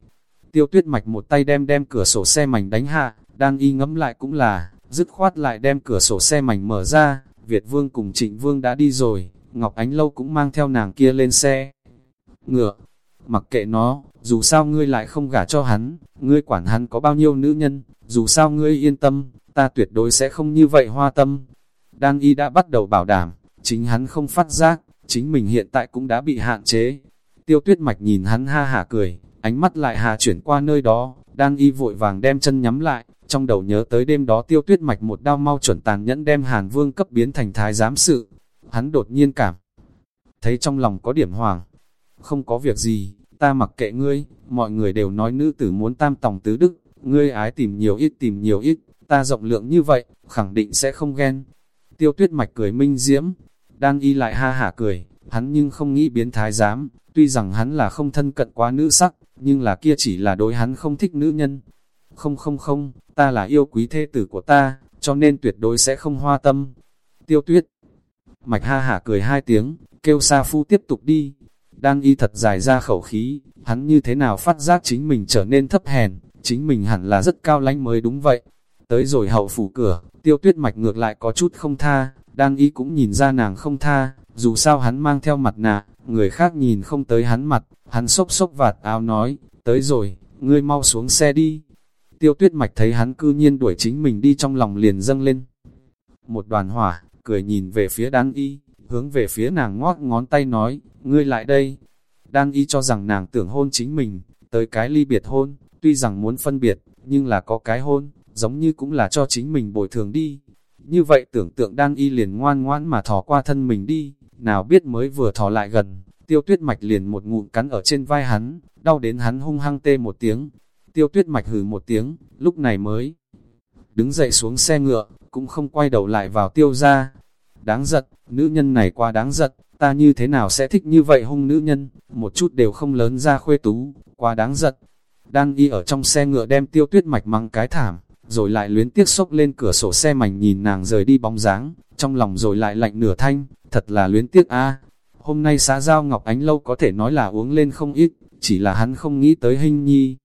Speaker 1: Tiêu tuyết mạch một tay đem đem cửa sổ xe mảnh đánh hạ, đang y ngấm lại cũng là, dứt khoát lại đem cửa sổ xe mảnh mở ra, Việt Vương cùng Trịnh Vương đã đi rồi, Ngọc Ánh Lâu cũng mang theo nàng kia lên xe. Ngựa, mặc kệ nó, dù sao ngươi lại không gả cho hắn, ngươi quản hắn có bao nhiêu nữ nhân, dù sao ngươi yên tâm, ta tuyệt đối sẽ không như vậy hoa tâm. Đan y đã bắt đầu bảo đảm, chính hắn không phát giác, chính mình hiện tại cũng đã bị hạn chế. Tiêu tuyết mạch nhìn hắn ha hả cười, ánh mắt lại hà chuyển qua nơi đó, đan y vội vàng đem chân nhắm lại, trong đầu nhớ tới đêm đó tiêu tuyết mạch một đao mau chuẩn tàn nhẫn đem hàn vương cấp biến thành thái giám sự. Hắn đột nhiên cảm, thấy trong lòng có điểm hoàng. Không có việc gì, ta mặc kệ ngươi, mọi người đều nói nữ tử muốn tam tòng tứ đức, ngươi ái tìm nhiều ít tìm nhiều ít, ta rộng lượng như vậy, khẳng định sẽ không ghen. Tiêu tuyết mạch cười minh diễm, đang y lại ha hả cười, hắn nhưng không nghĩ biến thái giám, tuy rằng hắn là không thân cận quá nữ sắc, nhưng là kia chỉ là đối hắn không thích nữ nhân. Không không không, ta là yêu quý thê tử của ta, cho nên tuyệt đối sẽ không hoa tâm. Tiêu tuyết, mạch ha hả cười hai tiếng, kêu Sa Phu tiếp tục đi. Đan y thật dài ra khẩu khí, hắn như thế nào phát giác chính mình trở nên thấp hèn, chính mình hẳn là rất cao lãnh mới đúng vậy. Tới rồi hậu phủ cửa, tiêu tuyết mạch ngược lại có chút không tha, đan y cũng nhìn ra nàng không tha, dù sao hắn mang theo mặt nạ, người khác nhìn không tới hắn mặt, hắn sốc sốc vạt áo nói, tới rồi, ngươi mau xuống xe đi. Tiêu tuyết mạch thấy hắn cư nhiên đuổi chính mình đi trong lòng liền dâng lên. Một đoàn hỏa, cười nhìn về phía đan y, hướng về phía nàng ngót ngón tay nói, ngươi lại đây. Đan y cho rằng nàng tưởng hôn chính mình, tới cái ly biệt hôn, tuy rằng muốn phân biệt, nhưng là có cái hôn, giống như cũng là cho chính mình bồi thường đi. Như vậy tưởng tượng đan y liền ngoan ngoãn mà thò qua thân mình đi, nào biết mới vừa thò lại gần, tiêu tuyết mạch liền một ngụm cắn ở trên vai hắn, đau đến hắn hung hăng tê một tiếng. Tiêu tuyết mạch hừ một tiếng, lúc này mới đứng dậy xuống xe ngựa, cũng không quay đầu lại vào tiêu ra. Đáng giật, nữ nhân này quá đáng giật, ta như thế nào sẽ thích như vậy hung nữ nhân, một chút đều không lớn ra khuê tú, quá đáng giật. Đan y ở trong xe ngựa đem tiêu tuyết mạch mắng cái thảm, rồi lại luyến tiếc sốc lên cửa sổ xe mảnh nhìn nàng rời đi bóng dáng, trong lòng rồi lại lạnh nửa thanh, thật là luyến tiếc a. Hôm nay xã giao Ngọc Ánh Lâu có thể nói là uống lên không ít, chỉ là hắn không nghĩ tới hình nhi.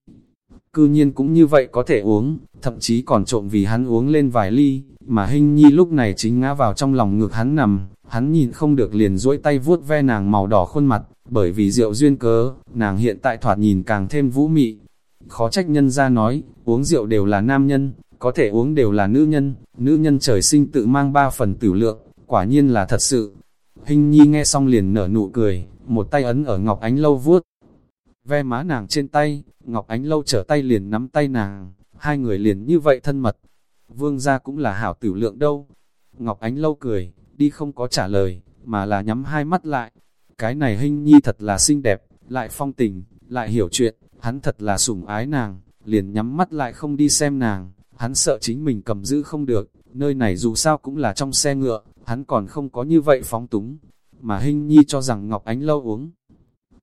Speaker 1: Cư nhiên cũng như vậy có thể uống, thậm chí còn trộm vì hắn uống lên vài ly, mà hình nhi lúc này chính ngã vào trong lòng ngực hắn nằm, hắn nhìn không được liền duỗi tay vuốt ve nàng màu đỏ khuôn mặt, bởi vì rượu duyên cớ, nàng hiện tại thoạt nhìn càng thêm vũ mị. Khó trách nhân ra nói, uống rượu đều là nam nhân, có thể uống đều là nữ nhân, nữ nhân trời sinh tự mang ba phần tử lượng, quả nhiên là thật sự. Hình nhi nghe xong liền nở nụ cười, một tay ấn ở Ngọc Ánh Lâu vuốt. Ve má nàng trên tay, Ngọc Ánh Lâu trở tay liền nắm tay nàng, hai người liền như vậy thân mật. Vương gia cũng là hảo tử lượng đâu. Ngọc Ánh Lâu cười, đi không có trả lời, mà là nhắm hai mắt lại. Cái này hình nhi thật là xinh đẹp, lại phong tình, lại hiểu chuyện, hắn thật là sủng ái nàng, liền nhắm mắt lại không đi xem nàng, hắn sợ chính mình cầm giữ không được, nơi này dù sao cũng là trong xe ngựa, hắn còn không có như vậy phóng túng, mà hình nhi cho rằng Ngọc Ánh lâu uống.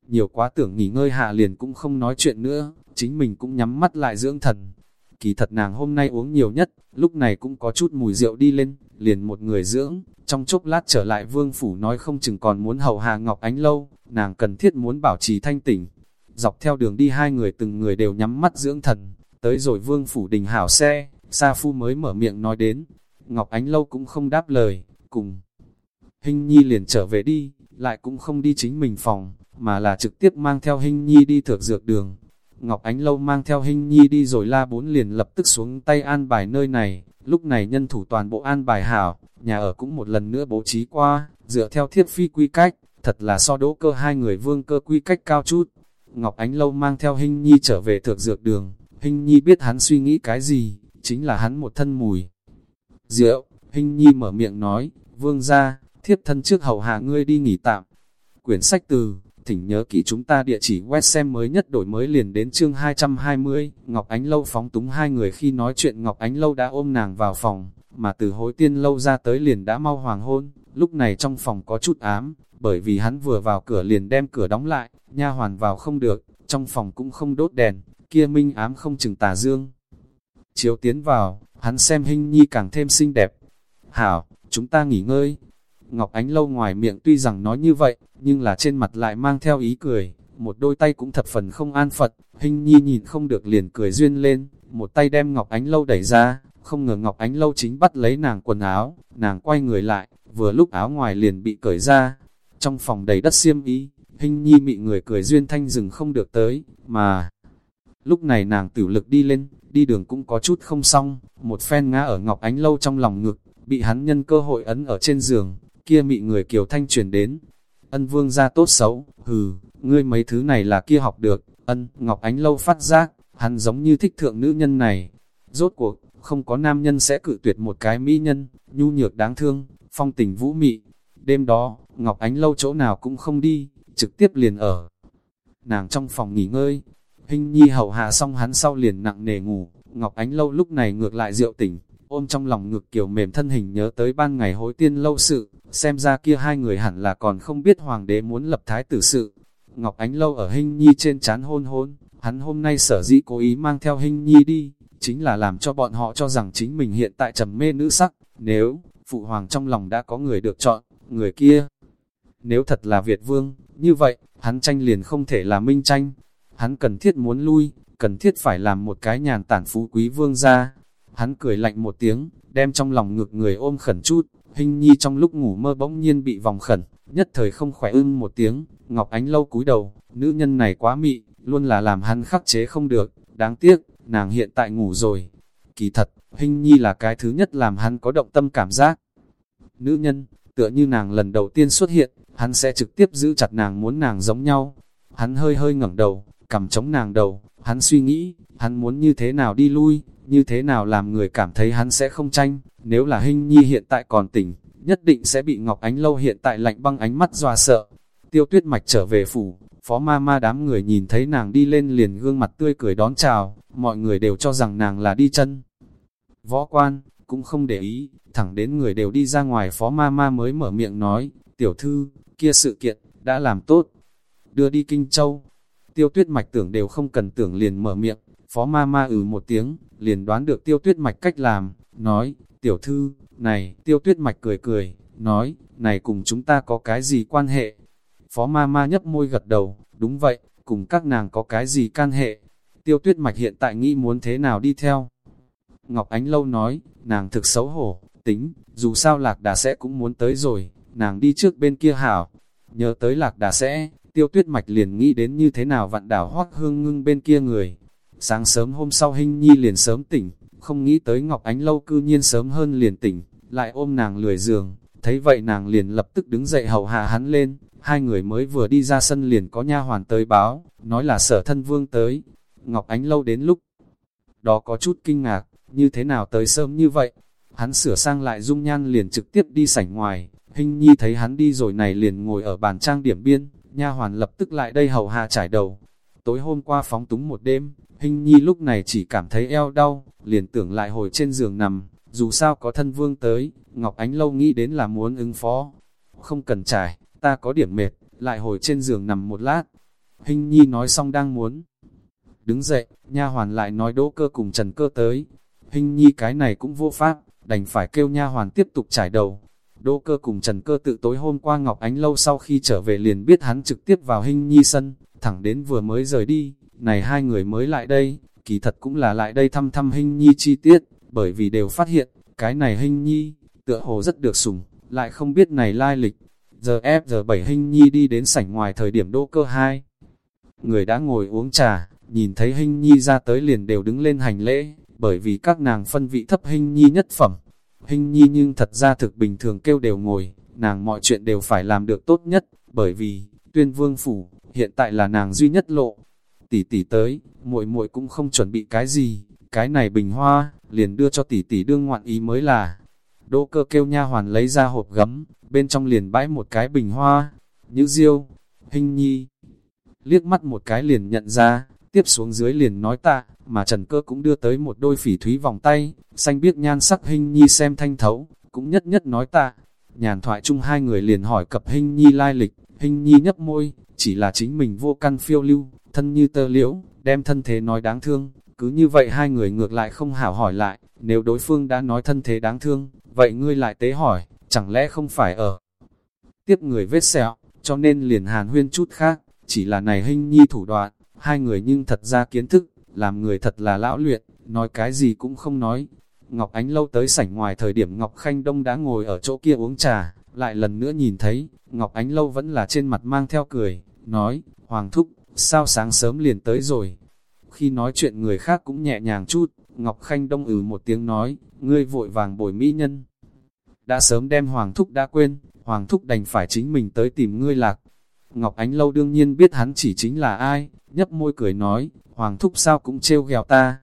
Speaker 1: Nhiều quá tưởng nghỉ ngơi hạ liền cũng không nói chuyện nữa, chính mình cũng nhắm mắt lại dưỡng thần. Kỳ thật nàng hôm nay uống nhiều nhất, lúc này cũng có chút mùi rượu đi lên, liền một người dưỡng, trong chốc lát trở lại vương phủ nói không chừng còn muốn hầu hạ Ngọc Ánh lâu, nàng cần thiết muốn bảo trì thanh tỉnh. Dọc theo đường đi hai người từng người đều nhắm mắt dưỡng thần, tới rồi vương phủ đình hảo xe, Sa Phu mới mở miệng nói đến, Ngọc Ánh lâu cũng không đáp lời, cùng. Hình Nhi liền trở về đi, lại cũng không đi chính mình phòng, mà là trực tiếp mang theo Hình Nhi đi thược dược đường. Ngọc Ánh Lâu mang theo Hình Nhi đi rồi la bốn liền lập tức xuống tay an bài nơi này, lúc này nhân thủ toàn bộ an bài hảo, nhà ở cũng một lần nữa bố trí qua, dựa theo thiết phi quy cách, thật là so đỗ cơ hai người vương cơ quy cách cao chút. Ngọc Ánh Lâu mang theo Hình Nhi trở về thược dược đường, Hình Nhi biết hắn suy nghĩ cái gì, chính là hắn một thân mùi. Rượu, Hình Nhi mở miệng nói, vương ra, thiếp thân trước hầu hạ ngươi đi nghỉ tạm. Quyển sách từ, thỉnh nhớ kỹ chúng ta địa chỉ web xem mới nhất đổi mới liền đến chương 220, Ngọc Ánh Lâu phóng túng hai người khi nói chuyện Ngọc Ánh Lâu đã ôm nàng vào phòng, mà từ hối tiên lâu ra tới liền đã mau hoàng hôn, lúc này trong phòng có chút ám, bởi vì hắn vừa vào cửa liền đem cửa đóng lại, nha hoàn vào không được, trong phòng cũng không đốt đèn, kia minh ám không chừng tà dương. Chiếu tiến vào, hắn xem hình nhi càng thêm xinh đẹp. Hảo, chúng ta nghỉ ngơi. Ngọc Ánh lâu ngoài miệng tuy rằng nói như vậy, nhưng là trên mặt lại mang theo ý cười, một đôi tay cũng thập phần không an phận. hình nhi nhìn không được liền cười duyên lên, một tay đem Ngọc Ánh lâu đẩy ra, không ngờ Ngọc Ánh lâu chính bắt lấy nàng quần áo, nàng quay người lại, vừa lúc áo ngoài liền bị cởi ra, trong phòng đầy đất xiêm ý, hình nhi bị người cười duyên thanh dừng không được tới, mà Lúc này nàng tử lực đi lên, đi đường cũng có chút không xong, một phen ngã ở Ngọc Ánh Lâu trong lòng ngực, bị hắn nhân cơ hội ấn ở trên giường, kia mị người kiều thanh truyền đến. Ân vương ra tốt xấu, hừ, ngươi mấy thứ này là kia học được, ân, Ngọc Ánh Lâu phát giác, hắn giống như thích thượng nữ nhân này. Rốt cuộc, không có nam nhân sẽ cự tuyệt một cái mỹ nhân, nhu nhược đáng thương, phong tình vũ mị. Đêm đó, Ngọc Ánh Lâu chỗ nào cũng không đi, trực tiếp liền ở. Nàng trong phòng nghỉ ngơi, hình nhi hậu hạ xong hắn sau liền nặng nề ngủ, Ngọc Ánh Lâu lúc này ngược lại rượu tỉnh, ôm trong lòng ngực kiểu mềm thân hình nhớ tới ban ngày hối tiên lâu sự, xem ra kia hai người hẳn là còn không biết hoàng đế muốn lập thái tử sự. Ngọc Ánh Lâu ở hình nhi trên chán hôn hôn, hắn hôm nay sở dĩ cố ý mang theo hình nhi đi, chính là làm cho bọn họ cho rằng chính mình hiện tại trầm mê nữ sắc, nếu phụ hoàng trong lòng đã có người được chọn, người kia. Nếu thật là Việt Vương, như vậy, hắn tranh liền không thể là minh tranh. Hắn cần thiết muốn lui, cần thiết phải làm một cái nhàn tản phú quý vương ra. Hắn cười lạnh một tiếng, đem trong lòng ngực người ôm khẩn chút, hình nhi trong lúc ngủ mơ bỗng nhiên bị vòng khẩn, nhất thời không khỏe ưng một tiếng, Ngọc Ánh lâu cúi đầu, nữ nhân này quá mị, luôn là làm hắn khắc chế không được, đáng tiếc, nàng hiện tại ngủ rồi. Kỳ thật, hình nhi là cái thứ nhất làm hắn có động tâm cảm giác. Nữ nhân, tựa như nàng lần đầu tiên xuất hiện, hắn sẽ trực tiếp giữ chặt nàng muốn nàng giống nhau. Hắn hơi hơi ngẩng đầu, cầm chống nàng đầu, hắn suy nghĩ, hắn muốn như thế nào đi lui, như thế nào làm người cảm thấy hắn sẽ không tranh, nếu là hình nhi hiện tại còn tỉnh, nhất định sẽ bị Ngọc Ánh Lâu hiện tại lạnh băng ánh mắt dọa sợ. Tiêu tuyết mạch trở về phủ, phó ma ma đám người nhìn thấy nàng đi lên liền gương mặt tươi cười đón chào, mọi người đều cho rằng nàng là đi chân. Võ quan, cũng không để ý, thẳng đến người đều đi ra ngoài phó ma ma mới mở miệng nói, tiểu thư, kia sự kiện, đã làm tốt, đưa đi Kinh Châu. Tiêu tuyết mạch tưởng đều không cần tưởng liền mở miệng, phó ma ma ừ một tiếng, liền đoán được tiêu tuyết mạch cách làm, nói, tiểu thư, này, tiêu tuyết mạch cười cười, nói, này cùng chúng ta có cái gì quan hệ? Phó ma ma nhấp môi gật đầu, đúng vậy, cùng các nàng có cái gì can hệ? Tiêu tuyết mạch hiện tại nghĩ muốn thế nào đi theo? Ngọc Ánh Lâu nói, nàng thực xấu hổ, tính, dù sao lạc đà sẽ cũng muốn tới rồi, nàng đi trước bên kia hảo. Nhớ tới lạc đà sẽ, tiêu tuyết mạch liền nghĩ đến như thế nào vạn đảo hoác hương ngưng bên kia người. Sáng sớm hôm sau hình nhi liền sớm tỉnh, không nghĩ tới Ngọc Ánh Lâu cư nhiên sớm hơn liền tỉnh, lại ôm nàng lười giường. Thấy vậy nàng liền lập tức đứng dậy hầu hạ hắn lên, hai người mới vừa đi ra sân liền có nha hoàn tới báo, nói là sở thân vương tới. Ngọc Ánh Lâu đến lúc đó có chút kinh ngạc, như thế nào tới sớm như vậy? Hắn sửa sang lại dung nhan liền trực tiếp đi sảnh ngoài, hình nhi thấy hắn đi rồi này liền ngồi ở bàn trang điểm biên, nha hoàn lập tức lại đây hầu hạ trải đầu. Tối hôm qua phóng túng một đêm, hình nhi lúc này chỉ cảm thấy eo đau, liền tưởng lại hồi trên giường nằm, dù sao có thân vương tới, Ngọc Ánh lâu nghĩ đến là muốn ứng phó. Không cần trải, ta có điểm mệt, lại hồi trên giường nằm một lát. Hình nhi nói xong đang muốn. Đứng dậy, nha hoàn lại nói đỗ cơ cùng trần cơ tới, Hình nhi cái này cũng vô pháp, đành phải kêu nha hoàn tiếp tục trải đầu. Đỗ cơ cùng Trần cơ tự tối hôm qua Ngọc Ánh lâu sau khi trở về liền biết hắn trực tiếp vào hình nhi sân, thẳng đến vừa mới rời đi, này hai người mới lại đây, kỳ thật cũng là lại đây thăm thăm hình nhi chi tiết, bởi vì đều phát hiện, cái này hình nhi, tựa hồ rất được sủng, lại không biết này lai lịch. Giờ ép giờ bảy hình nhi đi đến sảnh ngoài thời điểm đỗ cơ hai. Người đã ngồi uống trà, nhìn thấy hình nhi ra tới liền đều đứng lên hành lễ, bởi vì các nàng phân vị thấp hình nhi nhất phẩm. Hình nhi nhưng thật ra thực bình thường kêu đều ngồi, nàng mọi chuyện đều phải làm được tốt nhất, bởi vì, tuyên vương phủ, hiện tại là nàng duy nhất lộ. Tỷ tỷ tới, muội muội cũng không chuẩn bị cái gì, cái này bình hoa, liền đưa cho tỷ tỷ đương ngoạn ý mới là. Đỗ cơ kêu nha hoàn lấy ra hộp gấm, bên trong liền bãi một cái bình hoa, như diêu, hình nhi. Liếc mắt một cái liền nhận ra, tiếp xuống dưới liền nói tạ, mà Trần Cơ cũng đưa tới một đôi phỉ thúy vòng tay, xanh biếc nhan sắc hình nhi xem thanh thấu, cũng nhất nhất nói tạ. Nhàn thoại chung hai người liền hỏi cập hình nhi lai lịch, hình nhi nhấp môi, chỉ là chính mình vô căn phiêu lưu, thân như tơ liễu, đem thân thế nói đáng thương, cứ như vậy hai người ngược lại không hảo hỏi lại, nếu đối phương đã nói thân thế đáng thương, vậy ngươi lại tế hỏi, chẳng lẽ không phải ở tiếp người vết sẹo, cho nên liền hàn huyên chút khác, chỉ là này hình nhi thủ đoạn, hai người nhưng thật ra kiến thức, làm người thật là lão luyện, nói cái gì cũng không nói. Ngọc Ánh lâu tới sảnh ngoài thời điểm Ngọc Khanh Đông đã ngồi ở chỗ kia uống trà, lại lần nữa nhìn thấy, Ngọc Ánh lâu vẫn là trên mặt mang theo cười, nói, Hoàng Thúc, sao sáng sớm liền tới rồi? Khi nói chuyện người khác cũng nhẹ nhàng chút, Ngọc Khanh Đông ừ một tiếng nói, ngươi vội vàng bồi mỹ nhân. Đã sớm đem Hoàng Thúc đã quên, Hoàng Thúc đành phải chính mình tới tìm ngươi lạc. Ngọc Ánh Lâu đương nhiên biết hắn chỉ chính là ai, nhấp môi cười nói, Hoàng Thúc sao cũng trêu ghẹo ta.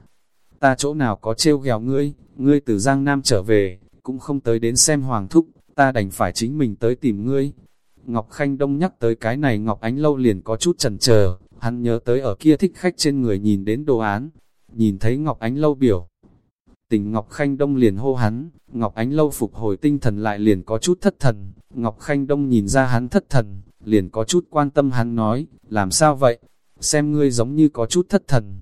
Speaker 1: Ta chỗ nào có trêu ghẹo ngươi, ngươi từ Giang Nam trở về, cũng không tới đến xem Hoàng Thúc, ta đành phải chính mình tới tìm ngươi. Ngọc Khanh Đông nhắc tới cái này Ngọc Ánh Lâu liền có chút chần chờ, hắn nhớ tới ở kia thích khách trên người nhìn đến đồ án, nhìn thấy Ngọc Ánh Lâu biểu. Tình Ngọc Khanh Đông liền hô hắn, Ngọc Ánh Lâu phục hồi tinh thần lại liền có chút thất thần, Ngọc Khanh Đông nhìn ra hắn thất thần, liền có chút quan tâm hắn nói, làm sao vậy, xem ngươi giống như có chút thất thần.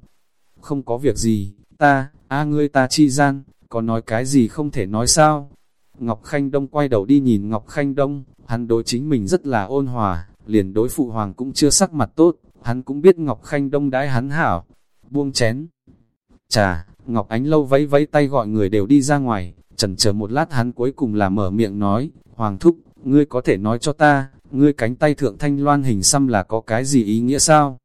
Speaker 1: Không có việc gì, ta, a ngươi ta chi gian, có nói cái gì không thể nói sao. Ngọc Khanh Đông quay đầu đi nhìn Ngọc Khanh Đông, hắn đối chính mình rất là ôn hòa, liền đối phụ hoàng cũng chưa sắc mặt tốt, hắn cũng biết Ngọc Khanh Đông đãi hắn hảo. Buông chén. Chà, Ngọc Ánh lâu vẫy vẫy tay gọi người đều đi ra ngoài, chần chờ một lát hắn cuối cùng là mở miệng nói, Hoàng Thúc, ngươi có thể nói cho ta, ngươi cánh tay thượng thanh loan hình xăm là có cái gì ý nghĩa sao?